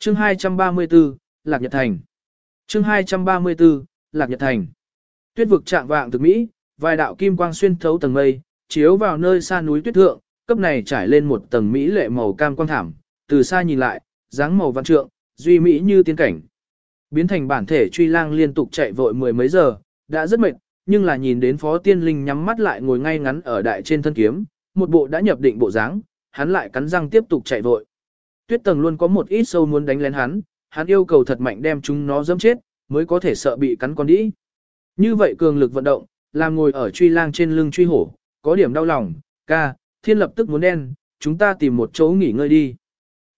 Chương 234, Lạc Nhật Thành. Chương 234, Lạc Nhật Thành. Tuyết vực trạng vạng từ Mỹ, vài đạo kim quang xuyên thấu tầng mây, chiếu vào nơi xa núi tuyết thượng, cấp này trải lên một tầng mỹ lệ màu cam quang thảm, từ xa nhìn lại, dáng màu văn trượng, duy mỹ như tiên cảnh. Biến thành bản thể truy lang liên tục chạy vội mười mấy giờ, đã rất mệt, nhưng là nhìn đến phó tiên linh nhắm mắt lại ngồi ngay ngắn ở đại trên thân kiếm, một bộ đã nhập định bộ dáng, hắn lại cắn răng tiếp tục chạy vội. Tuyết tầng luôn có một ít sâu muốn đánh lén hắn, hắn yêu cầu thật mạnh đem chúng nó dẫm chết, mới có thể sợ bị cắn con đĩ. Như vậy cường lực vận động, làm ngồi ở truy lang trên lưng truy hổ, có điểm đau lòng, ca, thiên lập tức muốn đen, chúng ta tìm một chỗ nghỉ ngơi đi.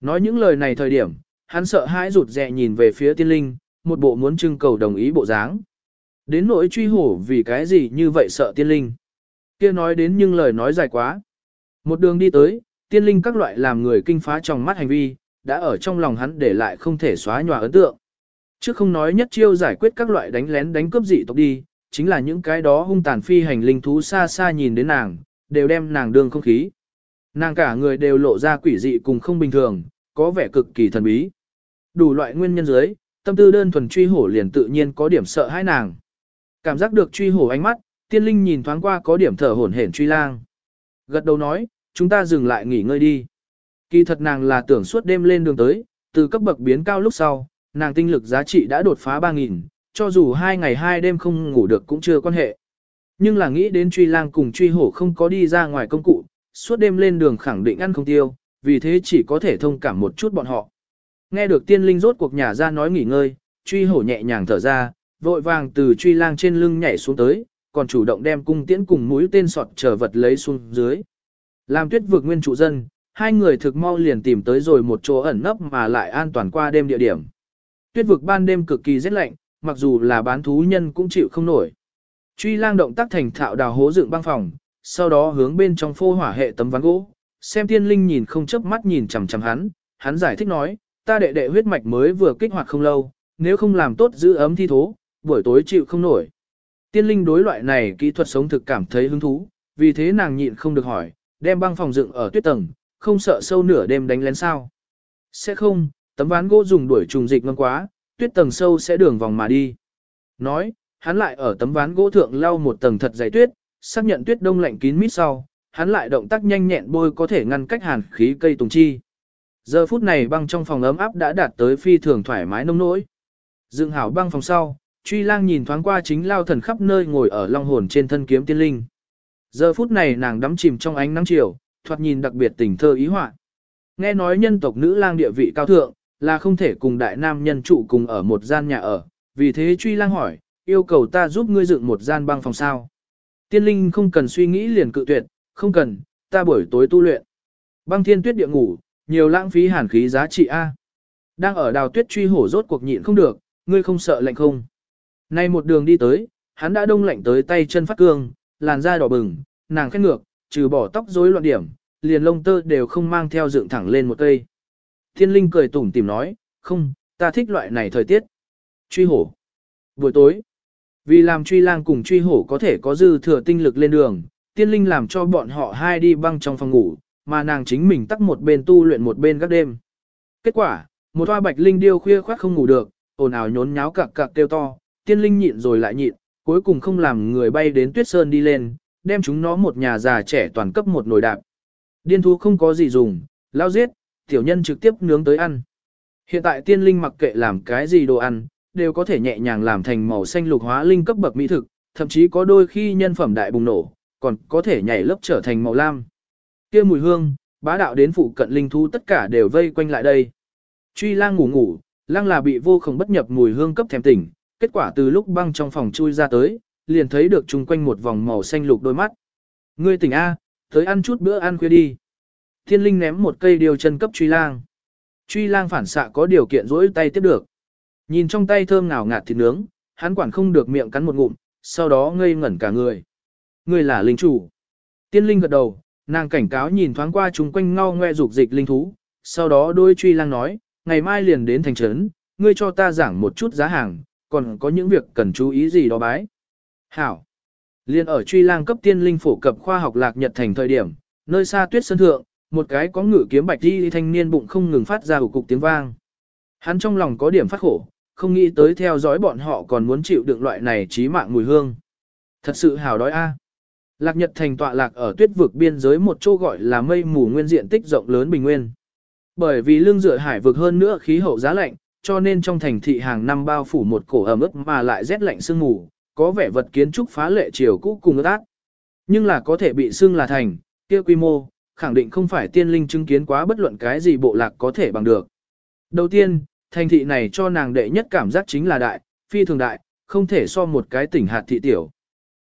Nói những lời này thời điểm, hắn sợ hãi rụt rè nhìn về phía tiên linh, một bộ muốn trưng cầu đồng ý bộ dáng. Đến nỗi truy hổ vì cái gì như vậy sợ tiên linh. kia nói đến nhưng lời nói dài quá. Một đường đi tới, tiên linh các loại làm người kinh phá trong mắt hành vi, đã ở trong lòng hắn để lại không thể xóa nhòa ấn tượng. Chứ không nói nhất chiêu giải quyết các loại đánh lén đánh cướp dị tộc đi, chính là những cái đó hung tàn phi hành linh thú xa xa nhìn đến nàng, đều đem nàng đường không khí. Nàng cả người đều lộ ra quỷ dị cùng không bình thường, có vẻ cực kỳ thần bí. Đủ loại nguyên nhân dưới, tâm tư đơn thuần truy hổ liền tự nhiên có điểm sợ hãi nàng. Cảm giác được truy hổ ánh mắt, tiên linh nhìn thoáng qua có điểm thở hổn hển truy lang. Gật đầu nói, chúng ta dừng lại nghỉ ngơi đi. Kỳ thật nàng là tưởng suốt đêm lên đường tới, từ cấp bậc biến cao lúc sau, nàng tinh lực giá trị đã đột phá 3.000, cho dù hai ngày hai đêm không ngủ được cũng chưa quan hệ. Nhưng là nghĩ đến truy lang cùng truy hổ không có đi ra ngoài công cụ, suốt đêm lên đường khẳng định ăn không tiêu, vì thế chỉ có thể thông cảm một chút bọn họ. Nghe được tiên linh rốt cuộc nhà ra nói nghỉ ngơi, truy hổ nhẹ nhàng thở ra, vội vàng từ truy lang trên lưng nhảy xuống tới, còn chủ động đem cung tiễn cùng mũi tên sọt trở vật lấy xuống dưới. Làm tuyết vực nguyên trụ dân, hai người thực mau liền tìm tới rồi một chỗ ẩn nấp mà lại an toàn qua đêm địa điểm. Tuyết vực ban đêm cực kỳ rét lạnh, mặc dù là bán thú nhân cũng chịu không nổi. Truy lang động tác thành thạo đào hố dựng băng phòng, sau đó hướng bên trong phô hỏa hệ tấm ván gỗ. Xem tiên linh nhìn không chớp mắt nhìn chằm chằm hắn, hắn giải thích nói, ta đệ đệ huyết mạch mới vừa kích hoạt không lâu, nếu không làm tốt giữ ấm thi thố, buổi tối chịu không nổi. Tiên linh đối loại này kỹ thuật sống thực cảm thấy hứng thú, vì thế nàng nhịn không được hỏi, đem băng phòng dựng ở tuyết tầng, không sợ sâu nửa đêm đánh lén sao. Sẽ không, tấm ván gỗ dùng đuổi trùng dịch ngâm quá, tuyết tầng sâu sẽ đường vòng mà đi. Nói, hắn lại ở tấm ván gỗ thượng lau một tầng thật dày tuyết, xác nhận tuyết đông lạnh kín mít sau, hắn lại động tác nhanh nhẹn bôi có thể ngăn cách hàn khí cây tùng chi. Giờ phút này băng trong phòng ấm áp đã đạt tới phi thường thoải mái nông nỗi. Dựng hảo băng phòng sau, truy lang nhìn thoáng qua chính lao thần khắp nơi ngồi ở long hồn trên thân kiếm tiên linh. Giờ phút này nàng đắm chìm trong ánh nắng chiều, thoạt nhìn đặc biệt tình thơ ý họa. Nghe nói nhân tộc nữ lang địa vị cao thượng, là không thể cùng đại nam nhân trụ cùng ở một gian nhà ở, vì thế truy lang hỏi, yêu cầu ta giúp ngươi dựng một gian băng phòng sao. Tiên linh không cần suy nghĩ liền cự tuyệt, không cần, ta buổi tối tu luyện. Băng thiên tuyết địa ngủ, nhiều lãng phí hàn khí giá trị A. Đang ở đào tuyết truy hổ rốt cuộc nhịn không được, ngươi không sợ lạnh không. Nay một đường đi tới, hắn đã đông lạnh tới tay chân phát cương, làn da đỏ bừng, nàng khét ngược, trừ bỏ tóc rối loạn điểm, liền lông tơ đều không mang theo dựng thẳng lên một cây. Thiên linh cười tủm tìm nói, không, ta thích loại này thời tiết. Truy hổ. Buổi tối, vì làm truy lang cùng truy hổ có thể có dư thừa tinh lực lên đường, tiên linh làm cho bọn họ hai đi băng trong phòng ngủ, mà nàng chính mình tắt một bên tu luyện một bên các đêm. Kết quả, một hoa bạch linh điêu khuya khoát không ngủ được, ồn ào nhốn nháo cặc cặc kêu to, tiên linh nhịn rồi lại nhịn, cuối cùng không làm người bay đến tuyết sơn đi lên, đem chúng nó một nhà già trẻ toàn cấp một nồi đạp. Điên thú không có gì dùng, lao giết, tiểu nhân trực tiếp nướng tới ăn. Hiện tại tiên linh mặc kệ làm cái gì đồ ăn, đều có thể nhẹ nhàng làm thành màu xanh lục hóa linh cấp bậc mỹ thực, thậm chí có đôi khi nhân phẩm đại bùng nổ, còn có thể nhảy lớp trở thành màu lam. Kia mùi hương, bá đạo đến phụ cận linh thú tất cả đều vây quanh lại đây. Truy lang ngủ ngủ, lang là bị vô không bất nhập mùi hương cấp thèm tỉnh, kết quả từ lúc băng trong phòng chui ra tới, liền thấy được chung quanh một vòng màu xanh lục đôi mắt. Ngươi tỉnh A, tới ăn chút bữa ăn khuya đi. Thiên linh ném một cây điều chân cấp truy lang. Truy lang phản xạ có điều kiện rỗi tay tiếp được. Nhìn trong tay thơm ngào ngạt thịt nướng, hắn quản không được miệng cắn một ngụm, sau đó ngây ngẩn cả người. Ngươi là linh chủ. Tiên linh gật đầu, nàng cảnh cáo nhìn thoáng qua chúng quanh ngao ngoe dục dịch linh thú, sau đó đôi truy lang nói, ngày mai liền đến thành trấn, ngươi cho ta giảng một chút giá hàng, còn có những việc cần chú ý gì đó bái. Hảo. Liên ở truy lang cấp tiên linh phổ cập khoa học lạc nhật thành thời điểm, nơi xa tuyết sơn thượng, một cái có ngự kiếm bạch đi thanh niên bụng không ngừng phát ra ủ cục tiếng vang. Hắn trong lòng có điểm phát khổ, không nghĩ tới theo dõi bọn họ còn muốn chịu đựng loại này chí mạng mùi hương. Thật sự hào đói a. Lạc Nhật thành tọa lạc ở tuyết vực biên giới một chỗ gọi là mây mù nguyên diện tích rộng lớn bình nguyên. Bởi vì lưng dựa hải vực hơn nữa khí hậu giá lạnh, cho nên trong thành thị hàng năm bao phủ một cổ ẩm ướt mà lại rét lạnh sương mù, có vẻ vật kiến trúc phá lệ chiều cũ cùng ướt át. Nhưng là có thể bị xương là thành, kia quy mô, khẳng định không phải tiên linh chứng kiến quá bất luận cái gì bộ lạc có thể bằng được. Đầu tiên, thành thị này cho nàng đệ nhất cảm giác chính là đại, phi thường đại, không thể so một cái tỉnh hạt thị tiểu.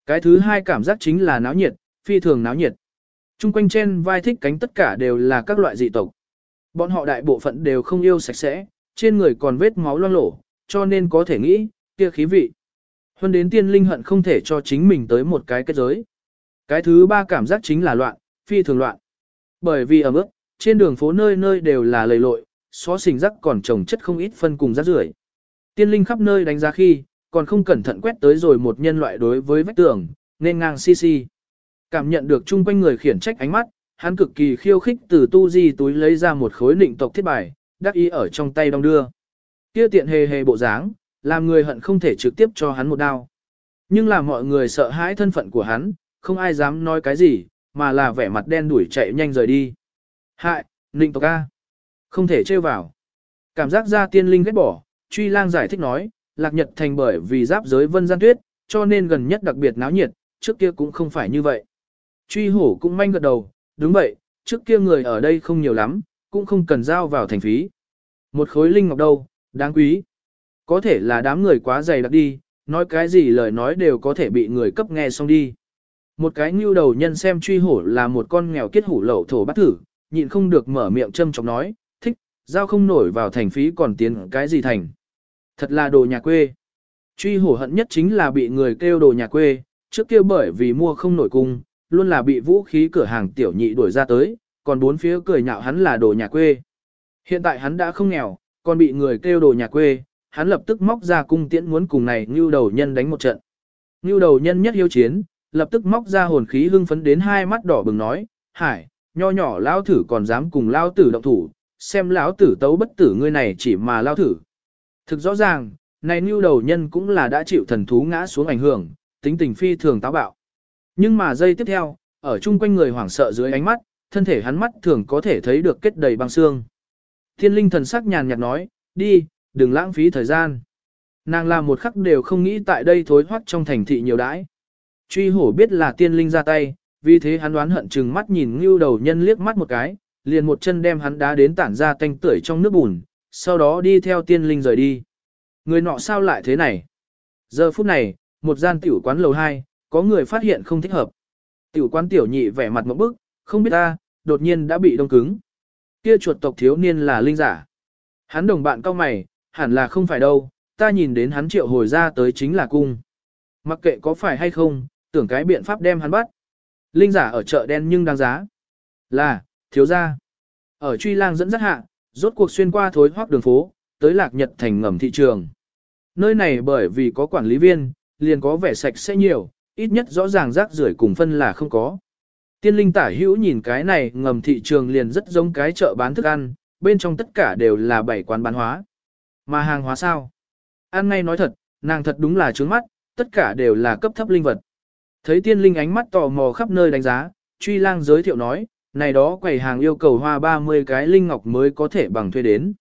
Cái thứ hai cảm giác chính là náo nhiệt, phi thường náo nhiệt. Trung quanh trên vai thích cánh tất cả đều là các loại dị tộc. Bọn họ đại bộ phận đều không yêu sạch sẽ, trên người còn vết máu loang lổ, cho nên có thể nghĩ, kia khí vị. huân đến tiên linh hận không thể cho chính mình tới một cái kết giới. Cái thứ ba cảm giác chính là loạn, phi thường loạn. Bởi vì ở mức, trên đường phố nơi nơi đều là lầy lội, xó xình rắc còn trồng chất không ít phân cùng rác rưởi. Tiên linh khắp nơi đánh giá khi, còn không cẩn thận quét tới rồi một nhân loại đối với vách tường, nên ngang si si. Cảm nhận được chung quanh người khiển trách ánh mắt, hắn cực kỳ khiêu khích từ tu di túi lấy ra một khối nịnh tộc thiết bài, đắc ý ở trong tay đong đưa. Kia tiện hề hề bộ dáng, làm người hận không thể trực tiếp cho hắn một đao. Nhưng là mọi người sợ hãi thân phận của hắn, không ai dám nói cái gì, mà là vẻ mặt đen đuổi chạy nhanh rời đi. Hại, Ninh tộc A. Không thể trêu vào. Cảm giác ra tiên linh ghét bỏ, truy lang giải thích nói, lạc nhật thành bởi vì giáp giới vân gian tuyết, cho nên gần nhất đặc biệt náo nhiệt, trước kia cũng không phải như vậy. Truy hổ cũng manh gật đầu, đúng vậy, trước kia người ở đây không nhiều lắm, cũng không cần giao vào thành phí. Một khối linh ngọc đâu, đáng quý. Có thể là đám người quá dày đặc đi, nói cái gì lời nói đều có thể bị người cấp nghe xong đi. Một cái ngưu đầu nhân xem truy hổ là một con nghèo kết hủ lậu thổ bắt thử, nhịn không được mở miệng châm chọc nói, thích, giao không nổi vào thành phí còn tiến cái gì thành. Thật là đồ nhà quê. Truy hổ hận nhất chính là bị người kêu đồ nhà quê, trước kia bởi vì mua không nổi cung, luôn là bị vũ khí cửa hàng tiểu nhị đuổi ra tới, còn bốn phía cười nhạo hắn là đồ nhà quê. Hiện tại hắn đã không nghèo, còn bị người kêu đồ nhà quê, hắn lập tức móc ra cung tiễn muốn cùng này như đầu nhân đánh một trận. Như đầu nhân nhất hiếu chiến, lập tức móc ra hồn khí hưng phấn đến hai mắt đỏ bừng nói, hải, nho nhỏ lao thử còn dám cùng lao tử động thủ, xem lão tử tấu bất tử ngươi này chỉ mà lao thử. Thực rõ ràng, này như đầu nhân cũng là đã chịu thần thú ngã xuống ảnh hưởng, tính tình phi thường táo bạo. Nhưng mà giây tiếp theo, ở chung quanh người hoảng sợ dưới ánh mắt, thân thể hắn mắt thường có thể thấy được kết đầy băng xương. Thiên linh thần sắc nhàn nhạt nói, đi, đừng lãng phí thời gian. Nàng làm một khắc đều không nghĩ tại đây thối thoát trong thành thị nhiều đãi. Truy hổ biết là tiên linh ra tay, vì thế hắn đoán hận chừng mắt nhìn ngưu đầu nhân liếc mắt một cái, liền một chân đem hắn đá đến tản ra tanh tưởi trong nước bùn, sau đó đi theo tiên linh rời đi. Người nọ sao lại thế này? Giờ phút này, một gian tiểu quán lầu 2, có người phát hiện không thích hợp. Tiểu quán tiểu nhị vẻ mặt một bức, không biết ta, đột nhiên đã bị đông cứng. Kia chuột tộc thiếu niên là linh giả. Hắn đồng bạn cao mày, hẳn là không phải đâu, ta nhìn đến hắn triệu hồi ra tới chính là cung. Mặc kệ có phải hay không, tưởng cái biện pháp đem hắn bắt. Linh giả ở chợ đen nhưng đáng giá. Là, thiếu gia. Ở truy lang dẫn dắt hạ, rốt cuộc xuyên qua thối hoác đường phố, tới lạc nhật thành ngầm thị trường. Nơi này bởi vì có quản lý viên, liền có vẻ sạch sẽ nhiều, ít nhất rõ ràng rác rưởi cùng phân là không có. Tiên linh tả hữu nhìn cái này ngầm thị trường liền rất giống cái chợ bán thức ăn, bên trong tất cả đều là bảy quán bán hóa. Mà hàng hóa sao? An ngay nói thật, nàng thật đúng là trướng mắt, tất cả đều là cấp thấp linh vật. Thấy tiên linh ánh mắt tò mò khắp nơi đánh giá, truy lang giới thiệu nói, này đó quầy hàng yêu cầu hoa 30 cái linh ngọc mới có thể bằng thuê đến.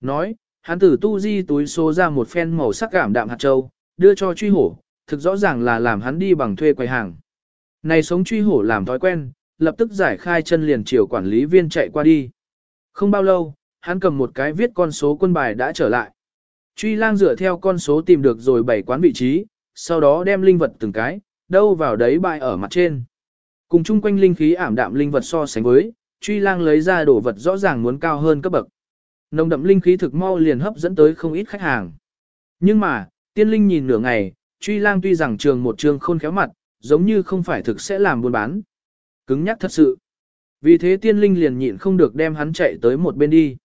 Nói, hắn tử tu di túi số ra một phen màu sắc cảm đạm hạt châu, đưa cho truy hổ, thực rõ ràng là làm hắn đi bằng thuê quầy hàng. Này sống truy hổ làm thói quen, lập tức giải khai chân liền chiều quản lý viên chạy qua đi. Không bao lâu, hắn cầm một cái viết con số quân bài đã trở lại. Truy lang dựa theo con số tìm được rồi bảy quán vị trí, sau đó đem linh vật từng cái, đâu vào đấy bài ở mặt trên. Cùng chung quanh linh khí ảm đạm linh vật so sánh với, truy lang lấy ra đồ vật rõ ràng muốn cao hơn cấp bậc. Nồng đậm linh khí thực mau liền hấp dẫn tới không ít khách hàng. Nhưng mà, tiên linh nhìn nửa ngày, truy lang tuy rằng trường một trường khôn khéo mặt, giống như không phải thực sẽ làm buôn bán. Cứng nhắc thật sự. Vì thế tiên linh liền nhịn không được đem hắn chạy tới một bên đi.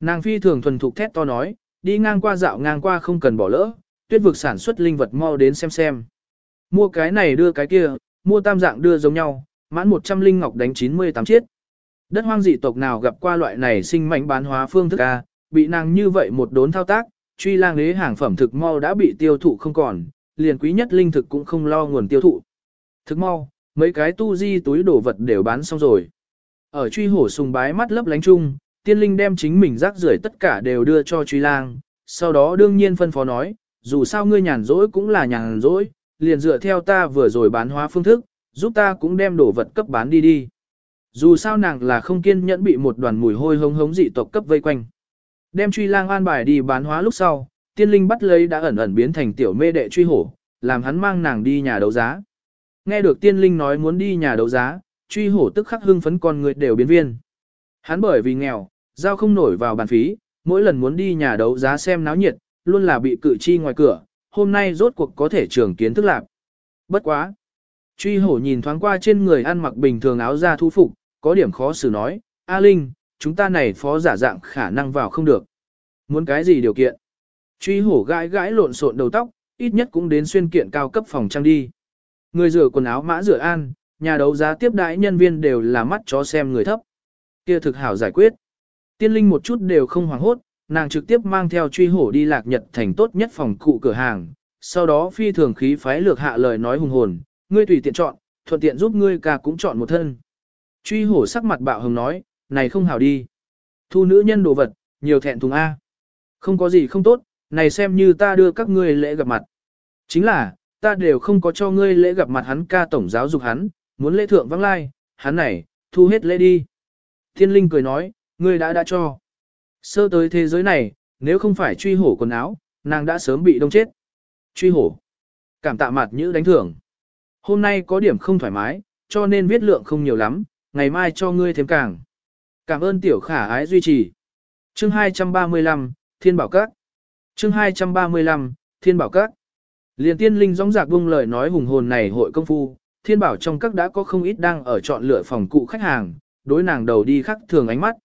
Nàng phi thường thuần thục thét to nói, đi ngang qua dạo ngang qua không cần bỏ lỡ, tuyết vực sản xuất linh vật mau đến xem xem. Mua cái này đưa cái kia, mua tam dạng đưa giống nhau, mãn 100 linh ngọc đánh 98 chiết. Đất hoang dị tộc nào gặp qua loại này sinh mệnh bán hóa phương thức A, bị nàng như vậy một đốn thao tác, truy lang lế hàng phẩm thực mau đã bị tiêu thụ không còn, liền quý nhất linh thực cũng không lo nguồn tiêu thụ. Thực mau, mấy cái tu di túi đồ vật đều bán xong rồi. Ở truy hổ sùng bái mắt lấp lánh chung, tiên linh đem chính mình rác rưởi tất cả đều đưa cho truy lang, sau đó đương nhiên phân phó nói, dù sao ngươi nhàn rỗi cũng là nhàn rỗi, liền dựa theo ta vừa rồi bán hóa phương thức, giúp ta cũng đem đồ vật cấp bán đi đi. Dù sao nàng là không kiên nhẫn bị một đoàn mùi hôi hống hống dị tộc cấp vây quanh. Đem truy lang an bài đi bán hóa lúc sau, tiên linh bắt lấy đã ẩn ẩn biến thành tiểu mê đệ truy hổ, làm hắn mang nàng đi nhà đấu giá. Nghe được tiên linh nói muốn đi nhà đấu giá, truy hổ tức khắc hưng phấn con người đều biến viên. Hắn bởi vì nghèo, giao không nổi vào bàn phí, mỗi lần muốn đi nhà đấu giá xem náo nhiệt, luôn là bị cự chi ngoài cửa, hôm nay rốt cuộc có thể trường kiến thức lạc. Bất quá. Truy hổ nhìn thoáng qua trên người ăn mặc bình thường áo da thu phục, có điểm khó xử nói, A Linh, chúng ta này phó giả dạng khả năng vào không được. Muốn cái gì điều kiện? Truy hổ gãi gãi lộn xộn đầu tóc, ít nhất cũng đến xuyên kiện cao cấp phòng trang đi. Người rửa quần áo mã rửa an, nhà đấu giá tiếp đãi nhân viên đều là mắt chó xem người thấp. Kia thực hảo giải quyết. Tiên linh một chút đều không hoảng hốt, nàng trực tiếp mang theo truy hổ đi lạc nhật thành tốt nhất phòng cụ cửa hàng. Sau đó phi thường khí phái lược hạ lời nói hùng hồn, ngươi tùy tiện chọn, thuận tiện giúp ngươi ca cũng chọn một thân. Truy hổ sắc mặt bạo hồng nói, này không hảo đi. Thu nữ nhân đồ vật, nhiều thẹn thùng A. Không có gì không tốt, này xem như ta đưa các ngươi lễ gặp mặt. Chính là, ta đều không có cho ngươi lễ gặp mặt hắn ca tổng giáo dục hắn, muốn lễ thượng vắng lai, hắn này, thu hết lễ đi. Thiên linh cười nói, ngươi đã đã cho. Sơ tới thế giới này, nếu không phải truy hổ quần áo, nàng đã sớm bị đông chết. Truy hổ. Cảm tạ mặt như đánh thưởng. Hôm nay có điểm không thoải mái, cho nên viết lượng không nhiều lắm, ngày mai cho ngươi thêm càng. Cảm ơn tiểu khả ái duy trì. Chương 235, Thiên Bảo Các. Chương 235, Thiên Bảo Các. Liên tiên linh gióng giạc buông lời nói hùng hồn này hội công phu, Thiên Bảo trong các đã có không ít đang ở chọn lựa phòng cụ khách hàng, đối nàng đầu đi khắc thường ánh mắt.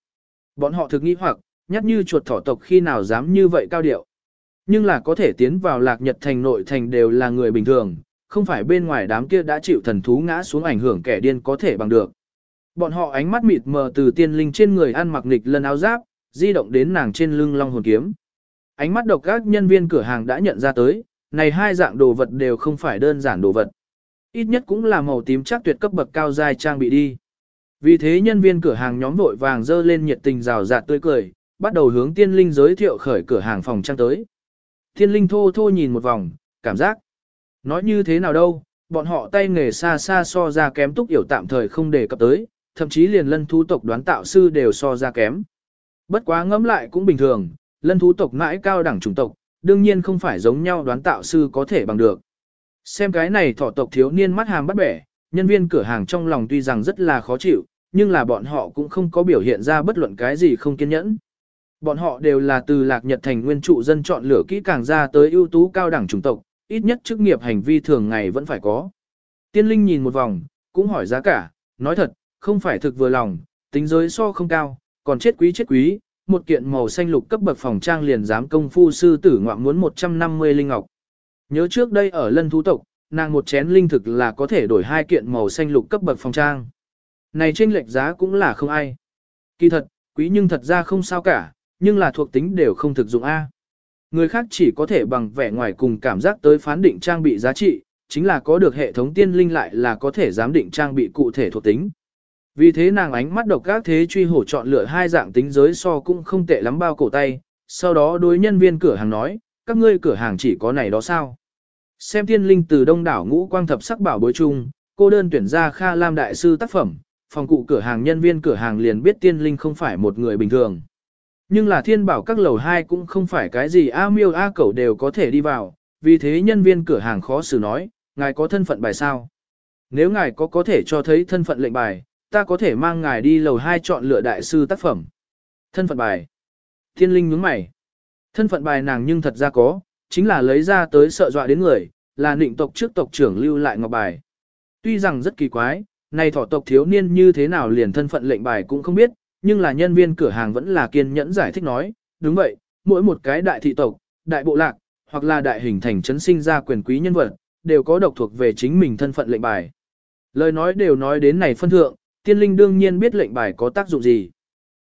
Bọn họ thực nghi hoặc, nhắc như chuột thỏ tộc khi nào dám như vậy cao điệu. Nhưng là có thể tiến vào lạc nhật thành nội thành đều là người bình thường, không phải bên ngoài đám kia đã chịu thần thú ngã xuống ảnh hưởng kẻ điên có thể bằng được. Bọn họ ánh mắt mịt mờ từ tiên linh trên người ăn mặc nghịch lần áo giáp, di động đến nàng trên lưng long hồn kiếm. Ánh mắt độc các nhân viên cửa hàng đã nhận ra tới, này hai dạng đồ vật đều không phải đơn giản đồ vật. Ít nhất cũng là màu tím chắc tuyệt cấp bậc cao dài trang bị đi. Vì thế nhân viên cửa hàng nhóm vội vàng dơ lên nhiệt tình rào rạt tươi cười, bắt đầu hướng tiên linh giới thiệu khởi cửa hàng phòng trang tới. Tiên linh thô thô nhìn một vòng, cảm giác. Nói như thế nào đâu, bọn họ tay nghề xa xa so ra kém túc hiểu tạm thời không đề cập tới, thậm chí liền lân thú tộc đoán tạo sư đều so ra kém. Bất quá ngẫm lại cũng bình thường, lân thú tộc mãi cao đẳng chủng tộc, đương nhiên không phải giống nhau đoán tạo sư có thể bằng được. Xem cái này thọ tộc thiếu niên mắt hàm bắt bẻ, nhân viên cửa hàng trong lòng tuy rằng rất là khó chịu, nhưng là bọn họ cũng không có biểu hiện ra bất luận cái gì không kiên nhẫn. Bọn họ đều là từ lạc nhật thành nguyên trụ dân chọn lựa kỹ càng ra tới ưu tú cao đẳng chủng tộc, ít nhất chức nghiệp hành vi thường ngày vẫn phải có. Tiên linh nhìn một vòng, cũng hỏi giá cả, nói thật, không phải thực vừa lòng, tính giới so không cao, còn chết quý chết quý, một kiện màu xanh lục cấp bậc phòng trang liền dám công phu sư tử ngoạm muốn 150 linh ngọc. Nhớ trước đây ở lân thú tộc, nàng một chén linh thực là có thể đổi hai kiện màu xanh lục cấp bậc phòng trang. Này trên lệch giá cũng là không ai. Kỳ thật, quý nhưng thật ra không sao cả, nhưng là thuộc tính đều không thực dụng A. Người khác chỉ có thể bằng vẻ ngoài cùng cảm giác tới phán định trang bị giá trị, chính là có được hệ thống tiên linh lại là có thể giám định trang bị cụ thể thuộc tính. Vì thế nàng ánh mắt độc các thế truy hổ chọn lựa hai dạng tính giới so cũng không tệ lắm bao cổ tay, sau đó đối nhân viên cửa hàng nói, các ngươi cửa hàng chỉ có này đó sao. Xem tiên linh từ đông đảo ngũ quang thập sắc bảo bối chung, cô đơn tuyển ra Kha Lam Đại Sư tác phẩm, phòng cụ cửa hàng nhân viên cửa hàng liền biết tiên linh không phải một người bình thường. Nhưng là thiên bảo các lầu hai cũng không phải cái gì A miêu A cẩu đều có thể đi vào, vì thế nhân viên cửa hàng khó xử nói, ngài có thân phận bài sao? Nếu ngài có có thể cho thấy thân phận lệnh bài, ta có thể mang ngài đi lầu 2 chọn lựa đại sư tác phẩm. Thân phận bài. Thiên linh nhướng mày. Thân phận bài nàng nhưng thật ra có, chính là lấy ra tới sợ dọa đến người, là nịnh tộc trước tộc trưởng lưu lại ngọc bài. Tuy rằng rất kỳ quái, này thỏ tộc thiếu niên như thế nào liền thân phận lệnh bài cũng không biết, nhưng là nhân viên cửa hàng vẫn là kiên nhẫn giải thích nói, đúng vậy, mỗi một cái đại thị tộc, đại bộ lạc, hoặc là đại hình thành chấn sinh ra quyền quý nhân vật, đều có độc thuộc về chính mình thân phận lệnh bài. Lời nói đều nói đến này phân thượng, tiên linh đương nhiên biết lệnh bài có tác dụng gì.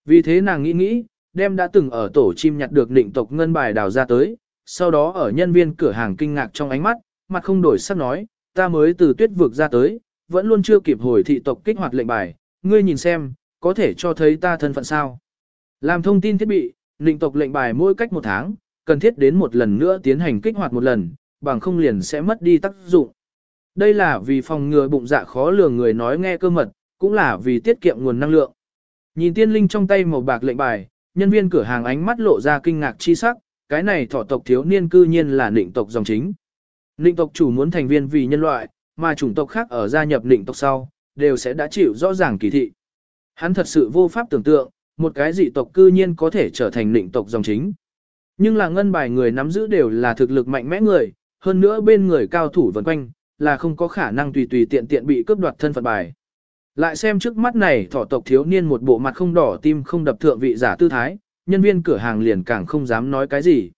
Vì thế nàng nghĩ nghĩ, đem đã từng ở tổ chim nhặt được định tộc ngân bài đào ra tới, sau đó ở nhân viên cửa hàng kinh ngạc trong ánh mắt, mặt không đổi sắc nói, ta mới từ tuyết vực ra tới, vẫn luôn chưa kịp hồi thị tộc kích hoạt lệnh bài, ngươi nhìn xem, có thể cho thấy ta thân phận sao. Làm thông tin thiết bị, định tộc lệnh bài mỗi cách một tháng, cần thiết đến một lần nữa tiến hành kích hoạt một lần, bằng không liền sẽ mất đi tác dụng. Đây là vì phòng ngừa bụng dạ khó lường người nói nghe cơ mật, cũng là vì tiết kiệm nguồn năng lượng. Nhìn tiên linh trong tay màu bạc lệnh bài, nhân viên cửa hàng ánh mắt lộ ra kinh ngạc chi sắc, cái này thọ tộc thiếu niên cư nhiên là nịnh tộc dòng chính. Nịnh tộc chủ muốn thành viên vì nhân loại, mà chủng tộc khác ở gia nhập nịnh tộc sau, đều sẽ đã chịu rõ ràng kỳ thị. Hắn thật sự vô pháp tưởng tượng, một cái dị tộc cư nhiên có thể trở thành nịnh tộc dòng chính. Nhưng là ngân bài người nắm giữ đều là thực lực mạnh mẽ người, hơn nữa bên người cao thủ vần quanh, là không có khả năng tùy tùy tiện tiện bị cướp đoạt thân phận bài. Lại xem trước mắt này thọ tộc thiếu niên một bộ mặt không đỏ tim không đập thượng vị giả tư thái, nhân viên cửa hàng liền càng không dám nói cái gì.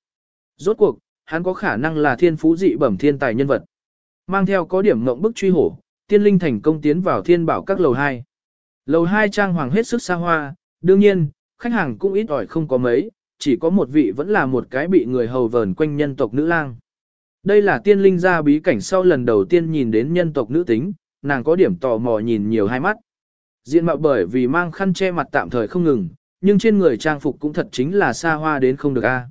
Rốt cuộc, hắn có khả năng là thiên phú dị bẩm thiên tài nhân vật. Mang theo có điểm ngộng bức truy hổ, tiên linh thành công tiến vào thiên bảo các lầu 2. Lầu 2 trang hoàng hết sức xa hoa, đương nhiên, khách hàng cũng ít ỏi không có mấy, chỉ có một vị vẫn là một cái bị người hầu vờn quanh nhân tộc nữ lang. Đây là tiên linh ra bí cảnh sau lần đầu tiên nhìn đến nhân tộc nữ tính, nàng có điểm tò mò nhìn nhiều hai mắt. Diện mạo bởi vì mang khăn che mặt tạm thời không ngừng, nhưng trên người trang phục cũng thật chính là xa hoa đến không được a.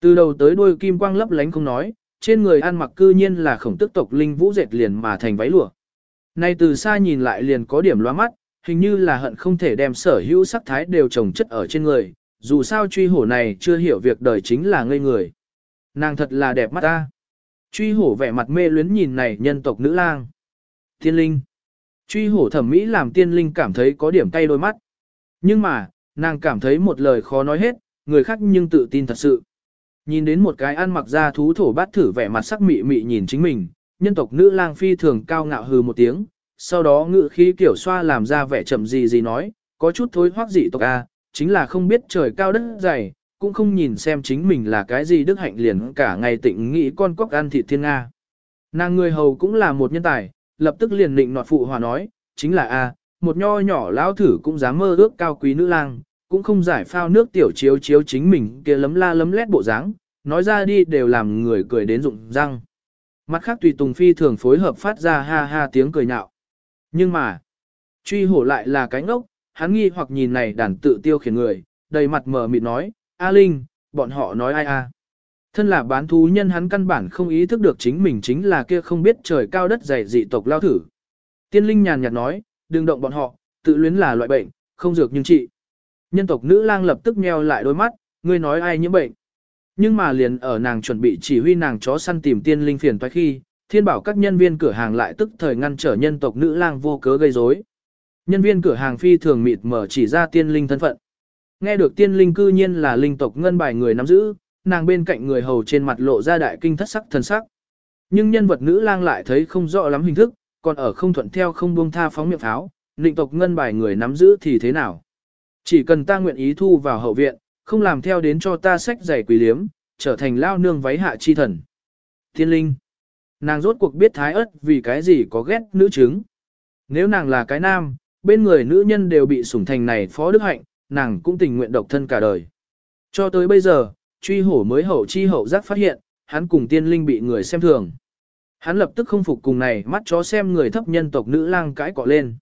Từ đầu tới đuôi kim quang lấp lánh không nói, trên người ăn mặc cư nhiên là khổng tức tộc linh vũ dệt liền mà thành váy lụa. Này từ xa nhìn lại liền có điểm loa mắt, hình như là hận không thể đem sở hữu sắc thái đều trồng chất ở trên người, dù sao truy hổ này chưa hiểu việc đời chính là ngây người. Nàng thật là đẹp mắt ta. Truy hổ vẻ mặt mê luyến nhìn này nhân tộc nữ lang. Tiên linh. Truy hổ thẩm mỹ làm tiên linh cảm thấy có điểm cay đôi mắt. Nhưng mà, nàng cảm thấy một lời khó nói hết, người khác nhưng tự tin thật sự. Nhìn đến một cái ăn mặc da thú thổ bát thử vẻ mặt sắc mị mị nhìn chính mình, nhân tộc nữ lang phi thường cao ngạo hừ một tiếng, sau đó ngự khí kiểu xoa làm ra vẻ chậm gì gì nói, có chút thối hoác dị tộc A, chính là không biết trời cao đất dày, cũng không nhìn xem chính mình là cái gì đức hạnh liền cả ngày tịnh nghĩ con cóc ăn thịt thiên Nga. Nàng người hầu cũng là một nhân tài, lập tức liền định nọt phụ hòa nói, chính là A, một nho nhỏ lão thử cũng dám mơ ước cao quý nữ lang, cũng không giải phao nước tiểu chiếu chiếu chính mình kia lấm la lấm lét bộ dáng, nói ra đi đều làm người cười đến rụng răng. Mặt khác tùy tùng phi thường phối hợp phát ra ha ha tiếng cười nhạo. Nhưng mà, truy hổ lại là cái ngốc, hắn nghi hoặc nhìn này đàn tự tiêu khiển người, đầy mặt mờ mịt nói, A Linh, bọn họ nói ai a? Thân là bán thú nhân hắn căn bản không ý thức được chính mình chính là kia không biết trời cao đất dày dị tộc lao thử. Tiên Linh nhàn nhạt nói, đừng động bọn họ, tự luyến là loại bệnh, không dược nhưng trị. Nhân tộc nữ lang lập tức nheo lại đôi mắt, ngươi nói ai nhiễm bệnh. Nhưng mà liền ở nàng chuẩn bị chỉ huy nàng chó săn tìm tiên linh phiền toái khi, thiên bảo các nhân viên cửa hàng lại tức thời ngăn trở nhân tộc nữ lang vô cớ gây rối. Nhân viên cửa hàng phi thường mịt mở chỉ ra tiên linh thân phận. Nghe được tiên linh cư nhiên là linh tộc ngân bài người nắm giữ, nàng bên cạnh người hầu trên mặt lộ ra đại kinh thất sắc thần sắc. Nhưng nhân vật nữ lang lại thấy không rõ lắm hình thức, còn ở không thuận theo không buông tha phóng miệng pháo, định tộc ngân bài người nắm giữ thì thế nào? Chỉ cần ta nguyện ý thu vào hậu viện, không làm theo đến cho ta sách giày quỷ liếm, trở thành lao nương váy hạ chi thần. thiên linh. Nàng rốt cuộc biết thái ớt vì cái gì có ghét nữ chứng. Nếu nàng là cái nam, bên người nữ nhân đều bị sủng thành này phó đức hạnh, nàng cũng tình nguyện độc thân cả đời. Cho tới bây giờ, truy hổ mới hậu chi hậu giác phát hiện, hắn cùng tiên linh bị người xem thường. Hắn lập tức không phục cùng này mắt chó xem người thấp nhân tộc nữ lang cãi cọ lên.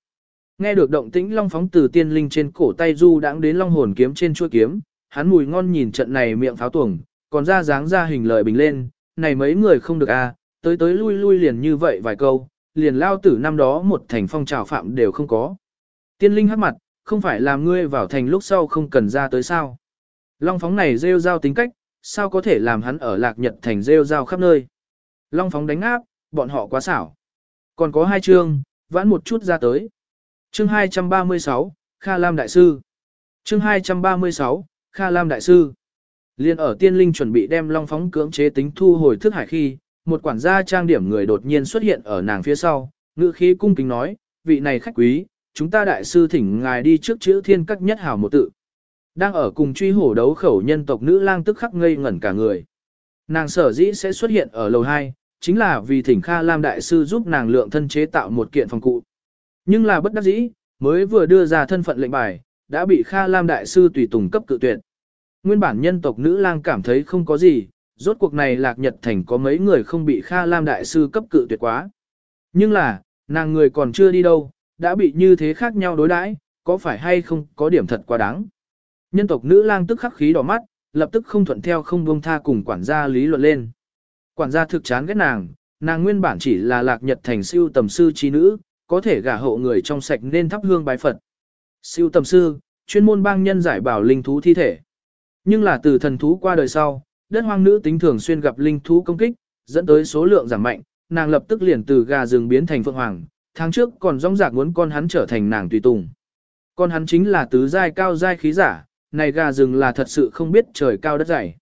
Nghe được động tĩnh long phóng từ tiên linh trên cổ tay du đãng đến long hồn kiếm trên chuôi kiếm, hắn mùi ngon nhìn trận này miệng pháo tuồng, còn ra dáng ra hình lời bình lên, này mấy người không được a, à, tới tới lui lui liền như vậy vài câu, liền lao tử năm đó một thành phong trào phạm đều không có. Tiên linh hắc mặt, không phải làm ngươi vào thành lúc sau không cần ra tới sao. Long phóng này rêu rao tính cách, sao có thể làm hắn ở lạc nhật thành rêu rao khắp nơi. Long phóng đánh áp, bọn họ quá xảo. Còn có hai chương, vãn một chút ra tới. Chương 236, Kha Lam Đại Sư. Chương 236, Kha Lam Đại Sư. Liên ở tiên linh chuẩn bị đem long phóng cưỡng chế tính thu hồi thức hải khi, một quản gia trang điểm người đột nhiên xuất hiện ở nàng phía sau, ngữ khí cung kính nói, vị này khách quý, chúng ta đại sư thỉnh ngài đi trước chữ thiên các nhất hảo một tự. Đang ở cùng truy hổ đấu khẩu nhân tộc nữ lang tức khắc ngây ngẩn cả người. Nàng sở dĩ sẽ xuất hiện ở lầu 2, chính là vì thỉnh Kha Lam đại sư giúp nàng lượng thân chế tạo một kiện phòng cụ. Nhưng là bất đắc dĩ, mới vừa đưa ra thân phận lệnh bài, đã bị Kha Lam đại sư tùy tùng cấp cự tuyệt. Nguyên bản nhân tộc nữ lang cảm thấy không có gì, rốt cuộc này lạc nhật thành có mấy người không bị Kha Lam đại sư cấp cự tuyệt quá. Nhưng là, nàng người còn chưa đi đâu, đã bị như thế khác nhau đối đãi, có phải hay không có điểm thật quá đáng. Nhân tộc nữ lang tức khắc khí đỏ mắt, lập tức không thuận theo không buông tha cùng quản gia lý luận lên. Quản gia thực chán ghét nàng, nàng nguyên bản chỉ là lạc nhật thành siêu tầm sư trí nữ, có thể gả hộ người trong sạch nên thắp hương bái Phật. Siêu tầm sư, chuyên môn bang nhân giải bảo linh thú thi thể. Nhưng là từ thần thú qua đời sau, đất hoang nữ tính thường xuyên gặp linh thú công kích, dẫn tới số lượng giảm mạnh, nàng lập tức liền từ gà rừng biến thành phượng hoàng, tháng trước còn rong rạc muốn con hắn trở thành nàng tùy tùng. Con hắn chính là tứ giai cao giai khí giả, này gà rừng là thật sự không biết trời cao đất dày.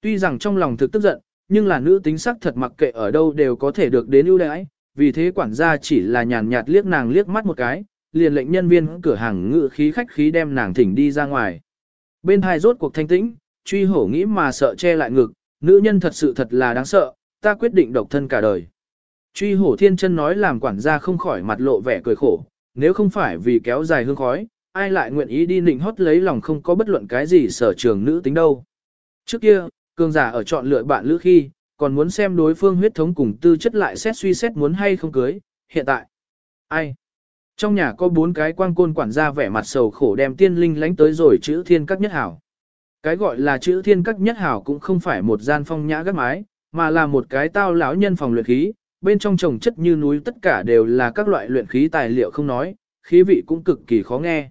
Tuy rằng trong lòng thực tức giận, nhưng là nữ tính sắc thật mặc kệ ở đâu đều có thể được đến ưu đãi, vì thế quản gia chỉ là nhàn nhạt liếc nàng liếc mắt một cái, liền lệnh nhân viên cửa hàng ngự khí khách khí đem nàng thỉnh đi ra ngoài. Bên hai rốt cuộc thanh tĩnh, truy hổ nghĩ mà sợ che lại ngực, nữ nhân thật sự thật là đáng sợ, ta quyết định độc thân cả đời. Truy hổ thiên chân nói làm quản gia không khỏi mặt lộ vẻ cười khổ, nếu không phải vì kéo dài hương khói, ai lại nguyện ý đi nịnh hót lấy lòng không có bất luận cái gì sở trường nữ tính đâu. Trước kia, cường giả ở chọn lựa bạn lữ khi, còn muốn xem đối phương huyết thống cùng tư chất lại xét suy xét muốn hay không cưới, hiện tại. Ai? Trong nhà có bốn cái quang côn quản gia vẻ mặt sầu khổ đem tiên linh lánh tới rồi chữ thiên các nhất hảo. Cái gọi là chữ thiên các nhất hảo cũng không phải một gian phong nhã gác mái, mà là một cái tao lão nhân phòng luyện khí, bên trong trồng chất như núi tất cả đều là các loại luyện khí tài liệu không nói, khí vị cũng cực kỳ khó nghe.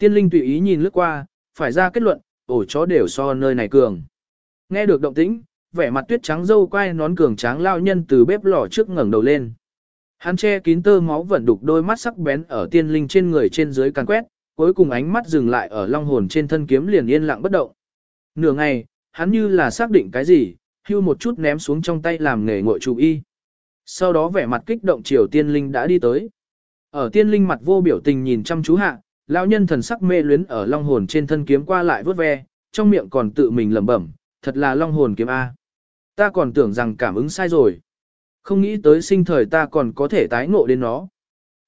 Tiên linh tùy ý nhìn lướt qua, phải ra kết luận, ổ chó đều so nơi này cường. Nghe được động tĩnh, vẻ mặt tuyết trắng dâu quai nón cường tráng lao nhân từ bếp lò trước ngẩng đầu lên. Hắn che kín tơ máu vẫn đục đôi mắt sắc bén ở tiên linh trên người trên dưới càng quét, cuối cùng ánh mắt dừng lại ở long hồn trên thân kiếm liền yên lặng bất động. Nửa ngày, hắn như là xác định cái gì, hưu một chút ném xuống trong tay làm nghề ngội chủ y. Sau đó vẻ mặt kích động chiều tiên linh đã đi tới. Ở tiên linh mặt vô biểu tình nhìn chăm chú hạ, lão nhân thần sắc mê luyến ở long hồn trên thân kiếm qua lại vớt ve, trong miệng còn tự mình lẩm bẩm, thật là long hồn kiếm A. Ta còn tưởng rằng cảm ứng sai rồi. Không nghĩ tới sinh thời ta còn có thể tái ngộ đến nó.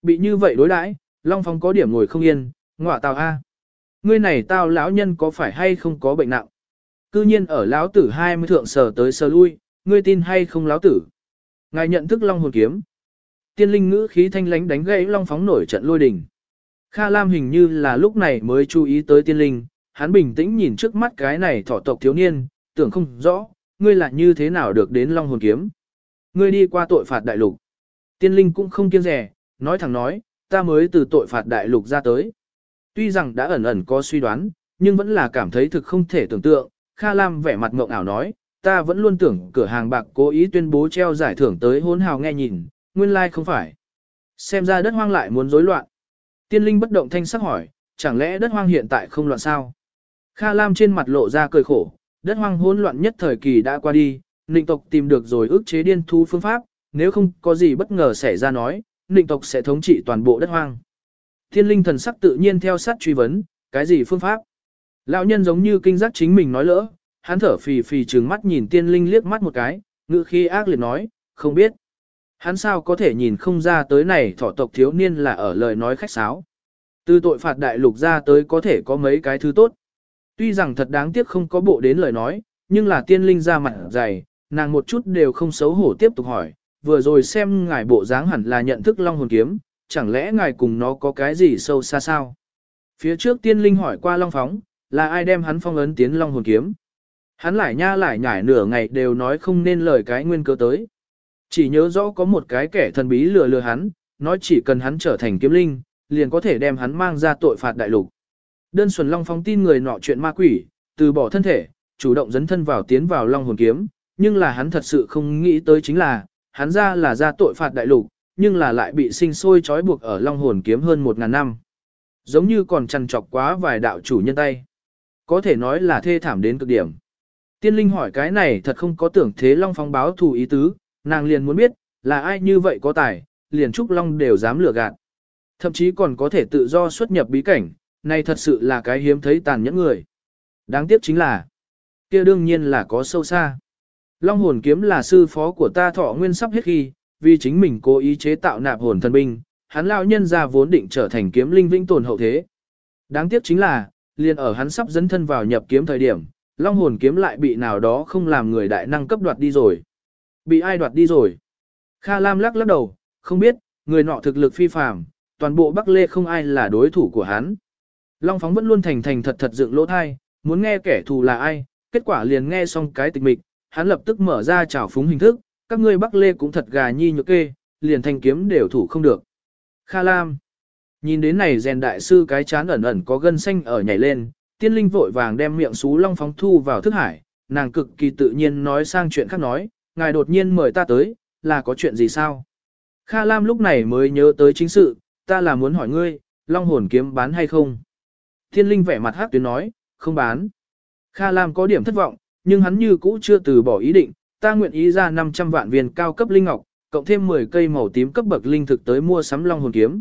Bị như vậy đối đãi, long phong có điểm ngồi không yên, ngọa tào A. Ngươi này tao lão nhân có phải hay không có bệnh nặng? Cư nhiên ở lão tử hai mươi thượng sở tới sờ lui, ngươi tin hay không lão tử? Ngài nhận thức long hồn kiếm. Tiên linh ngữ khí thanh lánh đánh gãy long phóng nổi trận lôi đình. Kha Lam hình như là lúc này mới chú ý tới tiên linh, hắn bình tĩnh nhìn trước mắt cái này thọ tộc thiếu niên, tưởng không rõ, ngươi là như thế nào được đến long hồn kiếm. Ngươi đi qua tội phạt đại lục. Tiên linh cũng không kiêng rẻ, nói thẳng nói, ta mới từ tội phạt đại lục ra tới. Tuy rằng đã ẩn ẩn có suy đoán, nhưng vẫn là cảm thấy thực không thể tưởng tượng, Kha Lam vẻ mặt ngộng ảo nói, ta vẫn luôn tưởng cửa hàng bạc cố ý tuyên bố treo giải thưởng tới hôn hào nghe nhìn, nguyên lai like không phải. Xem ra đất hoang lại muốn rối loạn. Tiên linh bất động thanh sắc hỏi, chẳng lẽ đất hoang hiện tại không loạn sao? Kha Lam trên mặt lộ ra cười khổ, đất hoang hỗn loạn nhất thời kỳ đã qua đi, nịnh tộc tìm được rồi ức chế điên thu phương pháp, nếu không có gì bất ngờ xảy ra nói, nịnh tộc sẽ thống trị toàn bộ đất hoang. Thiên linh thần sắc tự nhiên theo sát truy vấn, cái gì phương pháp? Lão nhân giống như kinh giác chính mình nói lỡ, hắn thở phì phì trừng mắt nhìn tiên linh liếc mắt một cái, ngữ khi ác liệt nói, không biết. Hắn sao có thể nhìn không ra tới này thọ tộc thiếu niên là ở lời nói khách sáo. Từ tội phạt đại lục ra tới có thể có mấy cái thứ tốt. Tuy rằng thật đáng tiếc không có bộ đến lời nói, nhưng là tiên linh ra mặt dày, nàng một chút đều không xấu hổ tiếp tục hỏi, vừa rồi xem ngài bộ dáng hẳn là nhận thức long hồn kiếm, chẳng lẽ ngài cùng nó có cái gì sâu xa sao? Phía trước tiên linh hỏi qua long phóng, là ai đem hắn phong ấn tiến long hồn kiếm? Hắn lại nha lại nhải nửa ngày đều nói không nên lời cái nguyên cơ tới. Chỉ nhớ rõ có một cái kẻ thần bí lừa lừa hắn, nói chỉ cần hắn trở thành kiếm linh, liền có thể đem hắn mang ra tội phạt đại lục. Đơn Xuân Long phóng tin người nọ chuyện ma quỷ, từ bỏ thân thể, chủ động dấn thân vào tiến vào Long hồn kiếm, nhưng là hắn thật sự không nghĩ tới chính là, hắn ra là ra tội phạt đại lục, nhưng là lại bị sinh sôi trói buộc ở Long hồn kiếm hơn một ngàn năm. Giống như còn chằn chọc quá vài đạo chủ nhân tay. Có thể nói là thê thảm đến cực điểm. Tiên linh hỏi cái này thật không có tưởng thế Long phóng báo thù ý tứ, nàng liền muốn biết, là ai như vậy có tài, liền Trúc Long đều dám lừa gạt. Thậm chí còn có thể tự do xuất nhập bí cảnh, này thật sự là cái hiếm thấy tàn nhẫn người. Đáng tiếc chính là, kia đương nhiên là có sâu xa. Long hồn kiếm là sư phó của ta thọ nguyên sắp hết khi, vì chính mình cố ý chế tạo nạp hồn thần binh, hắn lão nhân ra vốn định trở thành kiếm linh vĩnh tồn hậu thế. Đáng tiếc chính là, liền ở hắn sắp dẫn thân vào nhập kiếm thời điểm, long hồn kiếm lại bị nào đó không làm người đại năng cấp đoạt đi rồi. Bị ai đoạt đi rồi? Kha Lam lắc lắc đầu, không biết, người nọ thực lực phi phàm, toàn bộ Bắc Lê không ai là đối thủ của hắn. Long phóng vẫn luôn thành thành thật thật dựng lỗ thai, muốn nghe kẻ thù là ai, kết quả liền nghe xong cái tịch mịch, hắn lập tức mở ra trào phúng hình thức, các ngươi Bắc Lê cũng thật gà nhi nhược kê, liền thanh kiếm đều thủ không được. Kha Lam Nhìn đến này rèn đại sư cái chán ẩn ẩn có gân xanh ở nhảy lên, tiên linh vội vàng đem miệng xú long phóng thu vào thức hải, nàng cực kỳ tự nhiên nói sang chuyện khác nói, ngài đột nhiên mời ta tới, là có chuyện gì sao? Kha Lam lúc này mới nhớ tới chính sự, ta là muốn hỏi ngươi, long hồn kiếm bán hay không? Thiên linh vẻ mặt hát tuyến nói, không bán. Kha Lam có điểm thất vọng, nhưng hắn như cũ chưa từ bỏ ý định, ta nguyện ý ra 500 vạn viên cao cấp linh ngọc, cộng thêm 10 cây màu tím cấp bậc linh thực tới mua sắm long hồn kiếm.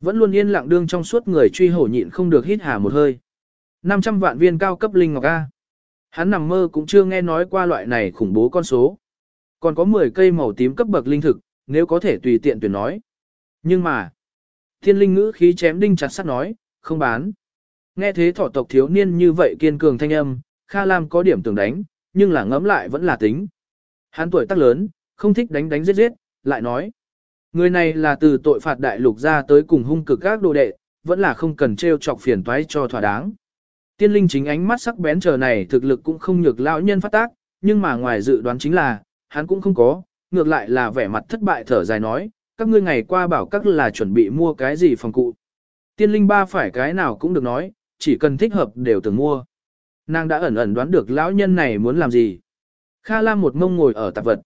Vẫn luôn yên lặng đương trong suốt người truy hổ nhịn không được hít hà một hơi. 500 vạn viên cao cấp linh ngọc A. Hắn nằm mơ cũng chưa nghe nói qua loại này khủng bố con số. Còn có 10 cây màu tím cấp bậc linh thực, nếu có thể tùy tiện tuyển nói. Nhưng mà, thiên linh ngữ khí chém đinh chặt sắt nói, không bán. Nghe thế thọ tộc thiếu niên như vậy kiên cường thanh âm, Kha Lam có điểm tưởng đánh, nhưng là ngẫm lại vẫn là tính. Hắn tuổi tác lớn, không thích đánh đánh giết giết, lại nói. Người này là từ tội phạt đại lục ra tới cùng hung cực các đồ đệ, vẫn là không cần treo chọc phiền toái cho thỏa đáng. Tiên linh chính ánh mắt sắc bén chờ này thực lực cũng không nhược lão nhân phát tác, nhưng mà ngoài dự đoán chính là, hắn cũng không có, ngược lại là vẻ mặt thất bại thở dài nói, các ngươi ngày qua bảo các là chuẩn bị mua cái gì phòng cụ. Tiên linh ba phải cái nào cũng được nói, chỉ cần thích hợp đều từng mua. Nàng đã ẩn ẩn đoán được lão nhân này muốn làm gì. Kha Lam một mông ngồi ở tạp vật.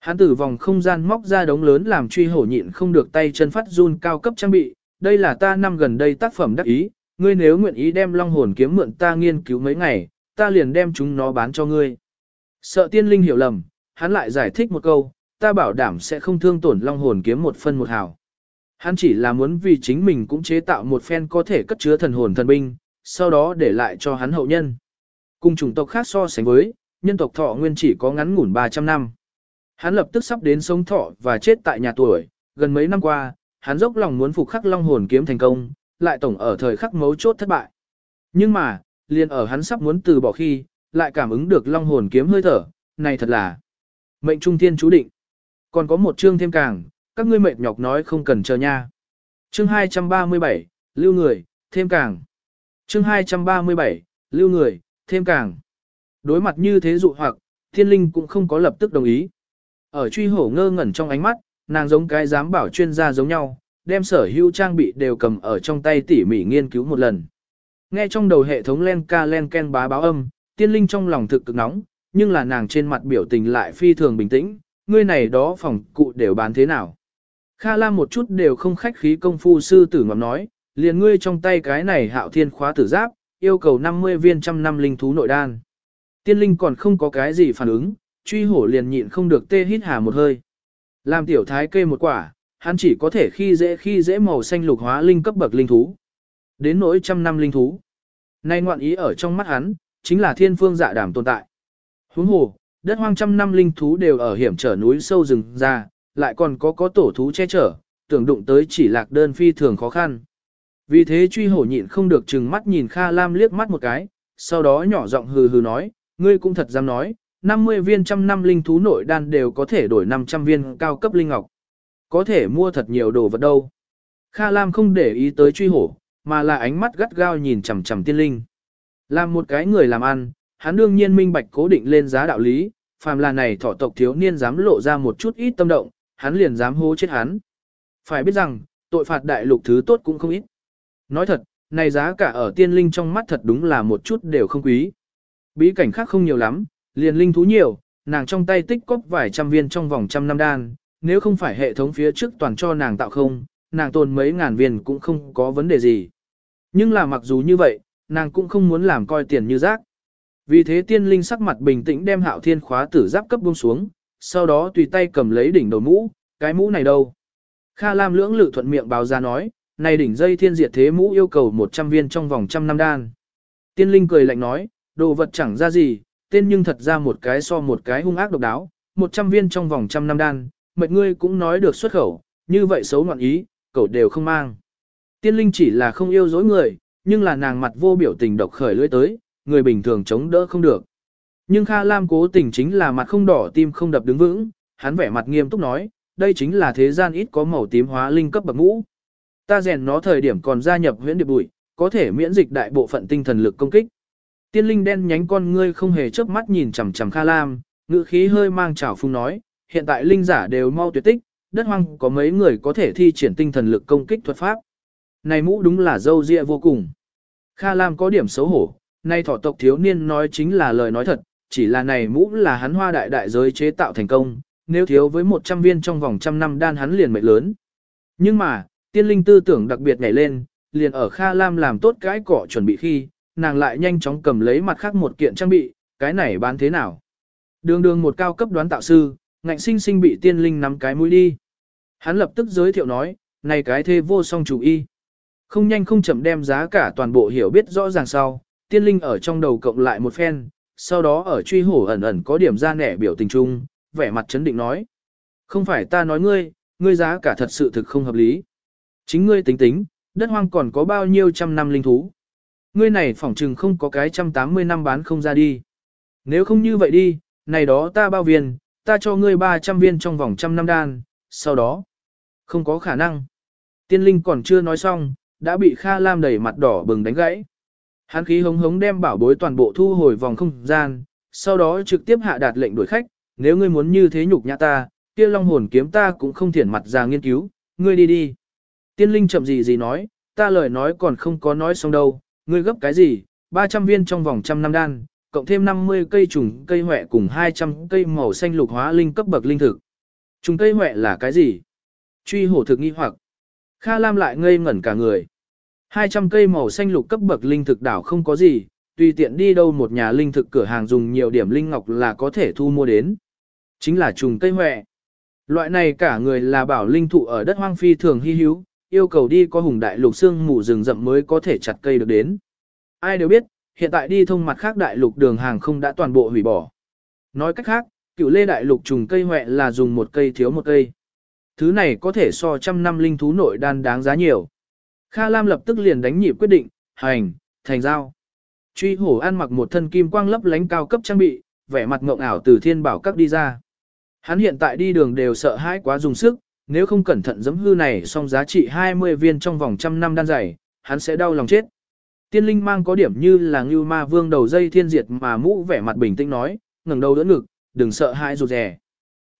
Hắn từ vòng không gian móc ra đống lớn làm truy hổ nhịn không được tay chân phát run cao cấp trang bị. Đây là ta năm gần đây tác phẩm đắc ý, ngươi nếu nguyện ý đem long hồn kiếm mượn ta nghiên cứu mấy ngày, ta liền đem chúng nó bán cho ngươi. Sợ tiên linh hiểu lầm, hắn lại giải thích một câu, ta bảo đảm sẽ không thương tổn long hồn kiếm một phân một hào. Hắn chỉ là muốn vì chính mình cũng chế tạo một phen có thể cất chứa thần hồn thần binh, sau đó để lại cho hắn hậu nhân. Cùng chủng tộc khác so sánh với, nhân tộc thọ nguyên chỉ có ngắn ngủn 300 năm. Hắn lập tức sắp đến sống thọ và chết tại nhà tuổi, gần mấy năm qua, hắn dốc lòng muốn phục khắc long hồn kiếm thành công, lại tổng ở thời khắc mấu chốt thất bại. Nhưng mà, liền ở hắn sắp muốn từ bỏ khi, lại cảm ứng được long hồn kiếm hơi thở, này thật là mệnh trung thiên chú định. Còn có một chương thêm càng, các ngươi mệt nhọc nói không cần chờ nha. Chương 237, lưu người, thêm càng. Chương 237, lưu người, thêm càng. Đối mặt như thế dụ hoặc, thiên linh cũng không có lập tức đồng ý. Ở truy hổ ngơ ngẩn trong ánh mắt, nàng giống cái giám bảo chuyên gia giống nhau, đem sở hữu trang bị đều cầm ở trong tay tỉ mỉ nghiên cứu một lần. Nghe trong đầu hệ thống len ca len ken bá báo âm, tiên linh trong lòng thực cực nóng, nhưng là nàng trên mặt biểu tình lại phi thường bình tĩnh, ngươi này đó phòng cụ đều bán thế nào. Kha Lam một chút đều không khách khí công phu sư tử ngọc nói, liền ngươi trong tay cái này hạo thiên khóa tử giáp, yêu cầu 50 viên trăm năm linh thú nội đan. Tiên linh còn không có cái gì phản ứng, truy hổ liền nhịn không được tê hít hà một hơi. Làm tiểu thái kê một quả, hắn chỉ có thể khi dễ khi dễ màu xanh lục hóa linh cấp bậc linh thú. Đến nỗi trăm năm linh thú. Nay ngoạn ý ở trong mắt hắn, chính là thiên phương dạ đảm tồn tại. Huống hồ, đất hoang trăm năm linh thú đều ở hiểm trở núi sâu rừng ra, lại còn có có tổ thú che chở, tưởng đụng tới chỉ lạc đơn phi thường khó khăn. Vì thế truy hổ nhịn không được chừng mắt nhìn Kha Lam liếc mắt một cái, sau đó nhỏ giọng hừ hừ nói, ngươi cũng thật dám nói, 50 viên trăm năm linh thú nội đan đều có thể đổi 500 viên cao cấp linh ngọc. Có thể mua thật nhiều đồ vật đâu. Kha Lam không để ý tới truy hổ, mà là ánh mắt gắt gao nhìn chằm chằm tiên linh. Làm một cái người làm ăn, hắn đương nhiên minh bạch cố định lên giá đạo lý, phàm là này thọ tộc thiếu niên dám lộ ra một chút ít tâm động, hắn liền dám hô chết hắn. Phải biết rằng, tội phạt đại lục thứ tốt cũng không ít. Nói thật, này giá cả ở tiên linh trong mắt thật đúng là một chút đều không quý. Bí cảnh khác không nhiều lắm, liền linh thú nhiều, nàng trong tay tích cóp vài trăm viên trong vòng trăm năm đan, nếu không phải hệ thống phía trước toàn cho nàng tạo không, nàng tồn mấy ngàn viên cũng không có vấn đề gì. Nhưng là mặc dù như vậy, nàng cũng không muốn làm coi tiền như rác. Vì thế tiên linh sắc mặt bình tĩnh đem hạo thiên khóa tử giáp cấp buông xuống, sau đó tùy tay cầm lấy đỉnh đầu mũ, cái mũ này đâu. Kha Lam lưỡng lự thuận miệng báo ra nói, này đỉnh dây thiên diệt thế mũ yêu cầu 100 viên trong vòng trăm năm đan. Tiên linh cười lạnh nói, đồ vật chẳng ra gì, tên nhưng thật ra một cái so một cái hung ác độc đáo, 100 viên trong vòng trăm năm đan, mệt ngươi cũng nói được xuất khẩu, như vậy xấu ngoạn ý, cậu đều không mang. Tiên linh chỉ là không yêu dối người, nhưng là nàng mặt vô biểu tình độc khởi lưỡi tới, người bình thường chống đỡ không được. Nhưng Kha Lam cố tình chính là mặt không đỏ tim không đập đứng vững, hắn vẻ mặt nghiêm túc nói, đây chính là thế gian ít có màu tím hóa linh cấp bậc ngũ. Ta rèn nó thời điểm còn gia nhập huyễn điệp bụi, có thể miễn dịch đại bộ phận tinh thần lực công kích. Tiên linh đen nhánh con ngươi không hề chớp mắt nhìn chằm chằm Kha Lam, ngữ khí hơi mang trào phung nói, hiện tại linh giả đều mau tuyệt tích, đất hoang có mấy người có thể thi triển tinh thần lực công kích thuật pháp. Này mũ đúng là dâu dịa vô cùng. Kha Lam có điểm xấu hổ, nay thọ tộc thiếu niên nói chính là lời nói thật, chỉ là này mũ là hắn hoa đại đại giới chế tạo thành công, nếu thiếu với 100 viên trong vòng trăm năm đan hắn liền mệnh lớn. Nhưng mà, tiên linh tư tưởng đặc biệt nhảy lên, liền ở Kha Lam làm tốt cái cỏ chuẩn bị khi, nàng lại nhanh chóng cầm lấy mặt khác một kiện trang bị, cái này bán thế nào. Đường đường một cao cấp đoán tạo sư, ngạnh sinh sinh bị tiên linh nắm cái mũi đi. Hắn lập tức giới thiệu nói, này cái thê vô song chủ y. Không nhanh không chậm đem giá cả toàn bộ hiểu biết rõ ràng sau, tiên linh ở trong đầu cộng lại một phen, sau đó ở truy hổ ẩn ẩn có điểm ra nẻ biểu tình chung, vẻ mặt chấn định nói. Không phải ta nói ngươi, ngươi giá cả thật sự thực không hợp lý. Chính ngươi tính tính, đất hoang còn có bao nhiêu trăm năm linh thú. Ngươi này phỏng trừng không có cái trăm tám mươi năm bán không ra đi. Nếu không như vậy đi, này đó ta bao viên, ta cho ngươi 300 viên trong vòng trăm năm đan, sau đó. Không có khả năng. Tiên linh còn chưa nói xong, đã bị Kha Lam đẩy mặt đỏ bừng đánh gãy. Hắn khí hống hống đem bảo bối toàn bộ thu hồi vòng không gian, sau đó trực tiếp hạ đạt lệnh đuổi khách, nếu ngươi muốn như thế nhục nhã ta, kia long hồn kiếm ta cũng không thiển mặt ra nghiên cứu, ngươi đi đi. Tiên linh chậm gì gì nói, ta lời nói còn không có nói xong đâu, ngươi gấp cái gì, 300 viên trong vòng trăm năm đan, cộng thêm 50 cây trùng cây huệ cùng 200 cây màu xanh lục hóa linh cấp bậc linh thực. Trùng cây huệ là cái gì? Truy hổ thực nghi hoặc. Kha Lam lại ngây ngẩn cả người. 200 cây màu xanh lục cấp bậc linh thực đảo không có gì, tùy tiện đi đâu một nhà linh thực cửa hàng dùng nhiều điểm linh ngọc là có thể thu mua đến. Chính là trùng cây hoẹ, Loại này cả người là bảo linh thụ ở đất hoang phi thường hy hữu, yêu cầu đi có hùng đại lục xương mù rừng rậm mới có thể chặt cây được đến. Ai đều biết, hiện tại đi thông mặt khác đại lục đường hàng không đã toàn bộ hủy bỏ. Nói cách khác, cựu lê đại lục trùng cây hoẹ là dùng một cây thiếu một cây. Thứ này có thể so trăm năm linh thú nội đan đáng giá nhiều. Kha Lam lập tức liền đánh nhịp quyết định, hành, thành giao. Truy hổ ăn mặc một thân kim quang lấp lánh cao cấp trang bị, vẻ mặt ngộng ảo từ thiên bảo các đi ra. Hắn hiện tại đi đường đều sợ hãi quá dùng sức, nếu không cẩn thận giấm hư này xong giá trị 20 viên trong vòng trăm năm đan dày, hắn sẽ đau lòng chết. Tiên linh mang có điểm như là ngưu ma vương đầu dây thiên diệt mà mũ vẻ mặt bình tĩnh nói, ngẩng đầu đỡ ngực, đừng sợ hãi rụt rè.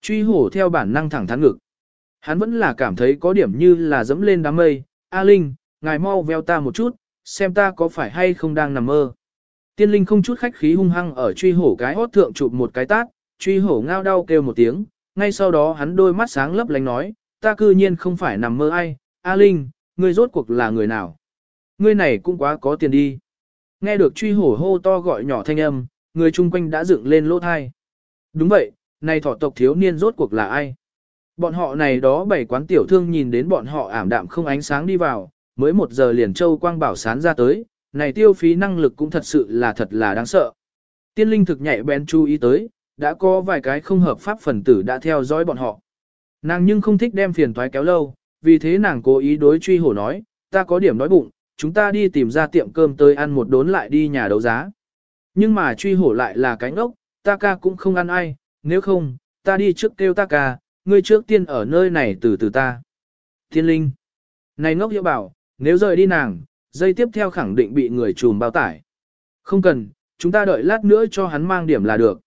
Truy hổ theo bản năng thẳng thắn ngực. Hắn vẫn là cảm thấy có điểm như là dẫm lên đám mây, A Linh, ngài mau veo ta một chút, xem ta có phải hay không đang nằm mơ. Tiên linh không chút khách khí hung hăng ở truy hổ cái hót thượng chụp một cái tát, truy hổ ngao đau kêu một tiếng, ngay sau đó hắn đôi mắt sáng lấp lánh nói, ta cư nhiên không phải nằm mơ ai, A Linh, ngươi rốt cuộc là người nào? Ngươi này cũng quá có tiền đi. Nghe được truy hổ hô to gọi nhỏ thanh âm, người chung quanh đã dựng lên lỗ thai. Đúng vậy, này thọ tộc thiếu niên rốt cuộc là ai? Bọn họ này đó bảy quán tiểu thương nhìn đến bọn họ ảm đạm không ánh sáng đi vào, mới một giờ liền châu quang bảo sán ra tới, này tiêu phí năng lực cũng thật sự là thật là đáng sợ. Tiên linh thực nhạy bén chú ý tới, đã có vài cái không hợp pháp phần tử đã theo dõi bọn họ. Nàng nhưng không thích đem phiền toái kéo lâu, vì thế nàng cố ý đối truy hổ nói, ta có điểm đói bụng, chúng ta đi tìm ra tiệm cơm tới ăn một đốn lại đi nhà đấu giá. Nhưng mà truy hổ lại là cánh ốc, ta ca cũng không ăn ai, nếu không, ta đi trước kêu ta ca, ngươi trước tiên ở nơi này từ từ ta. Thiên linh. Này ngốc hiệu bảo, nếu rời đi nàng, dây tiếp theo khẳng định bị người trùm bao tải. Không cần, chúng ta đợi lát nữa cho hắn mang điểm là được.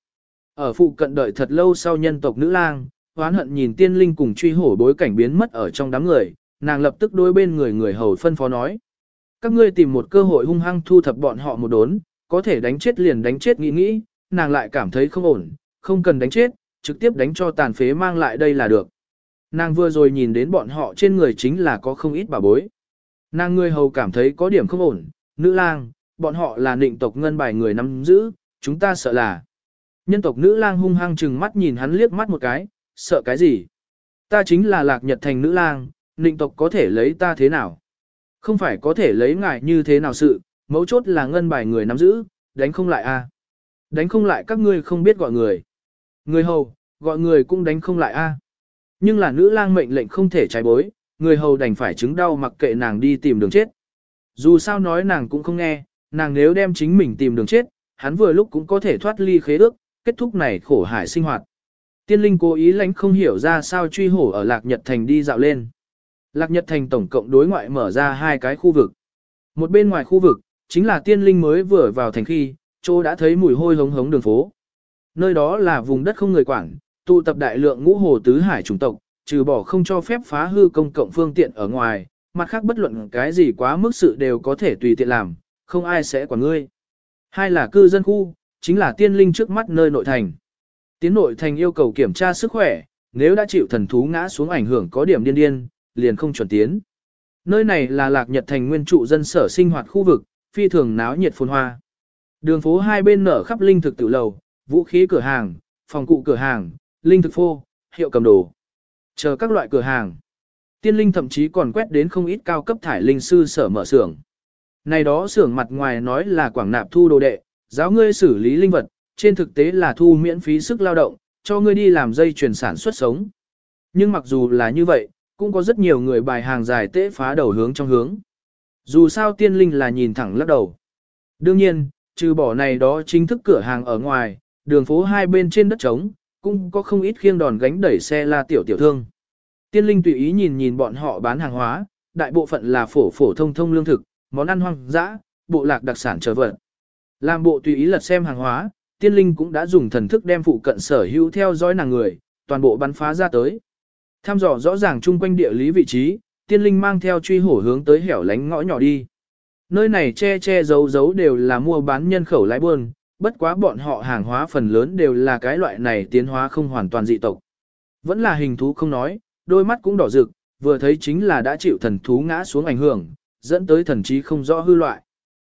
Ở phụ cận đợi thật lâu sau nhân tộc nữ lang, hoán hận nhìn tiên linh cùng truy hổ bối cảnh biến mất ở trong đám người, nàng lập tức đối bên người người hầu phân phó nói. Các ngươi tìm một cơ hội hung hăng thu thập bọn họ một đốn, có thể đánh chết liền đánh chết nghĩ nghĩ, nàng lại cảm thấy không ổn, không cần đánh chết, trực tiếp đánh cho tàn phế mang lại đây là được. Nàng vừa rồi nhìn đến bọn họ trên người chính là có không ít bà bối. Nàng người hầu cảm thấy có điểm không ổn, nữ lang, bọn họ là định tộc ngân bài người nắm giữ, chúng ta sợ là. Nhân tộc nữ lang hung hăng chừng mắt nhìn hắn liếc mắt một cái, sợ cái gì? Ta chính là lạc nhật thành nữ lang, định tộc có thể lấy ta thế nào? Không phải có thể lấy ngài như thế nào sự, mấu chốt là ngân bài người nắm giữ, đánh không lại a à? Đánh không lại các ngươi không biết gọi người. Người hầu, gọi người cũng đánh không lại a à? Nhưng là nữ lang mệnh lệnh không thể trái bối, người hầu đành phải chứng đau mặc kệ nàng đi tìm đường chết. Dù sao nói nàng cũng không nghe, nàng nếu đem chính mình tìm đường chết, hắn vừa lúc cũng có thể thoát ly khế ước, kết thúc này khổ hải sinh hoạt. Tiên linh cố ý lãnh không hiểu ra sao truy hổ ở Lạc Nhật Thành đi dạo lên. Lạc Nhật Thành tổng cộng đối ngoại mở ra hai cái khu vực. Một bên ngoài khu vực, chính là tiên linh mới vừa vào thành khi, chỗ đã thấy mùi hôi hống hống đường phố. Nơi đó là vùng đất không người quản, tụ tập đại lượng ngũ hồ tứ hải chủng tộc, trừ bỏ không cho phép phá hư công cộng phương tiện ở ngoài, mặt khác bất luận cái gì quá mức sự đều có thể tùy tiện làm, không ai sẽ quản ngươi. Hai là cư dân khu, chính là tiên linh trước mắt nơi nội thành. Tiến nội thành yêu cầu kiểm tra sức khỏe, nếu đã chịu thần thú ngã xuống ảnh hưởng có điểm điên điên, liền không chuẩn tiến. Nơi này là lạc nhật thành nguyên trụ dân sở sinh hoạt khu vực, phi thường náo nhiệt phồn hoa. Đường phố hai bên nở khắp linh thực tự lầu, vũ khí cửa hàng, phòng cụ cửa hàng, linh thực phô, hiệu cầm đồ. Chờ các loại cửa hàng. Tiên linh thậm chí còn quét đến không ít cao cấp thải linh sư sở mở xưởng. Này đó xưởng mặt ngoài nói là quảng nạp thu đồ đệ, giáo ngươi xử lý linh vật, trên thực tế là thu miễn phí sức lao động, cho ngươi đi làm dây chuyển sản xuất sống. Nhưng mặc dù là như vậy, cũng có rất nhiều người bài hàng dài tế phá đầu hướng trong hướng. Dù sao tiên linh là nhìn thẳng lắc đầu. Đương nhiên, trừ bỏ này đó chính thức cửa hàng ở ngoài, đường phố hai bên trên đất trống, cũng có không ít khiêng đòn gánh đẩy xe la tiểu tiểu thương. Tiên linh tùy ý nhìn nhìn bọn họ bán hàng hóa, đại bộ phận là phổ phổ thông thông lương thực, món ăn hoang dã, bộ lạc đặc sản trở vật. Làm bộ tùy ý lật xem hàng hóa, tiên linh cũng đã dùng thần thức đem phụ cận sở hữu theo dõi nàng người, toàn bộ bắn phá ra tới. Tham dò rõ ràng chung quanh địa lý vị trí, tiên linh mang theo truy hổ hướng tới hẻo lánh ngõ nhỏ đi. Nơi này che che giấu giấu đều là mua bán nhân khẩu lái buôn, bất quá bọn họ hàng hóa phần lớn đều là cái loại này tiến hóa không hoàn toàn dị tộc. Vẫn là hình thú không nói, đôi mắt cũng đỏ rực, vừa thấy chính là đã chịu thần thú ngã xuống ảnh hưởng, dẫn tới thần trí không rõ hư loại.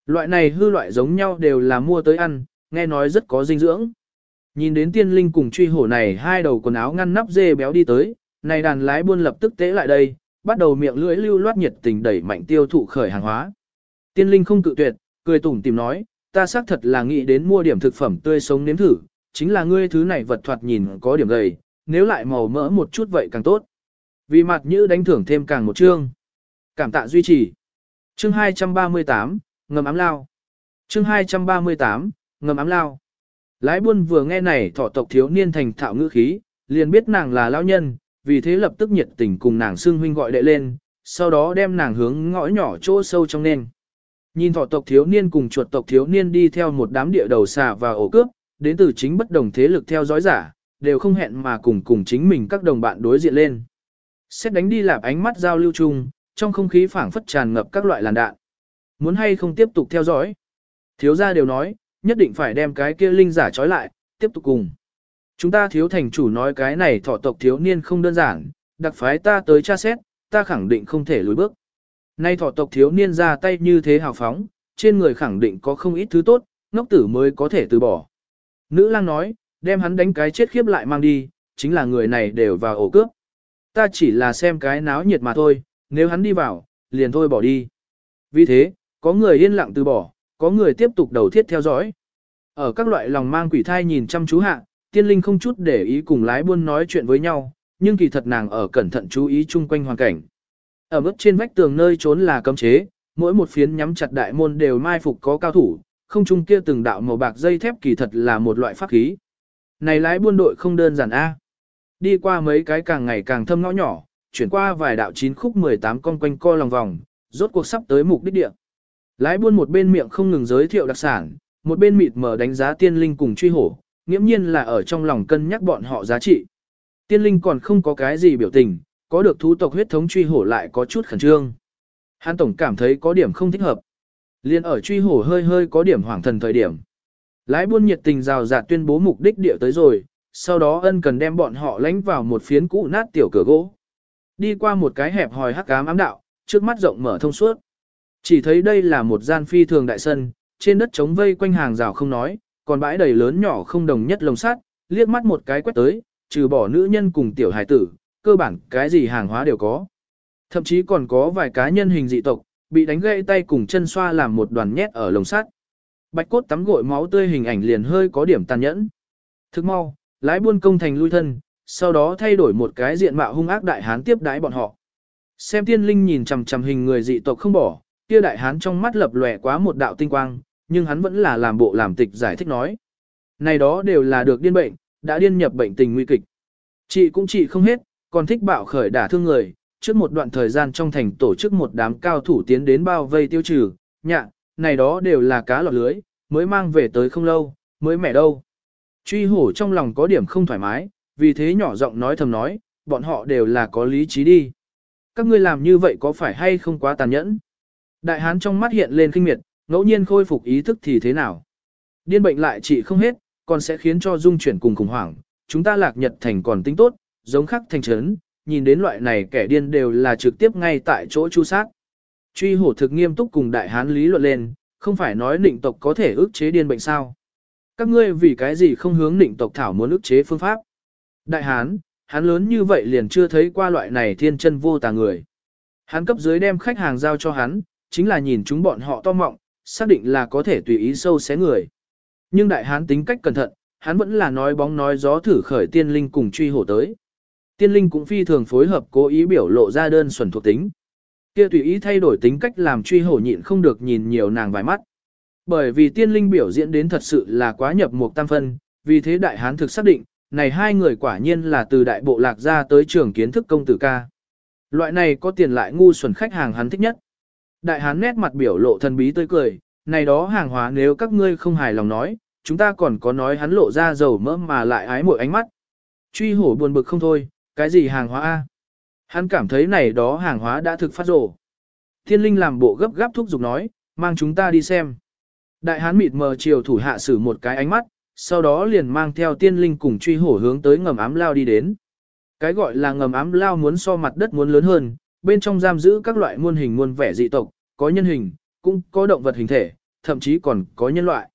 Loại này hư loại giống nhau đều là mua tới ăn, nghe nói rất có dinh dưỡng. Nhìn đến tiên linh cùng truy hổ này hai đầu quần áo ngăn nắp dê béo đi tới, này đàn lái buôn lập tức tế lại đây, bắt đầu miệng lưỡi lưu loát nhiệt tình đẩy mạnh tiêu thụ khởi hàng hóa. Tiên linh không cự tuyệt, cười tủm tìm nói, ta xác thật là nghĩ đến mua điểm thực phẩm tươi sống nếm thử, chính là ngươi thứ này vật thoạt nhìn có điểm gầy, nếu lại màu mỡ một chút vậy càng tốt. Vì mặt như đánh thưởng thêm càng một chương. Cảm tạ duy trì. Chương 238, ngầm ám lao. Chương 238, ngầm ám lao. Lái buôn vừa nghe này thọ tộc thiếu niên thành thạo ngữ khí, liền biết nàng là lão nhân, vì thế lập tức nhiệt tình cùng nàng xương huynh gọi đệ lên, sau đó đem nàng hướng ngõ nhỏ chỗ sâu trong nền. Nhìn thọ tộc thiếu niên cùng chuột tộc thiếu niên đi theo một đám địa đầu xà và ổ cướp, đến từ chính bất đồng thế lực theo dõi giả, đều không hẹn mà cùng cùng chính mình các đồng bạn đối diện lên. Xét đánh đi lạp ánh mắt giao lưu chung, trong không khí phảng phất tràn ngập các loại làn đạn. Muốn hay không tiếp tục theo dõi? Thiếu gia đều nói, nhất định phải đem cái kia linh giả trói lại, tiếp tục cùng. Chúng ta thiếu thành chủ nói cái này thọ tộc thiếu niên không đơn giản, đặc phái ta tới tra xét, ta khẳng định không thể lùi bước. Nay thọ tộc thiếu niên ra tay như thế hào phóng, trên người khẳng định có không ít thứ tốt, ngốc tử mới có thể từ bỏ. Nữ lang nói, đem hắn đánh cái chết khiếp lại mang đi, chính là người này đều vào ổ cướp. Ta chỉ là xem cái náo nhiệt mà thôi, nếu hắn đi vào, liền thôi bỏ đi. Vì thế, có người yên lặng từ bỏ, có người tiếp tục đầu thiết theo dõi. Ở các loại lòng mang quỷ thai nhìn chăm chú hạ, tiên linh không chút để ý cùng lái buôn nói chuyện với nhau, nhưng kỳ thật nàng ở cẩn thận chú ý chung quanh hoàn cảnh. Ở mức trên vách tường nơi trốn là cấm chế, mỗi một phiến nhắm chặt đại môn đều mai phục có cao thủ, không trung kia từng đạo màu bạc dây thép kỳ thật là một loại pháp khí. Này lái buôn đội không đơn giản a. Đi qua mấy cái càng ngày càng thâm ngõ nhỏ, chuyển qua vài đạo chín khúc 18 con quanh co lòng vòng, rốt cuộc sắp tới mục đích địa. Lái buôn một bên miệng không ngừng giới thiệu đặc sản, một bên mịt mở đánh giá tiên linh cùng truy hổ, nghiễm nhiên là ở trong lòng cân nhắc bọn họ giá trị. Tiên linh còn không có cái gì biểu tình, có được thú tộc huyết thống truy hổ lại có chút khẩn trương. Hắn tổng cảm thấy có điểm không thích hợp. Liên ở truy hổ hơi hơi có điểm hoảng thần thời điểm. Lái buôn nhiệt tình rào rạt tuyên bố mục đích địa tới rồi, sau đó ân cần đem bọn họ lánh vào một phiến cũ nát tiểu cửa gỗ. Đi qua một cái hẹp hòi hắc ám ám đạo, trước mắt rộng mở thông suốt. Chỉ thấy đây là một gian phi thường đại sân, trên đất trống vây quanh hàng rào không nói, còn bãi đầy lớn nhỏ không đồng nhất lồng sắt, liếc mắt một cái quét tới, trừ bỏ nữ nhân cùng tiểu hài tử, cơ bản cái gì hàng hóa đều có. Thậm chí còn có vài cá nhân hình dị tộc, bị đánh gãy tay cùng chân xoa làm một đoàn nhét ở lồng sắt. Bạch cốt tắm gội máu tươi hình ảnh liền hơi có điểm tàn nhẫn. Thức mau, lái buôn công thành lui thân, sau đó thay đổi một cái diện mạo hung ác đại hán tiếp đái bọn họ. Xem tiên linh nhìn chằm chằm hình người dị tộc không bỏ, Kia đại hán trong mắt lập lòe quá một đạo tinh quang, nhưng hắn vẫn là làm bộ làm tịch giải thích nói. Này đó đều là được điên bệnh, đã điên nhập bệnh tình nguy kịch. Chị cũng trị không hết, còn thích bạo khởi đả thương người, trước một đoạn thời gian trong thành tổ chức một đám cao thủ tiến đến bao vây tiêu trừ, nhạ, này đó đều là cá lọt lưới, mới mang về tới không lâu, mới mẻ đâu. Truy hổ trong lòng có điểm không thoải mái, vì thế nhỏ giọng nói thầm nói, bọn họ đều là có lý trí đi. Các ngươi làm như vậy có phải hay không quá tàn nhẫn? Đại hán trong mắt hiện lên kinh miệt, ngẫu nhiên khôi phục ý thức thì thế nào? Điên bệnh lại trị không hết, còn sẽ khiến cho dung chuyển cùng khủng hoảng. Chúng ta lạc nhật thành còn tính tốt, giống khắc thành trấn, nhìn đến loại này kẻ điên đều là trực tiếp ngay tại chỗ chu sát. Truy hổ thực nghiêm túc cùng đại hán lý luận lên, không phải nói nịnh tộc có thể ức chế điên bệnh sao. Các ngươi vì cái gì không hướng nịnh tộc thảo muốn ức chế phương pháp. Đại hán, hắn lớn như vậy liền chưa thấy qua loại này thiên chân vô tà người. Hắn cấp dưới đem khách hàng giao cho hắn, chính là nhìn chúng bọn họ to mọng, xác định là có thể tùy ý sâu xé người. Nhưng đại hán tính cách cẩn thận, hắn vẫn là nói bóng nói gió thử khởi tiên linh cùng truy hổ tới. Tiên linh cũng phi thường phối hợp cố ý biểu lộ ra đơn xuẩn thuộc tính. Kia tùy ý thay đổi tính cách làm truy hổ nhịn không được nhìn nhiều nàng vài mắt. Bởi vì tiên linh biểu diễn đến thật sự là quá nhập một tam phân, vì thế đại hán thực xác định, này hai người quả nhiên là từ đại bộ lạc ra tới trường kiến thức công tử ca. Loại này có tiền lại ngu xuẩn khách hàng hắn thích nhất. Đại hán nét mặt biểu lộ thần bí tươi cười, này đó hàng hóa nếu các ngươi không hài lòng nói, chúng ta còn có nói hắn lộ ra dầu mỡ mà lại ái mỗi ánh mắt. Truy hổ buồn bực không thôi, cái gì hàng hóa A? Hắn cảm thấy này đó hàng hóa đã thực phát rổ. Thiên linh làm bộ gấp gáp thúc giục nói, mang chúng ta đi xem. Đại hán mịt mờ chiều thủ hạ sử một cái ánh mắt, sau đó liền mang theo tiên linh cùng truy hổ hướng tới ngầm ám lao đi đến. Cái gọi là ngầm ám lao muốn so mặt đất muốn lớn hơn, bên trong giam giữ các loại muôn hình muôn vẻ dị tộc, có nhân hình, cũng có động vật hình thể, thậm chí còn có nhân loại.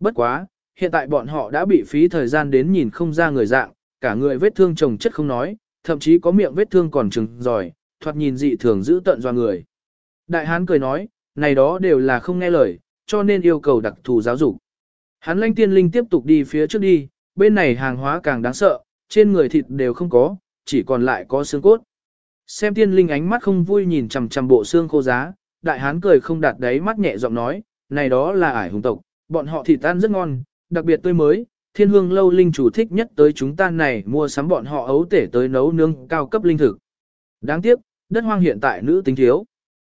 Bất quá, hiện tại bọn họ đã bị phí thời gian đến nhìn không ra người dạng, cả người vết thương chồng chất không nói, thậm chí có miệng vết thương còn trừng giỏi, thoạt nhìn dị thường giữ tận do người. Đại hán cười nói, này đó đều là không nghe lời, cho nên yêu cầu đặc thù giáo dục. Hắn lanh tiên linh tiếp tục đi phía trước đi, bên này hàng hóa càng đáng sợ, trên người thịt đều không có, chỉ còn lại có xương cốt. Xem tiên linh ánh mắt không vui nhìn chằm chằm bộ xương khô giá, đại hán cười không đạt đáy mắt nhẹ giọng nói, này đó là ải hùng tộc, bọn họ thịt tan rất ngon, đặc biệt tươi mới, thiên hương lâu linh chủ thích nhất tới chúng ta này mua sắm bọn họ ấu tể tới nấu nướng cao cấp linh thực. Đáng tiếc, đất hoang hiện tại nữ tính thiếu.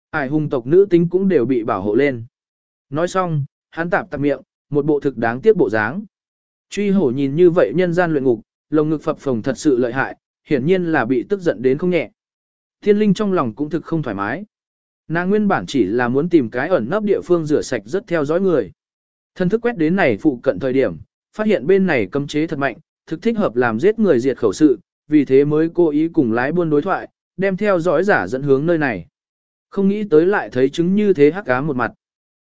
Ải hùng tộc nữ tính cũng đều bị bảo hộ lên. Nói xong, hắn tạp tạp miệng, một bộ thực đáng tiếc bộ dáng. Truy hổ nhìn như vậy nhân gian luyện ngục, lồng ngực phập phồng thật sự lợi hại, hiển nhiên là bị tức giận đến không nhẹ. Thiên linh trong lòng cũng thực không thoải mái. Nàng nguyên bản chỉ là muốn tìm cái ẩn nấp địa phương rửa sạch rất theo dõi người. Thân thức quét đến này phụ cận thời điểm, phát hiện bên này cấm chế thật mạnh, thực thích hợp làm giết người diệt khẩu sự, vì thế mới cố ý cùng lái buôn đối thoại, đem theo dõi giả dẫn hướng nơi này. Không nghĩ tới lại thấy chứng như thế hắc ám một mặt.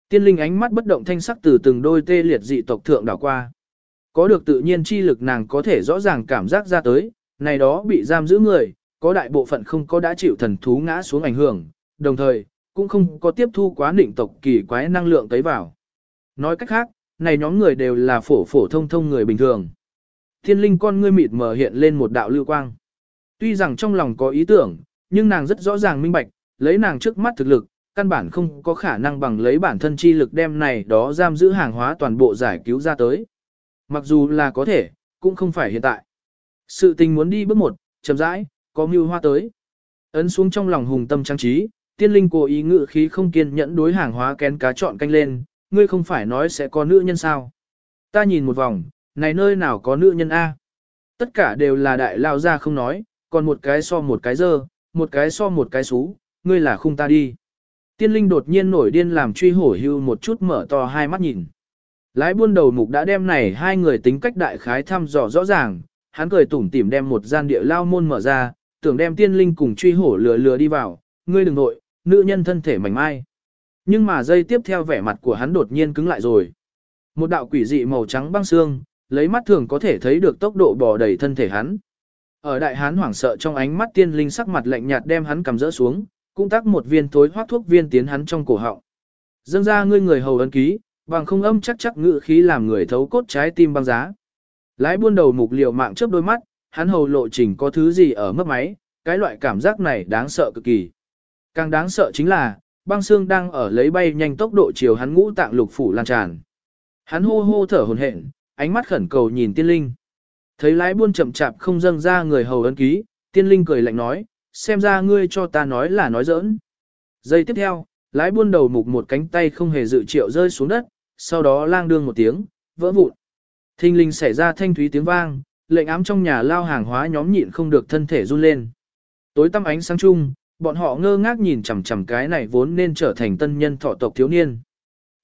Tiên linh ánh mắt bất động thanh sắc từ từng đôi tê liệt dị tộc thượng đảo qua. Có được tự nhiên chi lực nàng có thể rõ ràng cảm giác ra tới, này đó bị giam giữ người, có đại bộ phận không có đã chịu thần thú ngã xuống ảnh hưởng, đồng thời, cũng không có tiếp thu quá định tộc kỳ quái năng lượng tới vào. Nói cách khác, này nhóm người đều là phổ phổ thông thông người bình thường. Thiên linh con ngươi mịt mờ hiện lên một đạo lưu quang. Tuy rằng trong lòng có ý tưởng, nhưng nàng rất rõ ràng minh bạch, lấy nàng trước mắt thực lực, căn bản không có khả năng bằng lấy bản thân chi lực đem này đó giam giữ hàng hóa toàn bộ giải cứu ra tới. Mặc dù là có thể, cũng không phải hiện tại. Sự tình muốn đi bước một, chậm rãi, có mưu hoa tới. Ấn xuống trong lòng hùng tâm trang trí, tiên linh cố ý ngự khí không kiên nhẫn đối hàng hóa kén cá chọn canh lên, ngươi không phải nói sẽ có nữ nhân sao. Ta nhìn một vòng, này nơi nào có nữ nhân A. Tất cả đều là đại lao ra không nói, còn một cái so một cái dơ, một cái so một cái xú, ngươi là khung ta đi. Tiên linh đột nhiên nổi điên làm truy hổ hưu một chút mở to hai mắt nhìn. Lái buôn đầu mục đã đem này hai người tính cách đại khái thăm dò rõ ràng, hắn cười tủm tỉm đem một gian địa lao môn mở ra, tưởng đem tiên linh cùng truy hổ lừa lừa đi vào, ngươi đừng nội, nữ nhân thân thể mảnh mai. Nhưng mà giây tiếp theo vẻ mặt của hắn đột nhiên cứng lại rồi. Một đạo quỷ dị màu trắng băng xương, lấy mắt thường có thể thấy được tốc độ bò đầy thân thể hắn. Ở đại hán hoảng sợ trong ánh mắt tiên linh sắc mặt lạnh nhạt đem hắn cầm rỡ xuống, cũng tác một viên thối hoác thuốc viên tiến hắn trong cổ họng. Dâng ra ngươi người hầu ấn ký, bằng không âm chắc chắc ngự khí làm người thấu cốt trái tim băng giá. Lái buôn đầu mục liều mạng chớp đôi mắt, hắn hầu lộ trình có thứ gì ở mất máy, cái loại cảm giác này đáng sợ cực kỳ. Càng đáng sợ chính là, băng xương đang ở lấy bay nhanh tốc độ chiều hắn ngũ tạng lục phủ lan tràn. Hắn hô hô thở hổn hển, ánh mắt khẩn cầu nhìn tiên linh. Thấy lái buôn chậm chạp không dâng ra người hầu ấn ký, tiên linh cười lạnh nói, xem ra ngươi cho ta nói là nói giỡn. Giây tiếp theo, lái buôn đầu mục một cánh tay không hề dự triệu rơi xuống đất, sau đó lang đương một tiếng, vỡ vụn. Thinh linh xảy ra thanh thúy tiếng vang, lệnh ám trong nhà lao hàng hóa nhóm nhịn không được thân thể run lên. Tối tăm ánh sáng chung, bọn họ ngơ ngác nhìn chằm chằm cái này vốn nên trở thành tân nhân thọ tộc thiếu niên.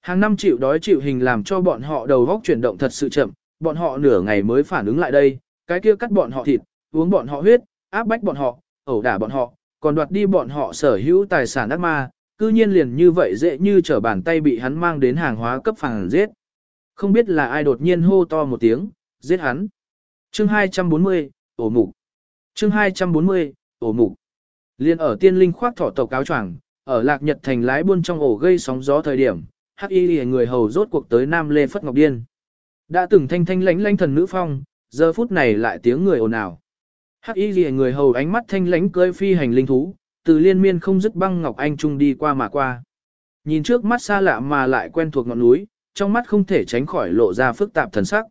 Hàng năm chịu đói chịu hình làm cho bọn họ đầu góc chuyển động thật sự chậm, bọn họ nửa ngày mới phản ứng lại đây, cái kia cắt bọn họ thịt, uống bọn họ huyết, áp bách bọn họ, ẩu đả bọn họ, còn đoạt đi bọn họ sở hữu tài sản ác ma, cư nhiên liền như vậy dễ như trở bàn tay bị hắn mang đến hàng hóa cấp phẳng giết. Không biết là ai đột nhiên hô to một tiếng, giết hắn. Chương 240, ổ mục. Chương 240, ổ mục. Liên ở tiên linh khoác thỏ tộc cáo choàng, ở lạc nhật thành lái buôn trong ổ gây sóng gió thời điểm, hắc y người hầu rốt cuộc tới Nam Lê Phất Ngọc Điên. Đã từng thanh thanh lánh lánh thần nữ phong, giờ phút này lại tiếng người ồn ào. Hắc y lìa người hầu ánh mắt thanh lánh cưỡi phi hành linh thú, từ liên miên không dứt băng ngọc anh trung đi qua mà qua. Nhìn trước mắt xa lạ mà lại quen thuộc ngọn núi, trong mắt không thể tránh khỏi lộ ra phức tạp thần sắc.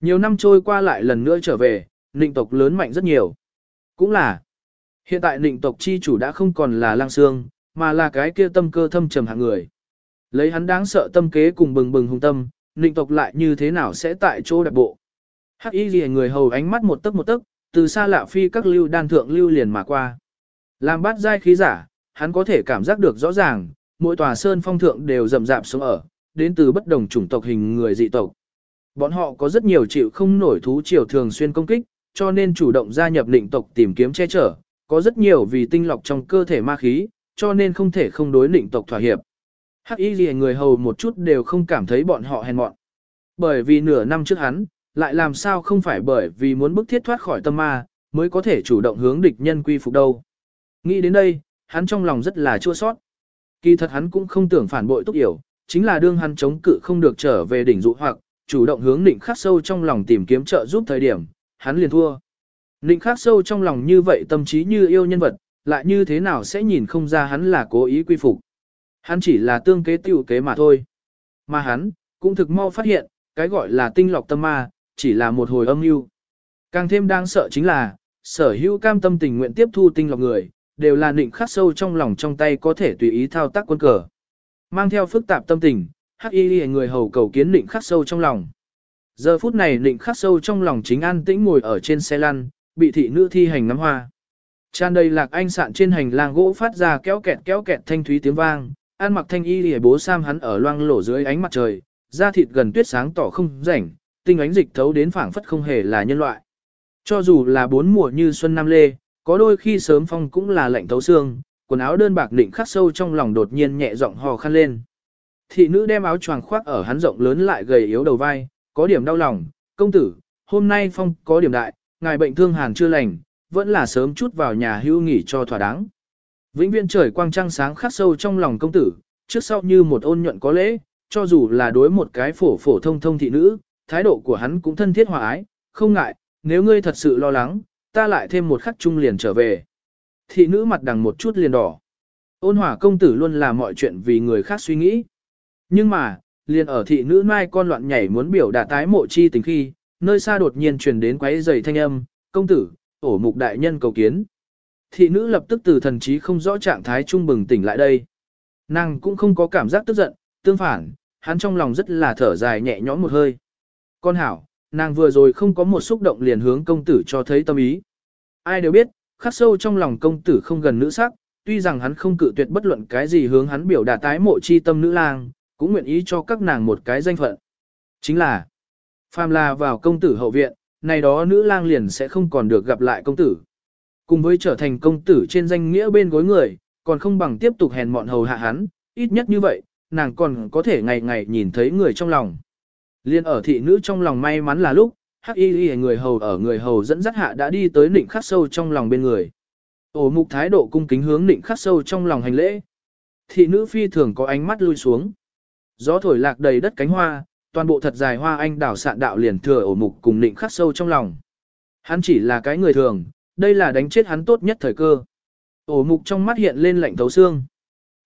Nhiều năm trôi qua lại lần nữa trở về, nịnh tộc lớn mạnh rất nhiều. Cũng là, hiện tại nịnh tộc chi chủ đã không còn là lang xương, mà là cái kia tâm cơ thâm trầm hạng người. Lấy hắn đáng sợ tâm kế cùng bừng bừng hung tâm, nịnh tộc lại như thế nào sẽ tại chỗ đặc bộ. Hắc y ghi người hầu ánh mắt một tấc một tấc, từ xa lạ phi các lưu đan thượng lưu liền mà qua. Làm bát giai khí giả, hắn có thể cảm giác được rõ ràng, mỗi tòa sơn phong thượng đều rậm rạp sống ở, đến từ bất đồng chủng tộc hình người dị tộc. Bọn họ có rất nhiều chịu không nổi thú triều thường xuyên công kích, cho nên chủ động gia nhập định tộc tìm kiếm che chở, có rất nhiều vì tinh lọc trong cơ thể ma khí, cho nên không thể không đối định tộc thỏa hiệp. Hắc y gì người hầu một chút đều không cảm thấy bọn họ hèn mọn. Bởi vì nửa năm trước hắn, lại làm sao không phải bởi vì muốn bức thiết thoát khỏi tâm ma, mới có thể chủ động hướng địch nhân quy phục đâu. Nghĩ đến đây, hắn trong lòng rất là chua sót. Kỳ thật hắn cũng không tưởng phản bội túc hiểu, chính là đương hắn chống cự không được trở về đỉnh dụ hoặc, chủ động hướng định khắc sâu trong lòng tìm kiếm trợ giúp thời điểm, hắn liền thua. Ninh khắc sâu trong lòng như vậy tâm trí như yêu nhân vật, lại như thế nào sẽ nhìn không ra hắn là cố ý quy phục. Hắn chỉ là tương kế tiểu kế mà thôi. Mà hắn, cũng thực mau phát hiện, cái gọi là tinh lọc tâm ma, chỉ là một hồi âm mưu. Càng thêm đáng sợ chính là, sở hữu cam tâm tình nguyện tiếp thu tinh lọc người, đều là định khắc sâu trong lòng trong tay có thể tùy ý thao tác quân cờ. Mang theo phức tạp tâm tình, hắc y người hầu cầu kiến định khắc sâu trong lòng. Giờ phút này định khắc sâu trong lòng chính an tĩnh ngồi ở trên xe lăn, bị thị nữ thi hành ngắm hoa. Tràn đầy lạc anh sạn trên hành lang gỗ phát ra kéo kẹt kéo kẹt thanh thúy tiếng vang, an mặc thanh y lìa bố sam hắn ở loang lổ dưới ánh mặt trời, da thịt gần tuyết sáng tỏ không rảnh, tinh ánh dịch thấu đến phảng phất không hề là nhân loại. Cho dù là bốn mùa như xuân Nam lê, có đôi khi sớm phong cũng là lạnh thấu xương, quần áo đơn bạc định khắc sâu trong lòng đột nhiên nhẹ giọng hò khăn lên. Thị nữ đem áo choàng khoác ở hắn rộng lớn lại gầy yếu đầu vai, có điểm đau lòng, công tử, hôm nay phong có điểm đại, ngài bệnh thương hàn chưa lành, vẫn là sớm chút vào nhà hưu nghỉ cho thỏa đáng. Vĩnh viên trời quang trăng sáng khắc sâu trong lòng công tử, trước sau như một ôn nhuận có lễ, cho dù là đối một cái phổ phổ thông thông thị nữ, thái độ của hắn cũng thân thiết hòa ái, không ngại, nếu ngươi thật sự lo lắng, ta lại thêm một khắc chung liền trở về. Thị nữ mặt đằng một chút liền đỏ. Ôn hỏa công tử luôn làm mọi chuyện vì người khác suy nghĩ. Nhưng mà, liền ở thị nữ mai con loạn nhảy muốn biểu đạt tái mộ chi tình khi, nơi xa đột nhiên truyền đến quấy giày thanh âm, công tử, ổ mục đại nhân cầu kiến. Thị nữ lập tức từ thần trí không rõ trạng thái trung bừng tỉnh lại đây. Nàng cũng không có cảm giác tức giận, tương phản, hắn trong lòng rất là thở dài nhẹ nhõm một hơi. Con hảo, nàng vừa rồi không có một xúc động liền hướng công tử cho thấy tâm ý. Ai đều biết, khắc sâu trong lòng công tử không gần nữ sắc, tuy rằng hắn không cự tuyệt bất luận cái gì hướng hắn biểu đạt tái mộ chi tâm nữ lang, cũng nguyện ý cho các nàng một cái danh phận. Chính là, phàm là vào công tử hậu viện, này đó nữ lang liền sẽ không còn được gặp lại công tử. Cùng với trở thành công tử trên danh nghĩa bên gối người, còn không bằng tiếp tục hèn mọn hầu hạ hắn, ít nhất như vậy, nàng còn có thể ngày ngày nhìn thấy người trong lòng. Liên ở thị nữ trong lòng may mắn là lúc, hắc y y người hầu ở người hầu dẫn dắt hạ đã đi tới nịnh khắc sâu trong lòng bên người. Ổ mục thái độ cung kính hướng nịnh khắc sâu trong lòng hành lễ. Thị nữ phi thường có ánh mắt lui xuống. Gió thổi lạc đầy đất cánh hoa, toàn bộ thật dài hoa anh đảo sạn đạo liền thừa ổ mục cùng nịnh khắc sâu trong lòng. Hắn chỉ là cái người thường, đây là đánh chết hắn tốt nhất thời cơ. Ổ mục trong mắt hiện lên lạnh thấu xương.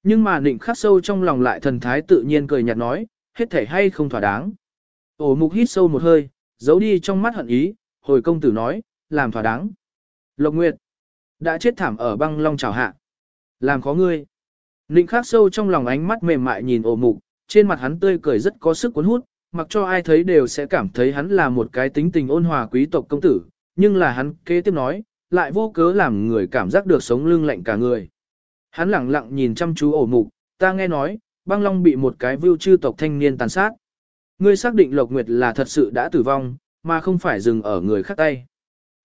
Nhưng mà định khắc sâu trong lòng lại thần thái tự nhiên cười nhạt nói, hết thể hay không thỏa đáng. Ổ mục hít sâu một hơi, giấu đi trong mắt hận ý, hồi công tử nói, làm thỏa đáng. Lộc Nguyệt, đã chết thảm ở băng long trào hạ. Làm khó ngươi. Nịnh khắc sâu trong lòng ánh mắt mềm mại nhìn ổ mục, trên mặt hắn tươi cười rất có sức cuốn hút, mặc cho ai thấy đều sẽ cảm thấy hắn là một cái tính tình ôn hòa quý tộc công tử, nhưng là hắn kế tiếp nói, lại vô cớ làm người cảm giác được sống lưng lạnh cả người. Hắn lặng lặng nhìn chăm chú ổ mục, ta nghe nói, băng long bị một cái vưu chư tộc thanh niên tàn sát. Ngươi xác định Lộc Nguyệt là thật sự đã tử vong, mà không phải dừng ở người khác tay.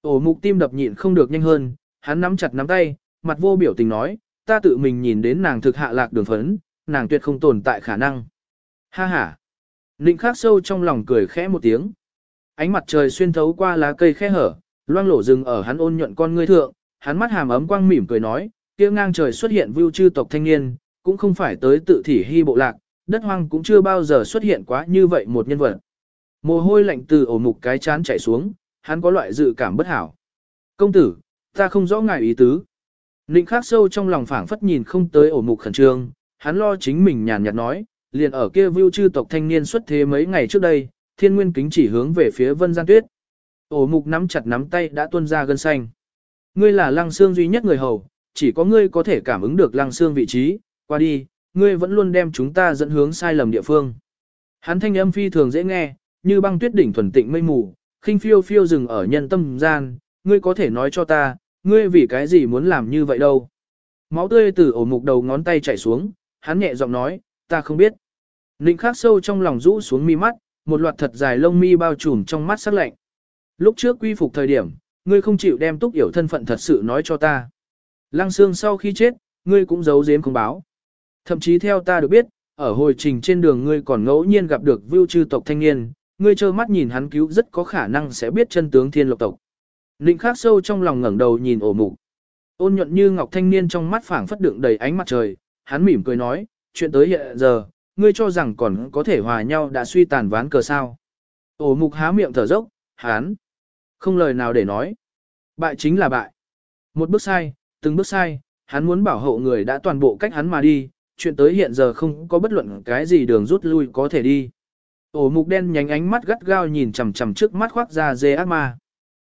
Ổ mục tim đập nhịn không được nhanh hơn, hắn nắm chặt nắm tay, mặt vô biểu tình nói, ta tự mình nhìn đến nàng thực hạ lạc đường phấn, nàng tuyệt không tồn tại khả năng. Ha ha. Ninh khắc sâu trong lòng cười khẽ một tiếng. Ánh mặt trời xuyên thấu qua lá cây khe hở, loang lổ rừng ở hắn ôn nhuận con ngươi thượng, hắn mắt hàm ấm quang mỉm cười nói, kia ngang trời xuất hiện vưu chư tộc thanh niên, cũng không phải tới tự thỉ hy bộ lạc, đất hoang cũng chưa bao giờ xuất hiện quá như vậy một nhân vật. Mồ hôi lạnh từ ổ mục cái chán chảy xuống, hắn có loại dự cảm bất hảo. Công tử, ta không rõ ngài ý tứ. Ninh khắc sâu trong lòng phảng phất nhìn không tới ổ mục khẩn trương, hắn lo chính mình nhàn nhạt nói, liền ở kia vưu chư tộc thanh niên xuất thế mấy ngày trước đây, thiên nguyên kính chỉ hướng về phía vân gian tuyết. Ổ mục nắm chặt nắm tay đã tuôn ra gân xanh. Ngươi là lăng xương duy nhất người hầu, chỉ có ngươi có thể cảm ứng được lăng xương vị trí, qua đi, ngươi vẫn luôn đem chúng ta dẫn hướng sai lầm địa phương. Hắn thanh âm phi thường dễ nghe, như băng tuyết đỉnh thuần tịnh mây mù, khinh phiêu phiêu dừng ở nhân tâm gian, ngươi có thể nói cho ta, ngươi vì cái gì muốn làm như vậy đâu. Máu tươi từ ổ mục đầu ngón tay chảy xuống, hắn nhẹ giọng nói, ta không biết. Ninh khắc sâu trong lòng rũ xuống mi mắt, một loạt thật dài lông mi bao trùm trong mắt sắc lạnh. Lúc trước quy phục thời điểm, ngươi không chịu đem túc hiểu thân phận thật sự nói cho ta. Lăng xương sau khi chết, ngươi cũng giấu giếm không báo. Thậm chí theo ta được biết, ở hồi trình trên đường ngươi còn ngẫu nhiên gặp được vưu chư tộc thanh niên, ngươi trơ mắt nhìn hắn cứu rất có khả năng sẽ biết chân tướng thiên lộc tộc. Ninh khắc sâu trong lòng ngẩng đầu nhìn ổ mục. Ôn nhuận như ngọc thanh niên trong mắt phảng phất đựng đầy ánh mặt trời, hắn mỉm cười nói, chuyện tới hiện giờ, ngươi cho rằng còn có thể hòa nhau đã suy tàn ván cờ sao. Ổ mục há miệng thở dốc, hắn, không lời nào để nói. Bại chính là bại. Một bước sai, từng bước sai, hắn muốn bảo hộ người đã toàn bộ cách hắn mà đi, chuyện tới hiện giờ không có bất luận cái gì đường rút lui có thể đi. Ổ mục đen nhánh ánh mắt gắt gao nhìn chằm chằm trước mắt khoác ra dê ác ma.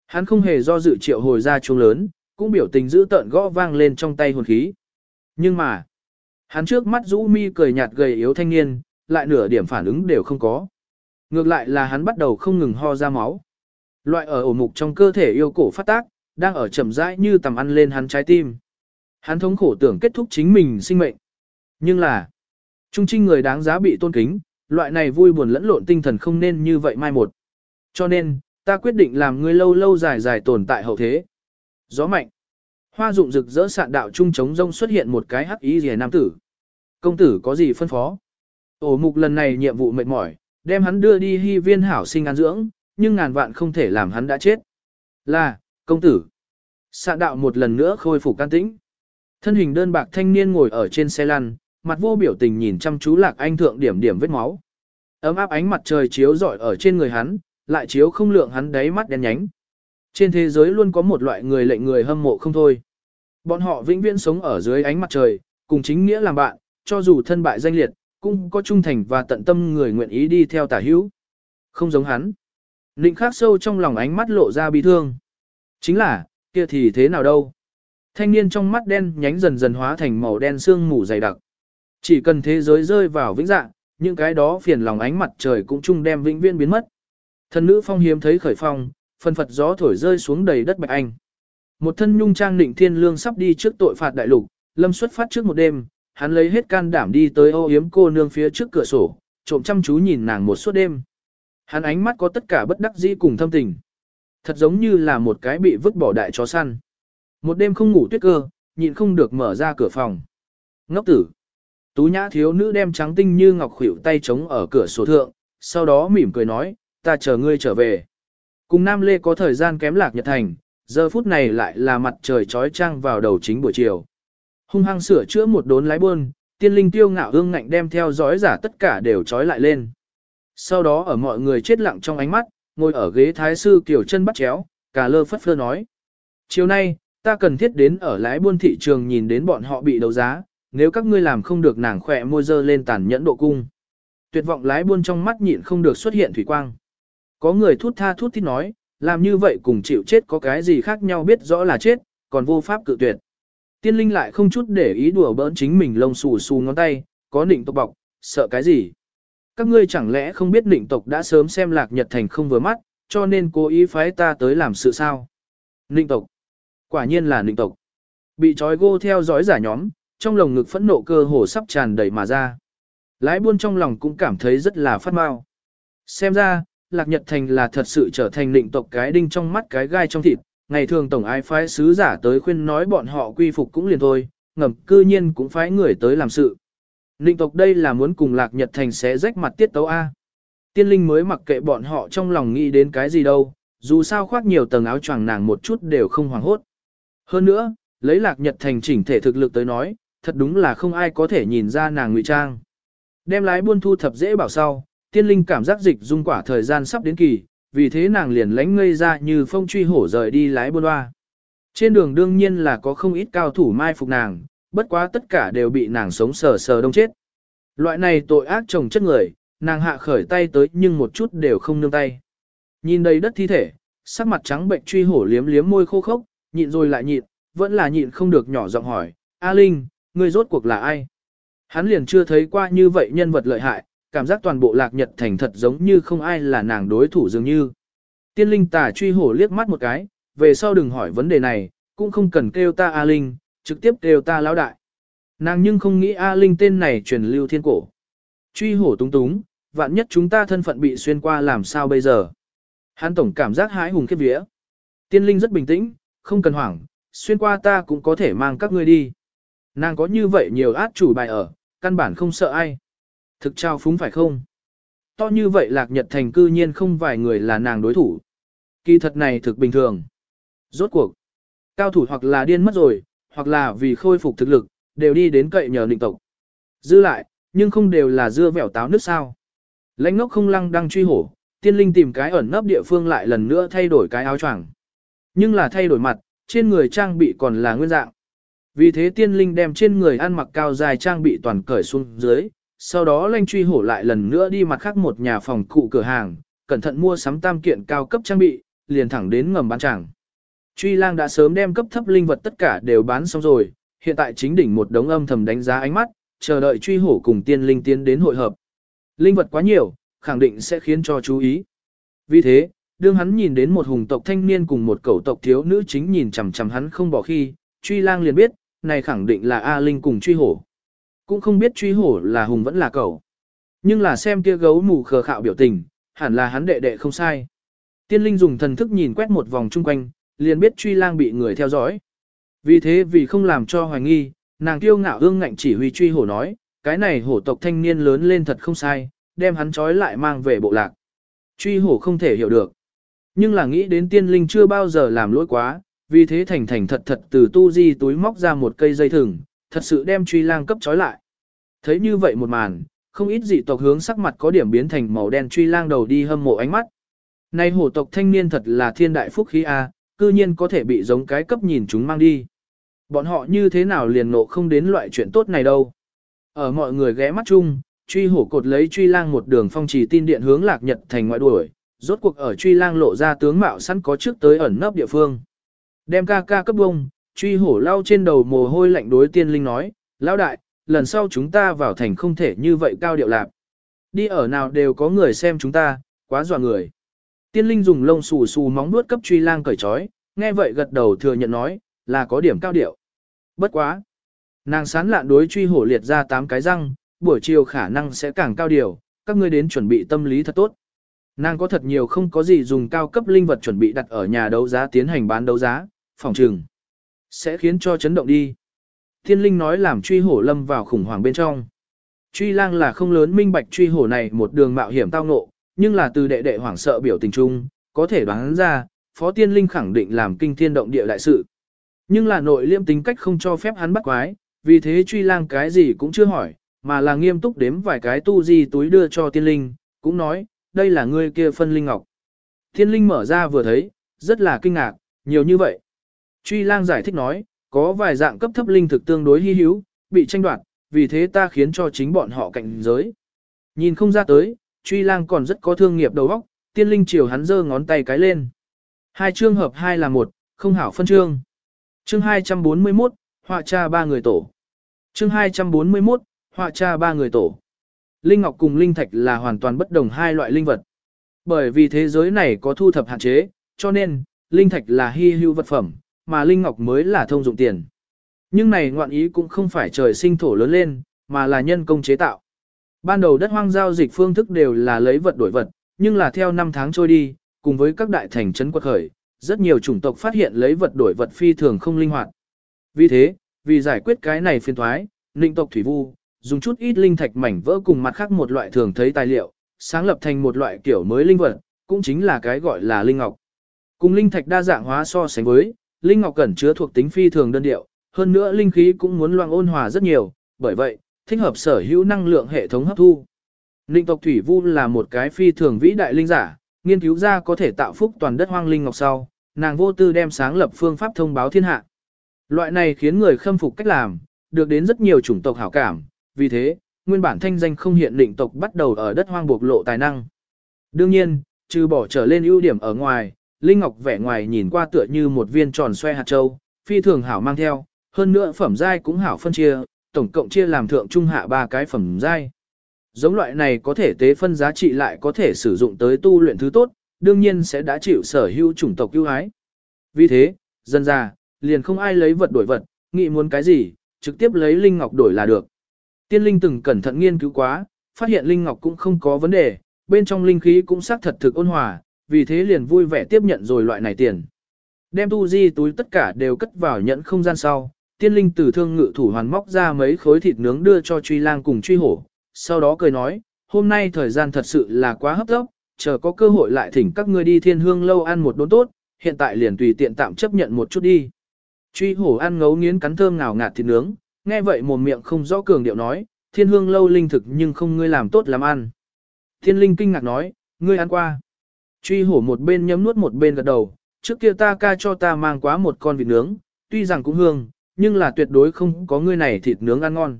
Hắn không hề do dự triệu hồi ra chuông lớn, cũng biểu tình giữ tợn gõ vang lên trong tay hồn khí. Nhưng mà, hắn trước mắt rũ mi cười nhạt gầy yếu thanh niên, lại nửa điểm phản ứng đều không có. Ngược lại là hắn bắt đầu không ngừng ho ra máu. Loại ở ổ mục trong cơ thể yêu cổ phát tác, đang ở chậm rãi như tầm ăn lên hắn trái tim. Hắn thống khổ tưởng kết thúc chính mình sinh mệnh. Nhưng là, trung trinh người đáng giá bị tôn kính, loại này vui buồn lẫn lộn tinh thần không nên như vậy mai một. Cho nên, ta quyết định làm ngươi lâu lâu dài dài tồn tại hậu thế. Gió mạnh. Hoa dụng rực rỡ sạn đạo trung chống rông xuất hiện một cái hắc ý rìa nam tử. Công tử có gì phân phó? Ổ mục lần này nhiệm vụ mệt mỏi, đem hắn đưa đi hy viên hảo sinh an dưỡng, nhưng ngàn vạn không thể làm hắn đã chết. Là, công tử. Sạn đạo một lần nữa khôi phục can tĩnh. Thân hình đơn bạc thanh niên ngồi ở trên xe lăn, mặt vô biểu tình nhìn chăm chú lạc anh thượng điểm điểm vết máu. Ấm áp ánh mặt trời chiếu rọi ở trên người hắn, lại chiếu không lượng hắn đáy mắt đen nhánh. Trên thế giới luôn có một loại người lệnh người hâm mộ không thôi. Bọn họ vĩnh viễn sống ở dưới ánh mặt trời, cùng chính nghĩa làm bạn, cho dù thân bại danh liệt, cũng có trung thành và tận tâm người nguyện ý đi theo tả hữu. Không giống hắn. Nịnh khắc sâu trong lòng ánh mắt lộ ra bi thương. Chính là, kia thì thế nào đâu. Thanh niên trong mắt đen nhánh dần dần hóa thành màu đen sương mù dày đặc. Chỉ cần thế giới rơi vào vĩnh dạng, những cái đó phiền lòng ánh mặt trời cũng chung đem vĩnh viễn biến mất. Thần nữ phong hiếm thấy khởi phong, phân phật gió thổi rơi xuống đầy đất bạch anh. Một thân nhung trang định thiên lương sắp đi trước tội phạt đại lục, lâm xuất phát trước một đêm, hắn lấy hết can đảm đi tới ô yếm cô nương phía trước cửa sổ, trộm chăm chú nhìn nàng một suốt đêm. Hắn ánh mắt có tất cả bất đắc dĩ cùng thâm tình. Thật giống như là một cái bị vứt bỏ đại chó săn. Một đêm không ngủ tuyết cơ, nhịn không được mở ra cửa phòng. Ngốc tử. Tú nhã thiếu nữ đem trắng tinh như ngọc khuỷu tay trống ở cửa sổ thượng, sau đó mỉm cười nói, ta chờ ngươi trở về. Cùng Nam Lê có thời gian kém lạc nhật thành, giờ phút này lại là mặt trời trói trang vào đầu chính buổi chiều. Hung hăng sửa chữa một đốn lái buôn, tiên linh tiêu ngạo hương ngạnh đem theo dõi giả tất cả đều trói lại lên. Sau đó ở mọi người chết lặng trong ánh mắt, ngồi ở ghế thái sư kiểu chân bắt chéo, cả lơ phất phơ nói. Chiều nay, ta cần thiết đến ở lái buôn thị trường nhìn đến bọn họ bị đấu giá, nếu các ngươi làm không được nàng khỏe môi dơ lên tàn nhẫn độ cung. Tuyệt vọng lái buôn trong mắt nhịn không được xuất hiện thủy quang. Có người thút tha thút thít nói, làm như vậy cùng chịu chết có cái gì khác nhau biết rõ là chết, còn vô pháp cự tuyệt. Tiên linh lại không chút để ý đùa bỡn chính mình lông xù xù ngón tay, có nịnh tộc bọc, sợ cái gì. Các ngươi chẳng lẽ không biết nịnh tộc đã sớm xem lạc nhật thành không vừa mắt, cho nên cố ý phái ta tới làm sự sao. nịnh tộc. Quả nhiên là nịnh tộc. Bị trói gô theo dõi giả nhóm, trong lồng ngực phẫn nộ cơ hồ sắp tràn đầy mà ra. Lái buôn trong lòng cũng cảm thấy rất là phát mau. Xem ra, Lạc Nhật Thành là thật sự trở thành định tộc cái đinh trong mắt cái gai trong thịt, ngày thường tổng ai phái sứ giả tới khuyên nói bọn họ quy phục cũng liền thôi, ngầm cư nhiên cũng phái người tới làm sự. Định tộc đây là muốn cùng Lạc Nhật Thành xé rách mặt tiết tấu A. Tiên linh mới mặc kệ bọn họ trong lòng nghĩ đến cái gì đâu, dù sao khoác nhiều tầng áo choàng nàng một chút đều không hoảng hốt. Hơn nữa, lấy Lạc Nhật Thành chỉnh thể thực lực tới nói, thật đúng là không ai có thể nhìn ra nàng ngụy trang. Đem lái buôn thu thập dễ bảo sau, tiên linh cảm giác dịch dung quả thời gian sắp đến kỳ, vì thế nàng liền lánh ngây ra như phong truy hổ rời đi lái buôn hoa. Trên đường đương nhiên là có không ít cao thủ mai phục nàng, bất quá tất cả đều bị nàng sống sờ sờ đông chết. Loại này tội ác chồng chất người, nàng hạ khởi tay tới nhưng một chút đều không nương tay. Nhìn đầy đất thi thể, sắc mặt trắng bệnh truy hổ liếm liếm môi khô khốc, nhịn rồi lại nhịn, vẫn là nhịn không được nhỏ giọng hỏi, A Linh, ngươi rốt cuộc là ai? Hắn liền chưa thấy qua như vậy nhân vật lợi hại, cảm giác toàn bộ lạc nhật thành thật giống như không ai là nàng đối thủ dường như. Tiên linh tà truy hổ liếc mắt một cái, về sau đừng hỏi vấn đề này, cũng không cần kêu ta A Linh, trực tiếp kêu ta lão đại. Nàng nhưng không nghĩ A Linh tên này truyền lưu thiên cổ. Truy hổ túng túng, vạn nhất chúng ta thân phận bị xuyên qua làm sao bây giờ. Hắn tổng cảm giác hãi hùng khiếp vía. Tiên linh rất bình tĩnh, không cần hoảng, xuyên qua ta cũng có thể mang các ngươi đi. Nàng có như vậy nhiều át chủ bài ở, căn bản không sợ ai. Thực trao phúng phải không? To như vậy lạc nhật thành cư nhiên không vài người là nàng đối thủ. Kỳ thật này thực bình thường. Rốt cuộc, cao thủ hoặc là điên mất rồi, hoặc là vì khôi phục thực lực, đều đi đến cậy nhờ định tộc. Dư lại, nhưng không đều là dưa vẻo táo nước sao. Lãnh ngốc không lăng đang truy hổ, tiên linh tìm cái ẩn nấp địa phương lại lần nữa thay đổi cái áo choàng. Nhưng là thay đổi mặt, trên người trang bị còn là nguyên dạng. Vì thế tiên linh đem trên người ăn mặc cao dài trang bị toàn cởi xuống dưới, sau đó lanh truy hổ lại lần nữa đi mặt khác một nhà phòng cụ cửa hàng, cẩn thận mua sắm tam kiện cao cấp trang bị, liền thẳng đến ngầm bán chẳng. Truy lang đã sớm đem cấp thấp linh vật tất cả đều bán xong rồi, hiện tại chính đỉnh một đống âm thầm đánh giá ánh mắt, chờ đợi truy hổ cùng tiên linh tiến đến hội hợp. Linh vật quá nhiều, khẳng định sẽ khiến cho chú ý. Vì thế, đương hắn nhìn đến một hùng tộc thanh niên cùng một cẩu tộc thiếu nữ chính nhìn chằm chằm hắn không bỏ khi, truy lang liền biết, này khẳng định là A Linh cùng truy hổ. Cũng không biết truy hổ là hùng vẫn là cậu Nhưng là xem kia gấu mù khờ khạo biểu tình, hẳn là hắn đệ đệ không sai. Tiên linh dùng thần thức nhìn quét một vòng chung quanh, liền biết truy lang bị người theo dõi. Vì thế vì không làm cho hoài nghi, nàng kiêu ngạo ương ngạnh chỉ huy truy hổ nói, cái này hổ tộc thanh niên lớn lên thật không sai, đem hắn trói lại mang về bộ lạc. Truy hổ không thể hiểu được. Nhưng là nghĩ đến tiên linh chưa bao giờ làm lỗi quá, vì thế thành thành thật thật từ tu di túi móc ra một cây dây thừng, thật sự đem truy lang cấp trói lại. Thấy như vậy một màn, không ít dị tộc hướng sắc mặt có điểm biến thành màu đen truy lang đầu đi hâm mộ ánh mắt. Này hổ tộc thanh niên thật là thiên đại phúc khí a, à, cư nhiên có thể bị giống cái cấp nhìn chúng mang đi. Bọn họ như thế nào liền nộ không đến loại chuyện tốt này đâu. Ở mọi người ghé mắt chung, truy hổ cột lấy truy lang một đường phong trì tin điện hướng lạc nhật thành ngoại đuổi, rốt cuộc ở truy lang lộ ra tướng mạo sẵn có trước tới ẩn nấp địa phương. Đem ca ca cấp bông, truy hổ lao trên đầu mồ hôi lạnh đối tiên linh nói, lão đại, lần sau chúng ta vào thành không thể như vậy cao điệu lạc. Đi ở nào đều có người xem chúng ta, quá dọa người. Tiên linh dùng lông xù xù móng nuốt cấp truy lang cởi trói, nghe vậy gật đầu thừa nhận nói, là có điểm cao điệu. Bất quá. Nàng sán lạn đối truy hổ liệt ra 8 cái răng, buổi chiều khả năng sẽ càng cao điều, các ngươi đến chuẩn bị tâm lý thật tốt. Nàng có thật nhiều không có gì dùng cao cấp linh vật chuẩn bị đặt ở nhà đấu giá tiến hành bán đấu giá, phòng trừng. Sẽ khiến cho chấn động đi. Thiên linh nói làm truy hổ lâm vào khủng hoảng bên trong. Truy lang là không lớn minh bạch truy hổ này một đường mạo hiểm tao ngộ, nhưng là từ đệ đệ hoảng sợ biểu tình trung, có thể đoán ra, phó tiên linh khẳng định làm kinh thiên động địa đại sự. Nhưng là nội liêm tính cách không cho phép hắn bắt quái, vì thế truy lang cái gì cũng chưa hỏi, mà là nghiêm túc đếm vài cái tu di túi đưa cho tiên linh, cũng nói, đây là ngươi kia phân linh ngọc. Tiên linh mở ra vừa thấy, rất là kinh ngạc, nhiều như vậy. Truy lang giải thích nói, có vài dạng cấp thấp linh thực tương đối hy hữu, bị tranh đoạt, vì thế ta khiến cho chính bọn họ cạnh giới. Nhìn không ra tới, truy lang còn rất có thương nghiệp đầu óc, tiên linh chiều hắn giơ ngón tay cái lên. Hai chương hợp hai là một, không hảo phân chương. Chương 241, họa cha ba người tổ. Chương 241, họa cha ba người tổ. Linh ngọc cùng linh thạch là hoàn toàn bất đồng hai loại linh vật. Bởi vì thế giới này có thu thập hạn chế, cho nên, linh thạch là hy hữu vật phẩm, mà linh ngọc mới là thông dụng tiền. Nhưng này ngoạn ý cũng không phải trời sinh thổ lớn lên, mà là nhân công chế tạo. Ban đầu đất hoang giao dịch phương thức đều là lấy vật đổi vật, nhưng là theo năm tháng trôi đi, cùng với các đại thành trấn quật khởi, rất nhiều chủng tộc phát hiện lấy vật đổi vật phi thường không linh hoạt. Vì thế, vì giải quyết cái này phiên thoái, linh tộc thủy vu, dùng chút ít linh thạch mảnh vỡ cùng mặt khác một loại thường thấy tài liệu, sáng lập thành một loại kiểu mới linh vật, cũng chính là cái gọi là linh ngọc. Cùng linh thạch đa dạng hóa so sánh với, linh ngọc cẩn chứa thuộc tính phi thường đơn điệu, hơn nữa linh khí cũng muốn loang ôn hòa rất nhiều, bởi vậy, thích hợp sở hữu năng lượng hệ thống hấp thu. Linh tộc thủy vu là một cái phi thường vĩ đại linh giả, nghiên cứu ra có thể tạo phúc toàn đất hoang linh ngọc sau, nàng vô tư đem sáng lập phương pháp thông báo thiên hạ. Loại này khiến người khâm phục cách làm, được đến rất nhiều chủng tộc hảo cảm, vì thế, nguyên bản thanh danh không hiện định tộc bắt đầu ở đất hoang bộc lộ tài năng. Đương nhiên, trừ bỏ trở lên ưu điểm ở ngoài, Linh Ngọc vẻ ngoài nhìn qua tựa như một viên tròn xoe hạt châu, phi thường hảo mang theo, hơn nữa phẩm giai cũng hảo phân chia, tổng cộng chia làm thượng trung hạ ba cái phẩm giai. Giống loại này có thể tế phân giá trị lại có thể sử dụng tới tu luyện thứ tốt, đương nhiên sẽ đã chịu sở hữu chủng tộc ưu ái. Vì thế, dân già liền không ai lấy vật đổi vật, nghĩ muốn cái gì, trực tiếp lấy linh ngọc đổi là được. Tiên linh từng cẩn thận nghiên cứu quá, phát hiện linh ngọc cũng không có vấn đề, bên trong linh khí cũng xác thật thực ôn hòa, vì thế liền vui vẻ tiếp nhận rồi loại này tiền. Đem tu di túi tất cả đều cất vào nhẫn không gian sau, tiên linh tử thương ngự thủ hoàn móc ra mấy khối thịt nướng đưa cho truy lang cùng truy hổ, sau đó cười nói, hôm nay thời gian thật sự là quá hấp tốc, chờ có cơ hội lại thỉnh các ngươi đi thiên hương lâu ăn một đốn tốt, hiện tại liền tùy tiện tạm chấp nhận một chút đi. Truy hổ ăn ngấu nghiến cắn thơm ngào ngạt thịt nướng, nghe vậy mồm miệng không rõ cường điệu nói, thiên hương lâu linh thực nhưng không ngươi làm tốt làm ăn. Thiên linh kinh ngạc nói, ngươi ăn qua. Truy hổ một bên nhấm nuốt một bên gật đầu, trước kia ta ca cho ta mang quá một con vịt nướng, tuy rằng cũng hương, nhưng là tuyệt đối không có ngươi này thịt nướng ăn ngon.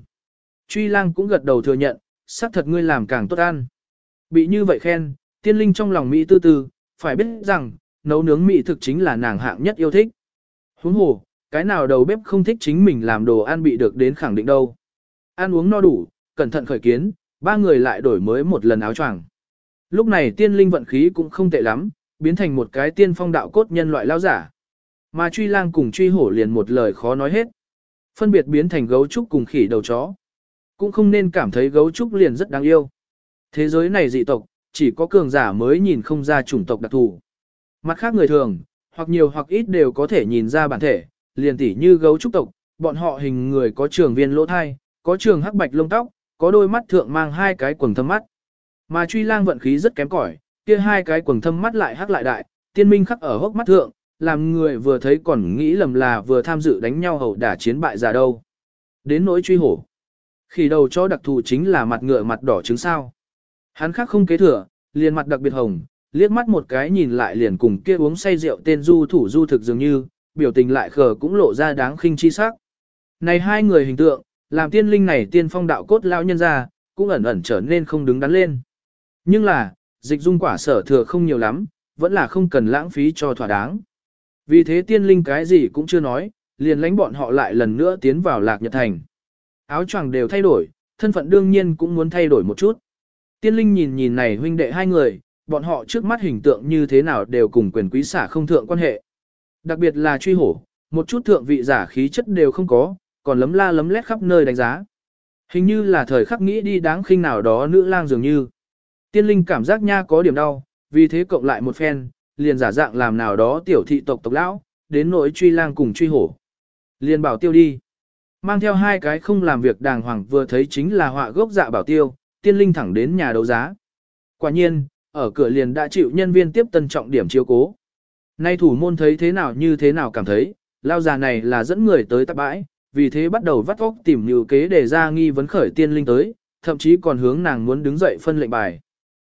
Truy lang cũng gật đầu thừa nhận, xác thật ngươi làm càng tốt ăn. Bị như vậy khen, tiên linh trong lòng Mỹ tư tư, phải biết rằng, nấu nướng Mỹ thực chính là nàng hạng nhất yêu thích. Huống hồ, cái nào đầu bếp không thích chính mình làm đồ ăn bị được đến khẳng định đâu. Ăn uống no đủ, cẩn thận khởi kiến, ba người lại đổi mới một lần áo choàng. Lúc này tiên linh vận khí cũng không tệ lắm, biến thành một cái tiên phong đạo cốt nhân loại lao giả. Mà truy lang cùng truy hổ liền một lời khó nói hết. Phân biệt biến thành gấu trúc cùng khỉ đầu chó. Cũng không nên cảm thấy gấu trúc liền rất đáng yêu. Thế giới này dị tộc, chỉ có cường giả mới nhìn không ra chủng tộc đặc thù. Mặt khác người thường, hoặc nhiều hoặc ít đều có thể nhìn ra bản thể, liền tỉ như gấu trúc tộc, bọn họ hình người có trường viên lỗ thai, có trường hắc bạch lông tóc, có đôi mắt thượng mang hai cái quầng thâm mắt. Mà truy lang vận khí rất kém cỏi, kia hai cái quầng thâm mắt lại hắc lại đại, tiên minh khắc ở hốc mắt thượng, làm người vừa thấy còn nghĩ lầm là vừa tham dự đánh nhau hậu đả chiến bại giả đâu. Đến nỗi truy hổ. Khi đầu cho đặc thù chính là mặt ngựa mặt đỏ trứng sao. Hắn khác không kế thừa, liền mặt đặc biệt hồng, liếc mắt một cái nhìn lại liền cùng kia uống say rượu tên du thủ du thực dường như, biểu tình lại khờ cũng lộ ra đáng khinh chi sắc. Này hai người hình tượng, làm tiên linh này tiên phong đạo cốt lão nhân ra, cũng ẩn ẩn trở nên không đứng đắn lên. Nhưng là, dịch dung quả sở thừa không nhiều lắm, vẫn là không cần lãng phí cho thỏa đáng. Vì thế tiên linh cái gì cũng chưa nói, liền lánh bọn họ lại lần nữa tiến vào lạc nhật thành. Áo choàng đều thay đổi, thân phận đương nhiên cũng muốn thay đổi một chút. Tiên linh nhìn nhìn này huynh đệ hai người, bọn họ trước mắt hình tượng như thế nào đều cùng quyền quý xả không thượng quan hệ. Đặc biệt là truy hổ, một chút thượng vị giả khí chất đều không có, còn lấm la lấm lét khắp nơi đánh giá. Hình như là thời khắc nghĩ đi đáng khinh nào đó nữ lang dường như. Tiên linh cảm giác nha có điểm đau, vì thế cộng lại một phen, liền giả dạng làm nào đó tiểu thị tộc tộc lão, đến nỗi truy lang cùng truy hổ. Liền bảo tiêu đi. Mang theo hai cái không làm việc đàng hoàng vừa thấy chính là họa gốc dạ bảo tiêu, tiên linh thẳng đến nhà đấu giá. Quả nhiên, ở cửa liền đã chịu nhân viên tiếp tân trọng điểm chiếu cố. Nay thủ môn thấy thế nào như thế nào cảm thấy, lao già này là dẫn người tới tạp bãi, vì thế bắt đầu vắt óc tìm nhiều kế để ra nghi vấn khởi tiên linh tới, thậm chí còn hướng nàng muốn đứng dậy phân lệnh bài.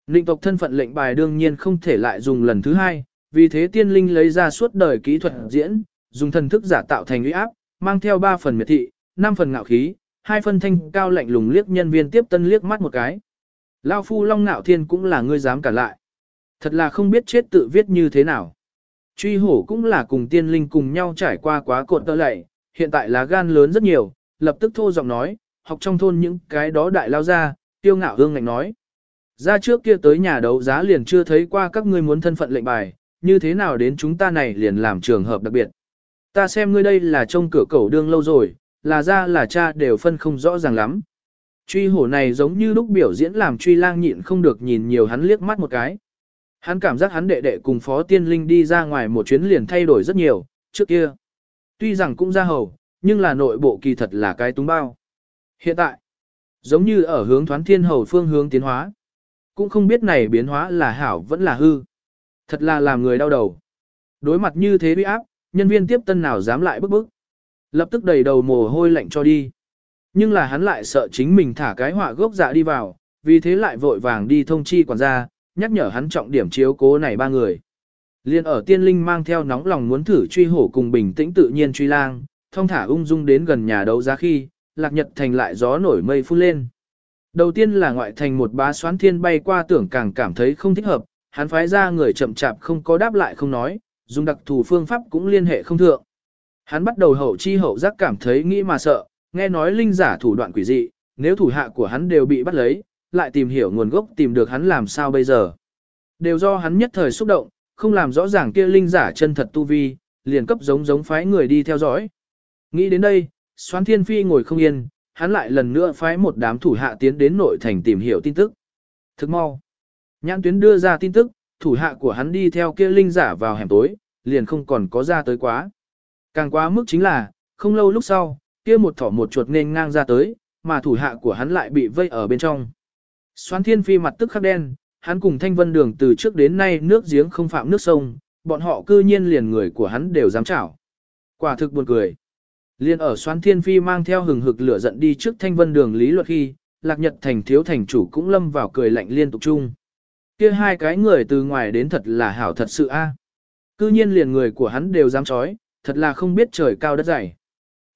Ninh tộc thân phận lệnh bài đương nhiên không thể lại dùng lần thứ hai, vì thế tiên linh lấy ra suốt đời kỹ thuật diễn, dùng thần thức giả tạo thành uy áp, mang theo 3 phần miệt thị, 5 phần ngạo khí, hai phần thanh cao lạnh lùng liếc nhân viên tiếp tân liếc mắt một cái. Lao phu long ngạo thiên cũng là ngươi dám cả lại. Thật là không biết chết tự viết như thế nào. Truy hổ cũng là cùng tiên linh cùng nhau trải qua quá cột tơ lệ, hiện tại là gan lớn rất nhiều, lập tức thô giọng nói, học trong thôn những cái đó đại lao ra, tiêu ngạo hương ngạnh nói. Ra trước kia tới nhà đấu giá liền chưa thấy qua các ngươi muốn thân phận lệnh bài, như thế nào đến chúng ta này liền làm trường hợp đặc biệt. Ta xem ngươi đây là trông cửa cầu đương lâu rồi, là ra là cha đều phân không rõ ràng lắm. Truy hổ này giống như lúc biểu diễn làm truy lang nhịn không được nhìn nhiều hắn liếc mắt một cái. Hắn cảm giác hắn đệ đệ cùng phó tiên linh đi ra ngoài một chuyến liền thay đổi rất nhiều, trước kia. Tuy rằng cũng ra hầu, nhưng là nội bộ kỳ thật là cái túng bao. Hiện tại, giống như ở hướng thoán thiên hầu phương hướng tiến hóa. Cũng không biết này biến hóa là hảo vẫn là hư. Thật là làm người đau đầu. Đối mặt như thế uy áp, nhân viên tiếp tân nào dám lại bức bức. Lập tức đầy đầu mồ hôi lạnh cho đi. Nhưng là hắn lại sợ chính mình thả cái họa gốc dạ đi vào, vì thế lại vội vàng đi thông chi quản gia, nhắc nhở hắn trọng điểm chiếu cố này ba người. Liên ở tiên linh mang theo nóng lòng muốn thử truy hổ cùng bình tĩnh tự nhiên truy lang, thông thả ung dung đến gần nhà đấu giá khi, lạc nhật thành lại gió nổi mây phun lên. Đầu tiên là ngoại thành một bá xoán thiên bay qua tưởng càng cảm thấy không thích hợp, hắn phái ra người chậm chạp không có đáp lại không nói, dùng đặc thù phương pháp cũng liên hệ không thượng. Hắn bắt đầu hậu chi hậu giác cảm thấy nghĩ mà sợ, nghe nói linh giả thủ đoạn quỷ dị, nếu thủ hạ của hắn đều bị bắt lấy, lại tìm hiểu nguồn gốc tìm được hắn làm sao bây giờ. Đều do hắn nhất thời xúc động, không làm rõ ràng kia linh giả chân thật tu vi, liền cấp giống giống phái người đi theo dõi. Nghĩ đến đây, Xoán Thiên Phi ngồi không yên, hắn lại lần nữa phái một đám thủ hạ tiến đến nội thành tìm hiểu tin tức. Thức mau. Nhãn tuyến đưa ra tin tức, thủ hạ của hắn đi theo kia linh giả vào hẻm tối, liền không còn có ra tới quá. Càng quá mức chính là, không lâu lúc sau, kia một thỏ một chuột nên ngang ra tới, mà thủ hạ của hắn lại bị vây ở bên trong. Xoán thiên phi mặt tức khắc đen, hắn cùng thanh vân đường từ trước đến nay nước giếng không phạm nước sông, bọn họ cư nhiên liền người của hắn đều dám chảo. Quả thực buồn cười. Liên ở xoán thiên phi mang theo hừng hực lửa giận đi trước thanh vân đường lý luật khi, lạc nhật thành thiếu thành chủ cũng lâm vào cười lạnh liên tục chung. Kia hai cái người từ ngoài đến thật là hảo thật sự a. À? Cư nhiên liền người của hắn đều dám chói, thật là không biết trời cao đất dày.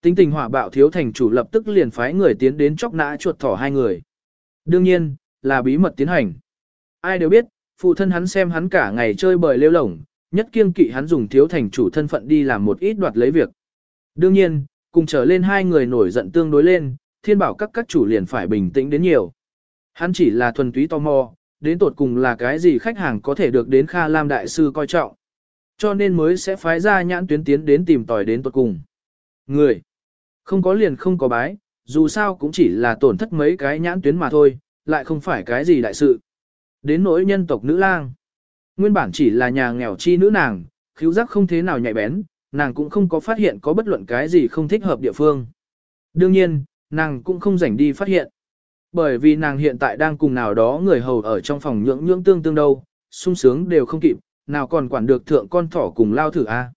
Tính tình hỏa bạo thiếu thành chủ lập tức liền phái người tiến đến chóc nã chuột thỏ hai người. Đương nhiên, là bí mật tiến hành. Ai đều biết, phụ thân hắn xem hắn cả ngày chơi bời lêu lổng, nhất kiêng kỵ hắn dùng thiếu thành chủ thân phận đi làm một ít đoạt lấy việc. Đương nhiên, cùng trở lên hai người nổi giận tương đối lên, thiên bảo các các chủ liền phải bình tĩnh đến nhiều. Hắn chỉ là thuần túy tò mò, đến tột cùng là cái gì khách hàng có thể được đến Kha Lam Đại Sư coi trọng. Cho nên mới sẽ phái ra nhãn tuyến tiến đến tìm tòi đến tột cùng. Người, không có liền không có bái, dù sao cũng chỉ là tổn thất mấy cái nhãn tuyến mà thôi, lại không phải cái gì đại sự. Đến nỗi nhân tộc nữ lang, nguyên bản chỉ là nhà nghèo chi nữ nàng, khiếu giác không thế nào nhạy bén, nàng cũng không có phát hiện có bất luận cái gì không thích hợp địa phương. Đương nhiên, nàng cũng không rảnh đi phát hiện. Bởi vì nàng hiện tại đang cùng nào đó người hầu ở trong phòng nhưỡng nhưỡng tương tương đâu, sung sướng đều không kịp, nào còn quản được thượng con thỏ cùng lao thử a. À.